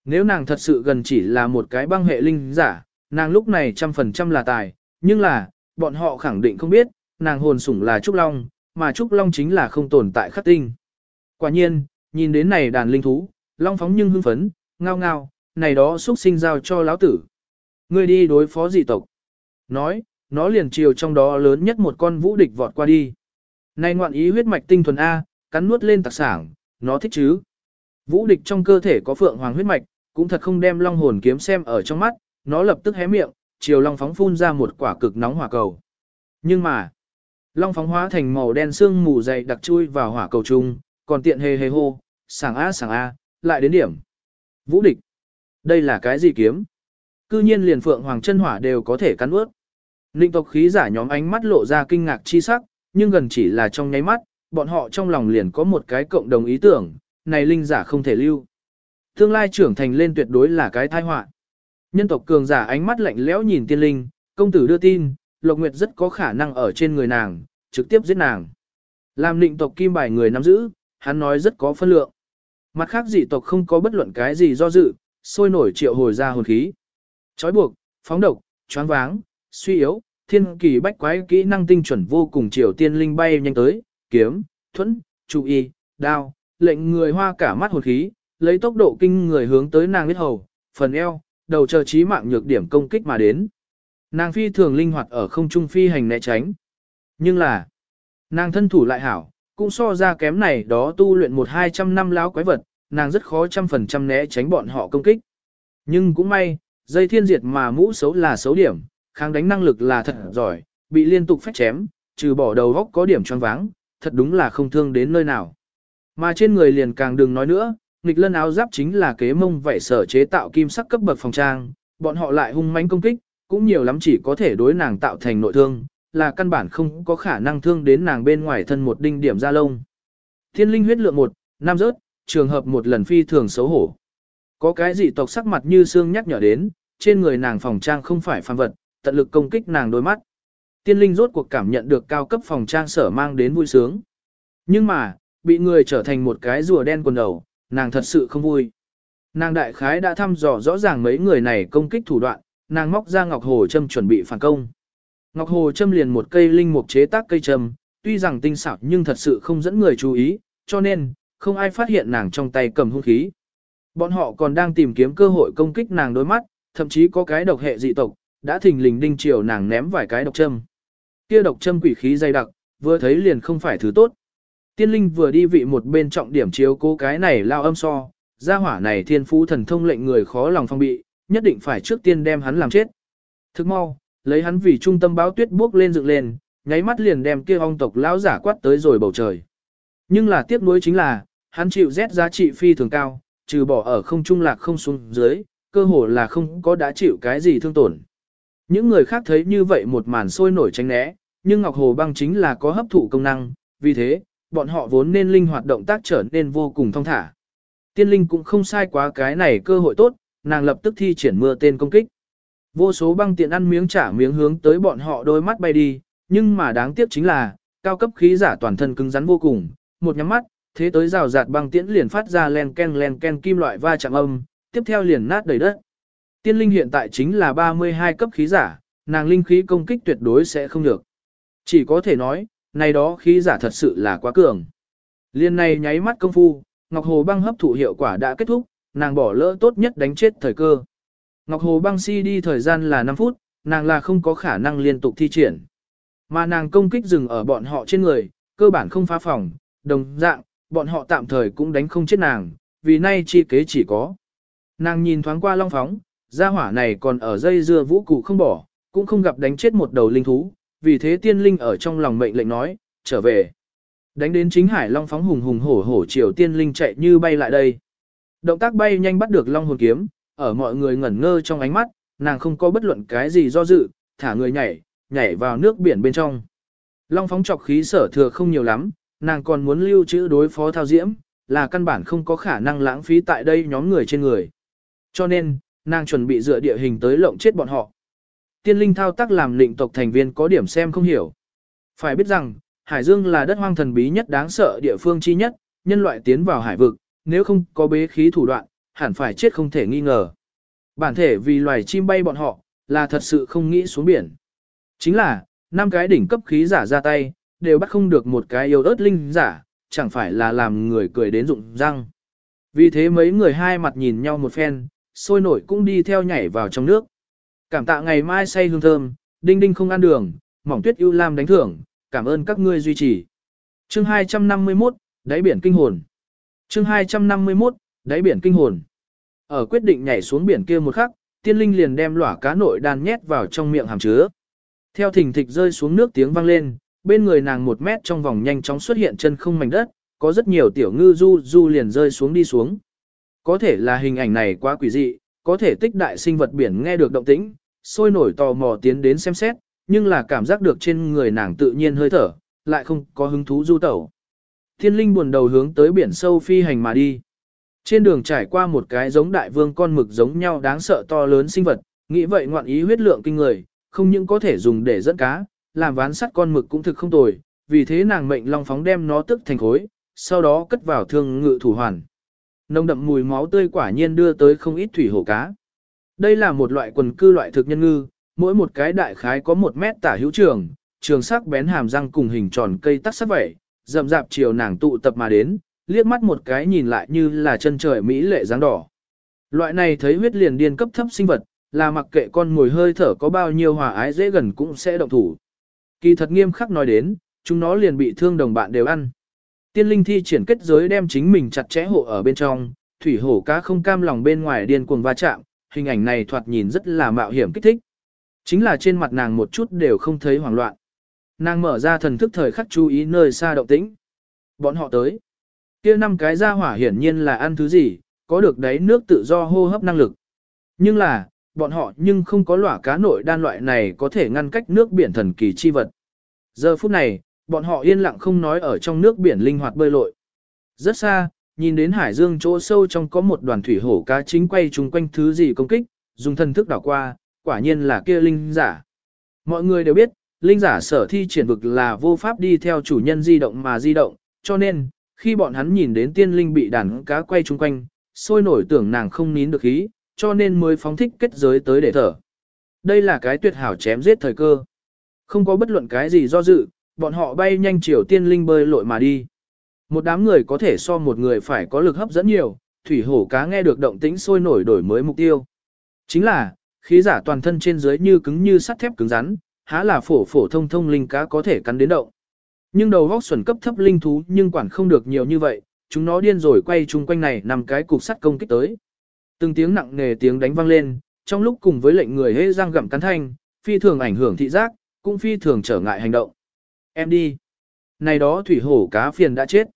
Nếu nàng thật sự gần chỉ là một cái băng hệ linh giả, nàng lúc này trăm phần trăm là tài, nhưng là, bọn họ khẳng định không biết, nàng hồn sủng là Trúc Long, mà Trúc Long chính là không tồn tại khắc tinh. Quả nhiên, nhìn đến này đàn linh thú, Long phóng nhưng hưng phấn, ngao ngao, này đó xuất sinh giao cho lão tử. Ngươi đi đối phó dị tộc. Nói, nó liền chiều trong đó lớn nhất một con vũ địch vọt qua đi. Này ngoạn ý huyết mạch tinh thuần A, cắn nuốt lên tạc sảng, nó thích chứ. Vũ địch trong cơ thể có phượng hoàng huyết mạch, cũng thật không đem long hồn kiếm xem ở trong mắt, nó lập tức hé miệng, chiều long phóng phun ra một quả cực nóng hỏa cầu. Nhưng mà, long phóng hóa thành màu đen xương mù dày đặc chui vào hỏa cầu chung, còn tiện hề hề hô, sảng a sảng a, lại đến điểm. Vũ địch, đây là cái gì kiếm? Cư nhiên liền phượng hoàng chân hỏa đều có thể cắn ướt. Ninh tộc khí giả nhóm ánh mắt lộ ra kinh ngạc chi sắc, nhưng gần chỉ là trong nháy mắt, bọn họ trong lòng liền có một cái cộng đồng ý tưởng, này linh giả không thể lưu. Tương lai trưởng thành lên tuyệt đối là cái tai họa. Nhân tộc cường giả ánh mắt lạnh lẽo nhìn tiên linh, công tử đưa tin, Lộc Nguyệt rất có khả năng ở trên người nàng, trực tiếp giết nàng. Làm định tộc kim bài người nắm giữ, hắn nói rất có phân lượng. Mặt khác dị tộc không có bất luận cái gì do dự, sôi nổi triệu hồi ra hồn khí. Chói buộc, phóng độc, choáng váng, suy yếu, thiên kỳ bách quái kỹ năng tinh chuẩn vô cùng triều tiên linh bay nhanh tới, kiếm, thuẫn, trụ y, đao, lệnh người hoa cả mắt hồn khí, lấy tốc độ kinh người hướng tới nàng huyết hầu, phần eo, đầu chờ trí mạng nhược điểm công kích mà đến. Nàng phi thường linh hoạt ở không trung phi hành né tránh. Nhưng là, nàng thân thủ lại hảo, cũng so ra kém này đó tu luyện một hai trăm năm láo quái vật, nàng rất khó trăm phần trăm né tránh bọn họ công kích. Nhưng cũng may, dây thiên diệt mà mũ xấu là xấu điểm, kháng đánh năng lực là thật giỏi, bị liên tục phách chém, trừ bỏ đầu góc có điểm choáng váng, thật đúng là không thương đến nơi nào. Mà trên người liền càng đừng nói nữa, nghịch lân áo giáp chính là kế mông vảy sở chế tạo kim sắc cấp bậc phòng trang, bọn họ lại hung mãnh công kích, cũng nhiều lắm chỉ có thể đối nàng tạo thành nội thương, là căn bản không có khả năng thương đến nàng bên ngoài thân một đinh điểm da lông. Thiên linh huyết lượng một, nam rớt, trường hợp một lần phi thường xấu hổ. Có cái gì tộc sắc mặt như xương nhắc nhở đến, trên người nàng phòng trang không phải phàm vật, tận lực công kích nàng đôi mắt. Tiên linh rốt cuộc cảm nhận được cao cấp phòng trang sở mang đến vui sướng. Nhưng mà, bị người trở thành một cái rùa đen quần đầu, nàng thật sự không vui. Nàng đại khái đã thăm dò rõ ràng mấy người này công kích thủ đoạn, nàng móc ra ngọc hồ châm chuẩn bị phản công. Ngọc hồ châm liền một cây linh mục chế tác cây châm, tuy rằng tinh xảo nhưng thật sự không dẫn người chú ý, cho nên, không ai phát hiện nàng trong tay cầm hung khí. Bọn họ còn đang tìm kiếm cơ hội công kích nàng đối mắt, thậm chí có cái độc hệ dị tộc, đã thình lình đinh chiều nàng ném vài cái độc châm. Kia độc châm quỷ khí dày đặc, vừa thấy liền không phải thứ tốt. Tiên linh vừa đi vị một bên trọng điểm chiếu cố cái này lao âm so, gia hỏa này thiên phú thần thông lệnh người khó lòng phong bị, nhất định phải trước tiên đem hắn làm chết. Thức mau, lấy hắn vì trung tâm báo tuyết bước lên dựng lên, nháy mắt liền đem kia ong tộc lão giả quát tới rồi bầu trời. Nhưng là tiếc nuối chính là, hắn chịu rét giá trị phi thường cao, trừ bỏ ở không trung lạc không xuống dưới, cơ hồ là không có đã chịu cái gì thương tổn. Những người khác thấy như vậy một màn sôi nổi tránh né, nhưng Ngọc Hồ băng chính là có hấp thụ công năng, vì thế, bọn họ vốn nên linh hoạt động tác trở nên vô cùng thông thả. Tiên linh cũng không sai quá cái này cơ hội tốt, nàng lập tức thi triển mưa tên công kích. Vô số băng tiện ăn miếng trả miếng hướng tới bọn họ đôi mắt bay đi, nhưng mà đáng tiếc chính là, cao cấp khí giả toàn thân cứng rắn vô cùng, một nhắm mắt, thế tới rào rạt băng tiễn liền phát ra len ken len ken kim loại va chạm âm, tiếp theo liền nát đầy đất. Tiên linh hiện tại chính là 32 cấp khí giả, nàng linh khí công kích tuyệt đối sẽ không được. Chỉ có thể nói, này đó khí giả thật sự là quá cường. Liên này nháy mắt công phu, Ngọc Hồ băng hấp thụ hiệu quả đã kết thúc, nàng bỏ lỡ tốt nhất đánh chết thời cơ. Ngọc Hồ băng si đi thời gian là 5 phút, nàng là không có khả năng liên tục thi triển. Mà nàng công kích dừng ở bọn họ trên người, cơ bản không phá phòng, đồng dạng, bọn họ tạm thời cũng đánh không chết nàng, vì nay chi kế chỉ có. Nàng nhìn thoáng qua long phóng, gia hỏa này còn ở dây dưa vũ cụ không bỏ, cũng không gặp đánh chết một đầu linh thú, vì thế tiên linh ở trong lòng mệnh lệnh nói, trở về. Đánh đến chính hải long phóng hùng hùng hổ hổ chiều tiên linh chạy như bay lại đây. Động tác bay nhanh bắt được long hồn kiếm, ở mọi người ngẩn ngơ trong ánh mắt, nàng không có bất luận cái gì do dự, thả người nhảy, nhảy vào nước biển bên trong. Long phóng chọc khí sở thừa không nhiều lắm, nàng còn muốn lưu trữ đối phó thao diễm, là căn bản không có khả năng lãng phí tại đây nhóm người trên người. Cho nên, nàng chuẩn bị dựa địa hình tới lộng chết bọn họ. Tiên linh thao tác làm lệnh tộc thành viên có điểm xem không hiểu. Phải biết rằng, Hải Dương là đất hoang thần bí nhất đáng sợ địa phương chi nhất, nhân loại tiến vào hải vực, nếu không có bế khí thủ đoạn, hẳn phải chết không thể nghi ngờ. Bản thể vì loài chim bay bọn họ, là thật sự không nghĩ xuống biển. Chính là, năm cái đỉnh cấp khí giả ra tay, đều bắt không được một cái yêu ớt linh giả, chẳng phải là làm người cười đến rụng răng. Vì thế mấy người hai mặt nhìn nhau một phen, sôi nổi cũng đi theo nhảy vào trong nước. Cảm tạ ngày mai say hương thơm, đinh đinh không ăn đường, mỏng tuyết ưu lam đánh thưởng, cảm ơn các ngươi duy trì. Chương 251, đáy biển kinh hồn. Chương 251, đáy biển kinh hồn. Ở quyết định nhảy xuống biển kia một khắc, tiên linh liền đem lỏa cá nội đan nhét vào trong miệng hàm chứa. Theo thình thịch rơi xuống nước tiếng vang lên, bên người nàng một mét trong vòng nhanh chóng xuất hiện chân không mảnh đất, có rất nhiều tiểu ngư du du liền rơi xuống đi xuống. Có thể là hình ảnh này quá quỷ dị, có thể tích đại sinh vật biển nghe được động tĩnh, sôi nổi tò mò tiến đến xem xét, nhưng là cảm giác được trên người nàng tự nhiên hơi thở, lại không có hứng thú du tẩu. Thiên linh buồn đầu hướng tới biển sâu phi hành mà đi. Trên đường trải qua một cái giống đại vương con mực giống nhau đáng sợ to lớn sinh vật, nghĩ vậy ngoạn ý huyết lượng kinh người, không những có thể dùng để dẫn cá, làm ván sắt con mực cũng thực không tồi, vì thế nàng mệnh long phóng đem nó tức thành khối, sau đó cất vào thương ngự thủ hoàn. Nông đậm mùi máu tươi quả nhiên đưa tới không ít thủy hổ cá. Đây là một loại quần cư loại thực nhân ngư, mỗi một cái đại khái có một mét tả hữu trường, trường sắc bén hàm răng cùng hình tròn cây tắc sắc vẩy, rậm rạp chiều nàng tụ tập mà đến, liếc mắt một cái nhìn lại như là chân trời mỹ lệ dáng đỏ. Loại này thấy huyết liền điên cấp thấp sinh vật, là mặc kệ con mồi hơi thở có bao nhiêu hòa ái dễ gần cũng sẽ động thủ. Kỳ thật nghiêm khắc nói đến, chúng nó liền bị thương đồng bạn đều ăn. Tiên linh thi triển kết giới đem chính mình chặt chẽ hộ ở bên trong, thủy hổ cá không cam lòng bên ngoài điên cuồng va chạm, hình ảnh này thoạt nhìn rất là mạo hiểm kích thích. Chính là trên mặt nàng một chút đều không thấy hoảng loạn. Nàng mở ra thần thức thời khắc chú ý nơi xa động tĩnh. Bọn họ tới. Kia năm cái ra hỏa hiển nhiên là ăn thứ gì, có được đấy nước tự do hô hấp năng lực. Nhưng là, bọn họ nhưng không có lỏa cá nội đan loại này có thể ngăn cách nước biển thần kỳ chi vật. Giờ phút này, bọn họ yên lặng không nói ở trong nước biển linh hoạt bơi lội. Rất xa, nhìn đến hải dương chỗ sâu trong có một đoàn thủy hổ cá chính quay chung quanh thứ gì công kích, dùng thân thức đảo qua, quả nhiên là kia linh giả. Mọi người đều biết, linh giả sở thi triển vực là vô pháp đi theo chủ nhân di động mà di động, cho nên, khi bọn hắn nhìn đến tiên linh bị đàn cá quay chung quanh, sôi nổi tưởng nàng không nín được khí, cho nên mới phóng thích kết giới tới để thở. Đây là cái tuyệt hảo chém giết thời cơ. Không có bất luận cái gì do dự, bọn họ bay nhanh chiều tiên linh bơi lội mà đi. Một đám người có thể so một người phải có lực hấp dẫn nhiều, thủy hổ cá nghe được động tĩnh sôi nổi đổi mới mục tiêu. Chính là, khí giả toàn thân trên dưới như cứng như sắt thép cứng rắn, há là phổ phổ thông thông linh cá có thể cắn đến động. Nhưng đầu góc xuẩn cấp thấp linh thú nhưng quản không được nhiều như vậy, chúng nó điên rồi quay chung quanh này nằm cái cục sắt công kích tới. Từng tiếng nặng nề tiếng đánh vang lên, trong lúc cùng với lệnh người hê răng gặm cắn thanh, phi thường ảnh hưởng thị giác, cũng phi thường trở ngại hành động. Em đi. Này đó thủy hổ cá phiền đã chết.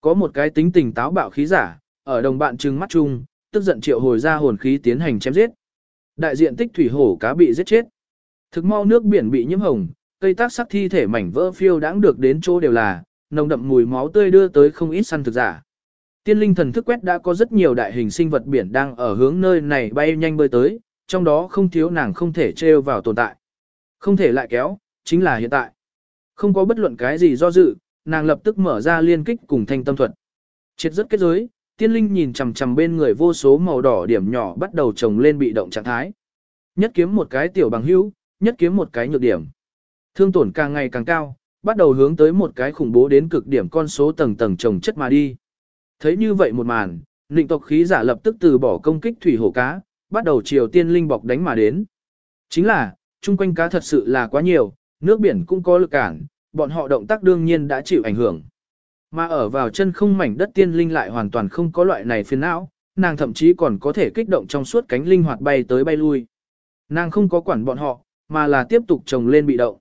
Có một cái tính tình táo bạo khí giả, ở đồng bạn trừng mắt chung, tức giận triệu hồi ra hồn khí tiến hành chém giết. Đại diện tích thủy hổ cá bị giết chết. Thực mau nước biển bị nhiễm hồng, cây tác sắc thi thể mảnh vỡ phiêu đãng được đến chỗ đều là, nồng đậm mùi máu tươi đưa tới không ít săn thực giả. Tiên linh thần thức quét đã có rất nhiều đại hình sinh vật biển đang ở hướng nơi này bay nhanh bơi tới, trong đó không thiếu nàng không thể treo vào tồn tại. Không thể lại kéo, chính là hiện tại. Không có bất luận cái gì do dự, nàng lập tức mở ra liên kích cùng thanh tâm thuật. Triệt rất kết giới, tiên linh nhìn chằm chằm bên người vô số màu đỏ điểm nhỏ bắt đầu trồng lên bị động trạng thái. Nhất kiếm một cái tiểu bằng hữu, nhất kiếm một cái nhược điểm. Thương tổn càng ngày càng cao, bắt đầu hướng tới một cái khủng bố đến cực điểm con số tầng tầng chồng chất mà đi. Thấy như vậy một màn, Nịnh tộc khí giả lập tức từ bỏ công kích thủy hổ cá, bắt đầu chiều tiên linh bọc đánh mà đến. Chính là, chung quanh cá thật sự là quá nhiều, nước biển cũng có lực cản, bọn họ động tác đương nhiên đã chịu ảnh hưởng. Mà ở vào chân không mảnh đất tiên linh lại hoàn toàn không có loại này phiền não, nàng thậm chí còn có thể kích động trong suốt cánh linh hoạt bay tới bay lui. Nàng không có quản bọn họ, mà là tiếp tục trồng lên bị động.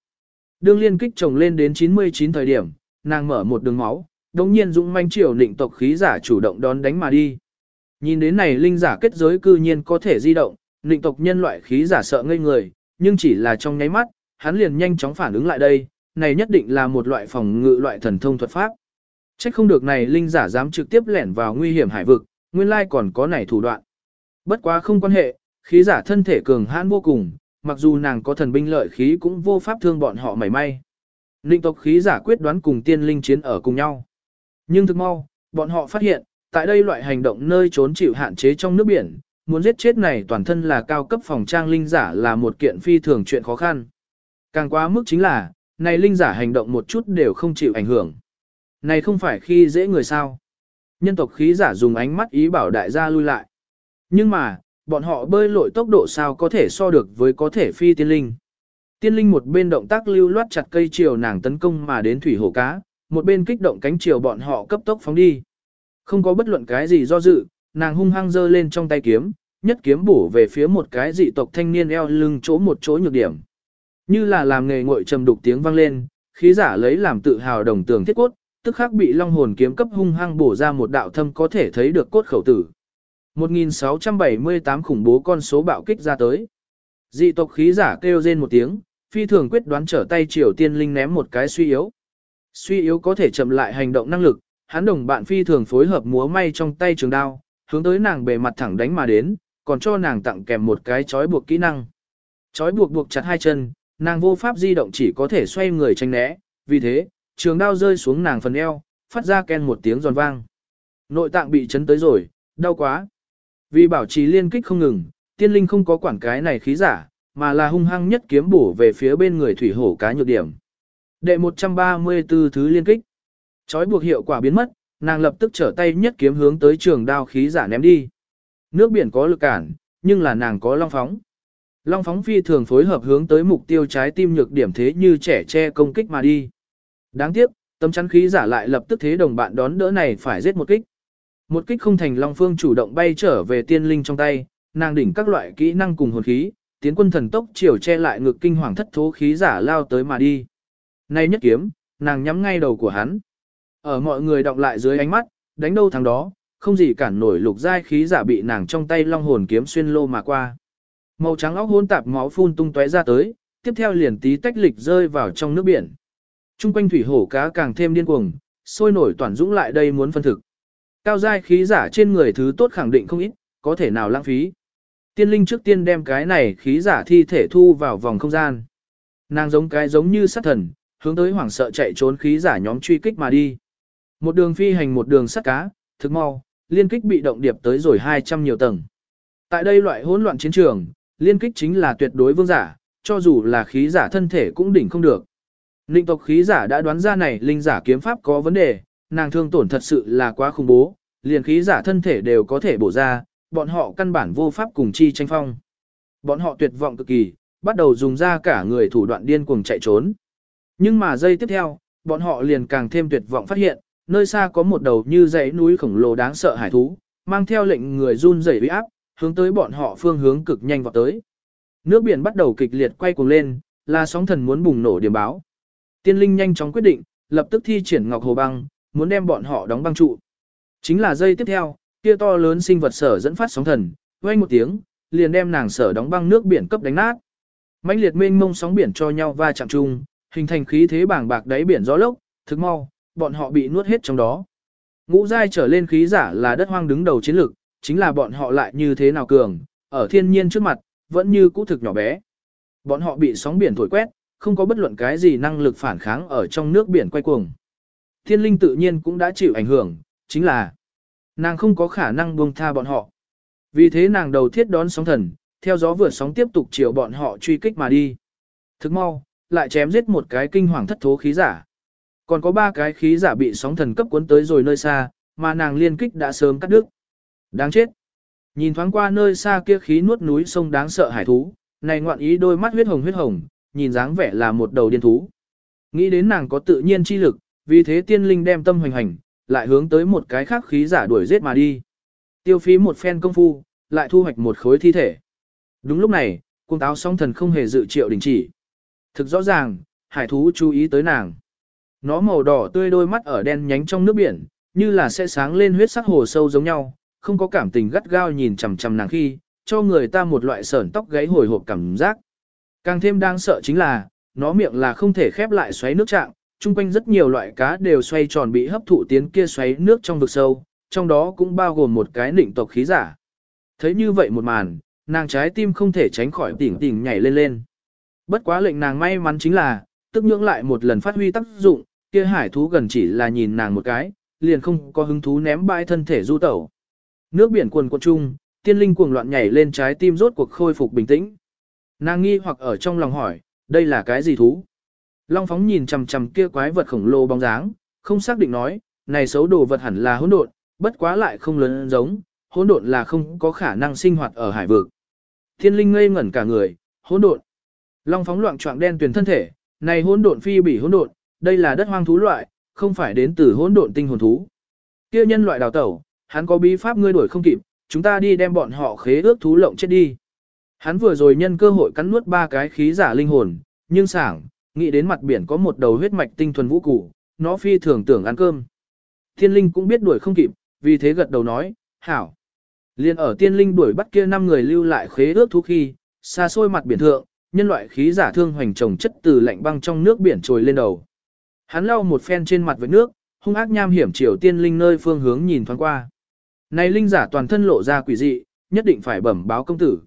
Đương liên kích trồng lên đến 99 thời điểm, nàng mở một đường máu, đồng nhiên dũng manh triều nịnh tộc khí giả chủ động đón đánh mà đi. Nhìn đến này linh giả kết giới cư nhiên có thể di động, nịnh tộc nhân loại khí giả sợ ngây người, nhưng chỉ là trong nháy mắt, hắn liền nhanh chóng phản ứng lại đây, này nhất định là một loại phòng ngự loại thần thông thuật pháp. Chắc không được này linh giả dám trực tiếp lẻn vào nguy hiểm hải vực, nguyên lai còn có này thủ đoạn. Bất quá không quan hệ, khí giả thân thể cường hãn vô cùng, mặc dù nàng có thần binh lợi khí cũng vô pháp thương bọn họ mảy may. Linh tộc khí giả quyết đoán cùng tiên linh chiến ở cùng nhau. Nhưng thực mau, bọn họ phát hiện, tại đây loại hành động nơi trốn chịu hạn chế trong nước biển, muốn giết chết này toàn thân là cao cấp phòng trang linh giả là một kiện phi thường chuyện khó khăn. Càng quá mức chính là, này linh giả hành động một chút đều không chịu ảnh hưởng. Này không phải khi dễ người sao. Nhân tộc khí giả dùng ánh mắt ý bảo đại gia lui lại. Nhưng mà, bọn họ bơi lội tốc độ sao có thể so được với có thể phi tiên linh. Tiên linh một bên động tác lưu loát chặt cây chiều nàng tấn công mà đến thủy hổ cá, một bên kích động cánh chiều bọn họ cấp tốc phóng đi. Không có bất luận cái gì do dự, nàng hung hăng giơ lên trong tay kiếm, nhất kiếm bổ về phía một cái dị tộc thanh niên eo lưng chỗ một chỗ nhược điểm. Như là làm nghề ngội trầm đục tiếng vang lên, khí giả lấy làm tự hào đồng tường thiết cốt, tức khắc bị long hồn kiếm cấp hung hăng bổ ra một đạo thâm có thể thấy được cốt khẩu tử. 1678 khủng bố con số bạo kích ra tới. Dị tộc khí giả kêu rên một tiếng, phi thường quyết đoán trở tay triều tiên linh ném một cái suy yếu. Suy yếu có thể chậm lại hành động năng lực, hắn đồng bạn phi thường phối hợp múa may trong tay trường đao, hướng tới nàng bề mặt thẳng đánh mà đến, còn cho nàng tặng kèm một cái chói buộc kỹ năng. Chói buộc buộc chặt hai chân, nàng vô pháp di động chỉ có thể xoay người tranh né, vì thế, trường đao rơi xuống nàng phần eo, phát ra ken một tiếng giòn vang. Nội tạng bị chấn tới rồi, đau quá. Vì bảo trì liên kích không ngừng, tiên linh không có quản cái này khí giả, mà là hung hăng nhất kiếm bổ về phía bên người thủy hổ cá nhược điểm. Đệ 134 thứ liên kích. Chói buộc hiệu quả biến mất, nàng lập tức trở tay nhất kiếm hướng tới trường đao khí giả ném đi. Nước biển có lực cản, nhưng là nàng có long phóng. Long phóng phi thường phối hợp hướng tới mục tiêu trái tim nhược điểm thế như trẻ che công kích mà đi. Đáng tiếc, tấm chắn khí giả lại lập tức thế đồng bạn đón đỡ này phải giết một kích. Một kích không thành Long Phương chủ động bay trở về tiên linh trong tay, nàng đỉnh các loại kỹ năng cùng hồn khí, tiến quân thần tốc chiều che lại ngực kinh hoàng thất thố khí giả lao tới mà đi. Nay nhất kiếm, nàng nhắm ngay đầu của hắn. Ở mọi người đọc lại dưới ánh mắt, đánh đâu thằng đó, không gì cản nổi lục giai khí giả bị nàng trong tay long hồn kiếm xuyên lô mà qua. Màu trắng óc hôn tạp máu phun tung tóe ra tới, tiếp theo liền tí tách lịch rơi vào trong nước biển. Trung quanh thủy hổ cá càng thêm điên cuồng, sôi nổi toàn dũng lại đây muốn phân thực. Cao giai khí giả trên người thứ tốt khẳng định không ít, có thể nào lãng phí. Tiên linh trước tiên đem cái này khí giả thi thể thu vào vòng không gian. Nàng giống cái giống như sát thần, hướng tới hoảng sợ chạy trốn khí giả nhóm truy kích mà đi. Một đường phi hành một đường sắt cá, thực mau, liên kích bị động điệp tới rồi 200 nhiều tầng. Tại đây loại hỗn loạn chiến trường, liên kích chính là tuyệt đối vương giả, cho dù là khí giả thân thể cũng đỉnh không được. Linh tộc khí giả đã đoán ra này linh giả kiếm pháp có vấn đề, nàng thương tổn thật sự là quá khủng bố, liền khí giả thân thể đều có thể bổ ra, bọn họ căn bản vô pháp cùng chi tranh phong. Bọn họ tuyệt vọng cực kỳ, bắt đầu dùng ra cả người thủ đoạn điên cuồng chạy trốn. Nhưng mà giây tiếp theo, bọn họ liền càng thêm tuyệt vọng phát hiện, nơi xa có một đầu như dãy núi khổng lồ đáng sợ hải thú, mang theo lệnh người run rẩy uy áp, hướng tới bọn họ phương hướng cực nhanh vào tới. Nước biển bắt đầu kịch liệt quay cuồng lên, là sóng thần muốn bùng nổ điểm báo. Tiên linh nhanh chóng quyết định, lập tức thi triển ngọc hồ băng, muốn đem bọn họ đóng băng trụ. Chính là giây tiếp theo, kia to lớn sinh vật sở dẫn phát sóng thần, vang một tiếng, liền đem nàng sở đóng băng nước biển cấp đánh nát. Mãnh liệt mênh mông sóng biển cho nhau va chạm chung, hình thành khí thế bàng bạc đáy biển gió lốc, thực mau, bọn họ bị nuốt hết trong đó. Ngũ giai trở lên khí giả là đất hoang đứng đầu chiến lược, chính là bọn họ lại như thế nào cường, ở thiên nhiên trước mặt, vẫn như cũ thực nhỏ bé. Bọn họ bị sóng biển thổi quét, không có bất luận cái gì năng lực phản kháng ở trong nước biển quay cuồng. Thiên linh tự nhiên cũng đã chịu ảnh hưởng, chính là nàng không có khả năng buông tha bọn họ. Vì thế nàng đầu thiết đón sóng thần, theo gió vượt sóng tiếp tục chiều bọn họ truy kích mà đi. Thức mau, lại chém giết một cái kinh hoàng thất thố khí giả. Còn có ba cái khí giả bị sóng thần cấp cuốn tới rồi nơi xa, mà nàng liên kích đã sớm cắt đứt. Đáng chết. Nhìn thoáng qua nơi xa kia khí nuốt núi sông đáng sợ hải thú, này ngoạn ý đôi mắt huyết hồng huyết hồng, nhìn dáng vẻ là một đầu điên thú. Nghĩ đến nàng có tự nhiên chi lực, vì thế tiên linh đem tâm hoành hành, lại hướng tới một cái khác khí giả đuổi giết mà đi. Tiêu phí một phen công phu, lại thu hoạch một khối thi thể. Đúng lúc này, cung táo song thần không hề dự triệu đình chỉ. Thực rõ ràng, hải thú chú ý tới nàng. Nó màu đỏ tươi đôi mắt ở đen nhánh trong nước biển, như là sẽ sáng lên huyết sắc hồ sâu giống nhau, không có cảm tình gắt gao nhìn chằm chằm nàng khi, cho người ta một loại sởn tóc gáy hồi hộp cảm giác. Càng thêm đáng sợ chính là, nó miệng là không thể khép lại xoáy nước trạng, chung quanh rất nhiều loại cá đều xoay tròn bị hấp thụ tiến kia xoáy nước trong vực sâu, trong đó cũng bao gồm một cái nịnh tộc khí giả. Thấy như vậy một màn, nàng trái tim không thể tránh khỏi tỉnh tỉnh nhảy lên lên. Bất quá lệnh nàng may mắn chính là, tức nhưỡng lại một lần phát huy tác dụng, kia hải thú gần chỉ là nhìn nàng một cái, liền không có hứng thú ném bãi thân thể du tẩu. Nước biển cuồn cuộn chung, tiên linh cuồng loạn nhảy lên trái tim rốt cuộc khôi phục bình tĩnh. Nàng nghi hoặc ở trong lòng hỏi, đây là cái gì thú? Long phóng nhìn chằm chằm kia quái vật khổng lồ bóng dáng, không xác định nói, này xấu đồ vật hẳn là hỗn độn, bất quá lại không lớn giống, hỗn độn là không có khả năng sinh hoạt ở hải vực. Thiên linh ngây ngẩn cả người, hỗn độn. Long phóng loạn trọng đen tuyển thân thể, này hỗn độn phi bỉ hỗn độn, đây là đất hoang thú loại, không phải đến từ hỗn độn tinh hồn thú. Kia nhân loại đào tẩu, hắn có bí pháp ngươi đuổi không kịp, chúng ta đi đem bọn họ khế ước thú lộng chết đi. Hắn vừa rồi nhân cơ hội cắn nuốt ba cái khí giả linh hồn, nhưng sảng, nghĩ đến mặt biển có một đầu huyết mạch tinh thuần vũ củ, nó phi thường tưởng ăn cơm. Thiên linh cũng biết đuổi không kịp, vì thế gật đầu nói, hảo. Liên ở tiên linh đuổi bắt kia năm người lưu lại khế ước thú khi, xa xôi mặt biển thượng, nhân loại khí giả thương hoành trồng chất từ lạnh băng trong nước biển trồi lên đầu. Hắn lau một phen trên mặt với nước, hung ác nham hiểm chiều tiên linh nơi phương hướng nhìn thoáng qua. Này linh giả toàn thân lộ ra quỷ dị, nhất định phải bẩm báo công tử.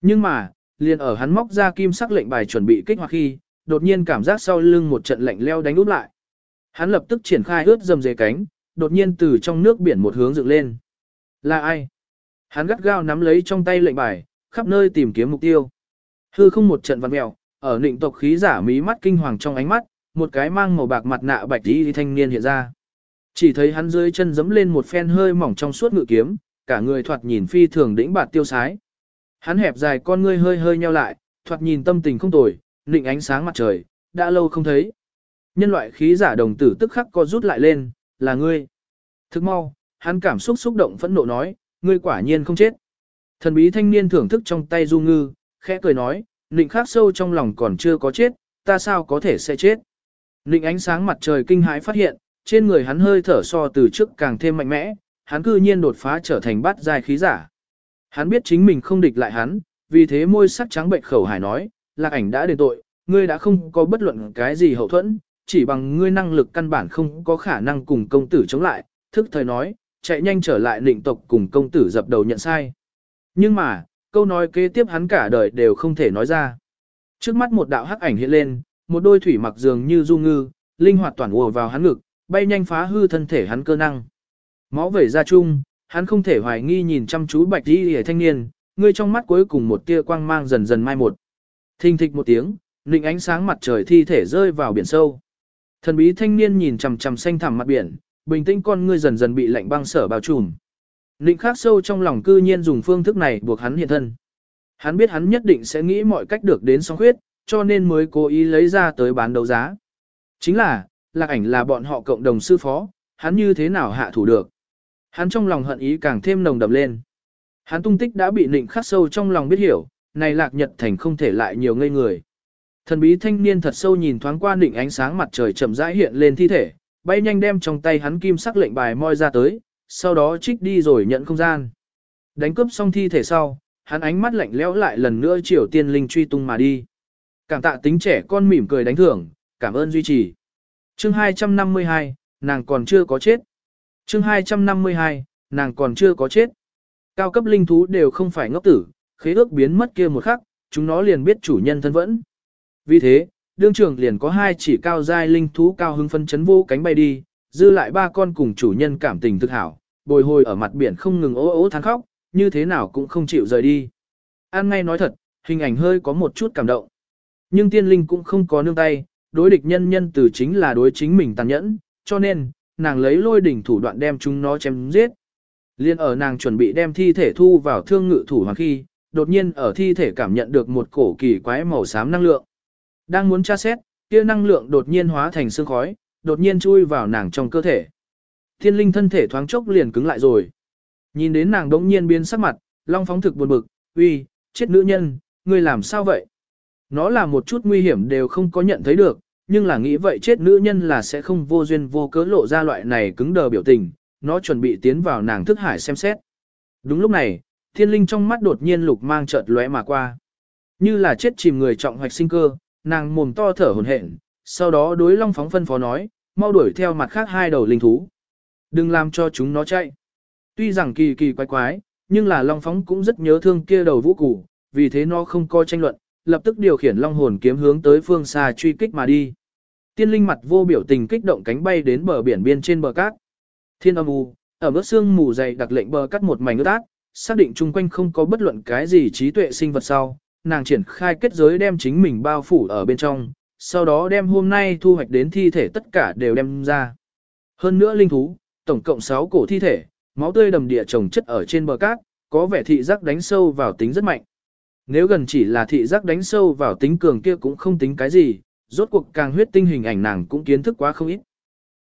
Nhưng mà, liền ở hắn móc ra kim sắc lệnh bài chuẩn bị kích hoạt khi, đột nhiên cảm giác sau lưng một trận lạnh leo đánh úp lại. Hắn lập tức triển khai ướt dầm dề cánh, đột nhiên từ trong nước biển một hướng dựng lên. Là ai? Hắn gắt gao nắm lấy trong tay lệnh bài, khắp nơi tìm kiếm mục tiêu. Hư không một trận văn mèo, ở nịnh tộc khí giả mí mắt kinh hoàng trong ánh mắt, một cái mang màu bạc mặt nạ bạch đi thanh niên hiện ra. Chỉ thấy hắn dưới chân giẫm lên một phen hơi mỏng trong suốt ngự kiếm, cả người thoạt nhìn phi thường đĩnh bạt tiêu sái. Hắn hẹp dài con ngươi hơi hơi nheo lại, thoạt nhìn tâm tình không tồi, nịnh ánh sáng mặt trời, đã lâu không thấy. Nhân loại khí giả đồng tử tức khắc co rút lại lên, là ngươi. Thức mau, hắn cảm xúc xúc động phẫn nộ nói, ngươi quả nhiên không chết. Thần bí thanh niên thưởng thức trong tay du ngư, khẽ cười nói, nịnh khắc sâu trong lòng còn chưa có chết, ta sao có thể sẽ chết. Nịnh ánh sáng mặt trời kinh hãi phát hiện, trên người hắn hơi thở so từ trước càng thêm mạnh mẽ, hắn cư nhiên đột phá trở thành bát giai khí giả. Hắn biết chính mình không địch lại hắn, vì thế môi sắc trắng bệnh khẩu hải nói, lạc ảnh đã đền tội, ngươi đã không có bất luận cái gì hậu thuẫn, chỉ bằng ngươi năng lực căn bản không có khả năng cùng công tử chống lại, thức thời nói, chạy nhanh trở lại định tộc cùng công tử dập đầu nhận sai. Nhưng mà, câu nói kế tiếp hắn cả đời đều không thể nói ra. Trước mắt một đạo hắc ảnh hiện lên, một đôi thủy mặc dường như du ngư, linh hoạt toàn ùa vào hắn ngực, bay nhanh phá hư thân thể hắn cơ năng. Máu vẩy ra chung, hắn không thể hoài nghi nhìn chăm chú bạch đi hề thanh niên, ngươi trong mắt cuối cùng một tia quang mang dần dần mai một. Thình thịch một tiếng, nịnh ánh sáng mặt trời thi thể rơi vào biển sâu. Thần bí thanh niên nhìn chằm chằm xanh thẳm mặt biển, bình tĩnh con ngươi dần dần bị lạnh băng sở bao trùm. Nịnh khắc sâu trong lòng cư nhiên dùng phương thức này buộc hắn hiện thân. Hắn biết hắn nhất định sẽ nghĩ mọi cách được đến song khuyết, cho nên mới cố ý lấy ra tới bán đấu giá. Chính là, lạc ảnh là bọn họ cộng đồng sư phó, hắn như thế nào hạ thủ được. Hắn trong lòng hận ý càng thêm nồng đậm lên. Hắn tung tích đã bị nịnh khắc sâu trong lòng biết hiểu, này lạc nhật thành không thể lại nhiều ngây người. Thần bí thanh niên thật sâu nhìn thoáng qua nịnh ánh sáng mặt trời chậm rãi hiện lên thi thể, bay nhanh đem trong tay hắn kim sắc lệnh bài moi ra tới, sau đó trích đi rồi nhận không gian. Đánh cướp xong thi thể sau, hắn ánh mắt lạnh lẽo lại lần nữa chiều tiên linh truy tung mà đi. Cảm tạ tính trẻ con mỉm cười đánh thưởng, cảm ơn duy trì. Chương 252, nàng còn chưa có chết. Chương 252, nàng còn chưa có chết. Cao cấp linh thú đều không phải ngốc tử, khế ước biến mất kia một khắc, chúng nó liền biết chủ nhân thân vẫn. Vì thế, đương trưởng liền có hai chỉ cao giai linh thú cao hứng phân chấn vô cánh bay đi, dư lại ba con cùng chủ nhân cảm tình thực hảo, bồi hồi ở mặt biển không ngừng ố ố than khóc, như thế nào cũng không chịu rời đi. An ngay nói thật, hình ảnh hơi có một chút cảm động. Nhưng tiên linh cũng không có nương tay, đối địch nhân nhân từ chính là đối chính mình tàn nhẫn, cho nên, nàng lấy lôi đỉnh thủ đoạn đem chúng nó chém giết. Liên ở nàng chuẩn bị đem thi thể thu vào thương ngự thủ hoàng khi, đột nhiên ở thi thể cảm nhận được một cổ kỳ quái màu xám năng lượng. Đang muốn tra xét, kia năng lượng đột nhiên hóa thành sương khói, đột nhiên chui vào nàng trong cơ thể. Thiên linh thân thể thoáng chốc liền cứng lại rồi. Nhìn đến nàng đống nhiên biến sắc mặt, long phóng thực buồn bực, uy, chết nữ nhân, ngươi làm sao vậy? Nó là một chút nguy hiểm đều không có nhận thấy được, nhưng là nghĩ vậy chết nữ nhân là sẽ không vô duyên vô cớ lộ ra loại này cứng đờ biểu tình, nó chuẩn bị tiến vào nàng thức hải xem xét. Đúng lúc này, thiên linh trong mắt đột nhiên lục mang chợt lóe mà qua. Như là chết chìm người trọng hoạch sinh cơ, nàng mồm to thở hổn hển, sau đó đối long phóng phân phó nói, mau đuổi theo mặt khác hai đầu linh thú. Đừng làm cho chúng nó chạy. Tuy rằng kỳ kỳ quái quái, nhưng là long phóng cũng rất nhớ thương kia đầu vũ củ, vì thế nó không coi tranh luận, lập tức điều khiển long hồn kiếm hướng tới phương xa truy kích mà đi. Tiên linh mặt vô biểu tình kích động cánh bay đến bờ biển biên trên bờ cát. Thiên âm u, ở mức xương mù dày đặc lệnh bờ cắt một mảnh ướt át, xác định chung quanh không có bất luận cái gì trí tuệ sinh vật sau, nàng triển khai kết giới đem chính mình bao phủ ở bên trong, sau đó đem hôm nay thu hoạch đến thi thể tất cả đều đem ra. Hơn nữa linh thú, tổng cộng 6 cổ thi thể, máu tươi đầm địa trồng chất ở trên bờ cát, có vẻ thị giác đánh sâu vào tính rất mạnh. Nếu gần chỉ là thị giác đánh sâu vào tính cường kia cũng không tính cái gì, rốt cuộc càng huyết tinh hình ảnh nàng cũng kiến thức quá không ít.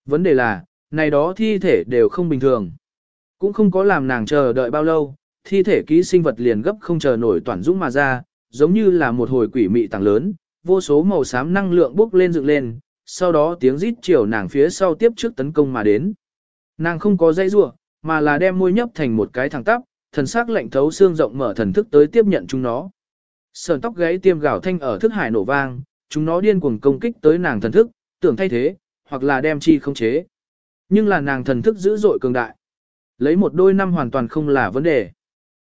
Vấn đề là, này đó thi thể đều không bình thường. Cũng không có làm nàng chờ đợi bao lâu, thi thể ký sinh vật liền gấp không chờ nổi toàn dũng mà ra, giống như là một hồi quỷ mị tàng lớn, vô số màu xám năng lượng bốc lên dựng lên, sau đó tiếng rít chiều nàng phía sau tiếp trước tấn công mà đến. Nàng không có dây rua, mà là đem môi nhấp thành một cái thẳng tắp, thần sắc lạnh thấu xương rộng mở thần thức tới tiếp nhận chúng nó. Sờn tóc gáy tiêm gạo thanh ở thức hải nổ vang, chúng nó điên cuồng công kích tới nàng thần thức, tưởng thay thế, hoặc là đem chi không chế. Nhưng là nàng thần thức dữ dội cường đại. Lấy một đôi năm hoàn toàn không là vấn đề.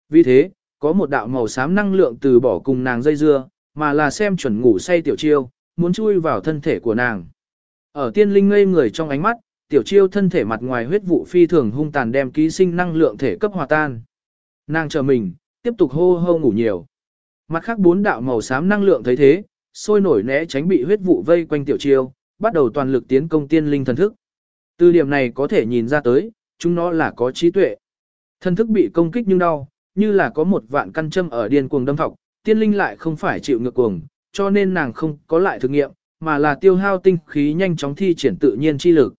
Vì thế, có một đạo màu xám năng lượng từ bỏ cùng nàng dây dưa, mà là xem chuẩn ngủ say tiểu chiêu, muốn chui vào thân thể của nàng. Ở tiên linh ngây người trong ánh mắt, tiểu chiêu thân thể mặt ngoài huyết vụ phi thường hung tàn đem ký sinh năng lượng thể cấp hòa tan. Nàng chờ mình, tiếp tục hô hô ngủ nhiều. Mặt khác bốn đạo màu xám năng lượng thấy thế, sôi nổi né tránh bị huyết vụ vây quanh tiểu chiêu, bắt đầu toàn lực tiến công tiên linh thần thức. Từ điểm này có thể nhìn ra tới, chúng nó là có trí tuệ. Thần thức bị công kích nhưng đau, như là có một vạn căn châm ở điên cuồng đâm thọc, tiên linh lại không phải chịu ngược cuồng, cho nên nàng không có lại thực nghiệm, mà là tiêu hao tinh khí nhanh chóng thi triển tự nhiên chi lực.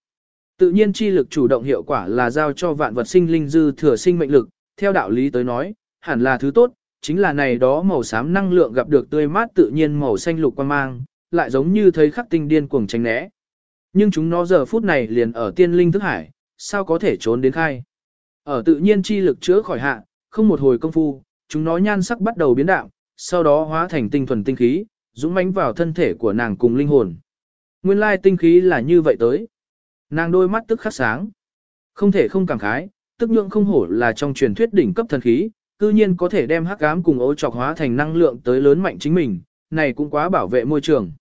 Tự nhiên chi lực chủ động hiệu quả là giao cho vạn vật sinh linh dư thừa sinh mệnh lực, theo đạo lý tới nói, hẳn là thứ tốt, chính là này đó màu xám năng lượng gặp được tươi mát tự nhiên màu xanh lục quan mang, lại giống như thấy khắc tinh điên cuồng tránh né. Nhưng chúng nó giờ phút này liền ở tiên linh thức hải, sao có thể trốn đến khai. Ở tự nhiên chi lực chữa khỏi hạ, không một hồi công phu, chúng nó nhan sắc bắt đầu biến đạo, sau đó hóa thành tinh thuần tinh khí, dũng mãnh vào thân thể của nàng cùng linh hồn. Nguyên lai tinh khí là như vậy tới. Nàng đôi mắt tức khắc sáng. Không thể không cảm khái, tức nhượng không hổ là trong truyền thuyết đỉnh cấp thần khí, cư nhiên có thể đem hắc ám cùng ấu trọc hóa thành năng lượng tới lớn mạnh chính mình, này cũng quá bảo vệ môi trường.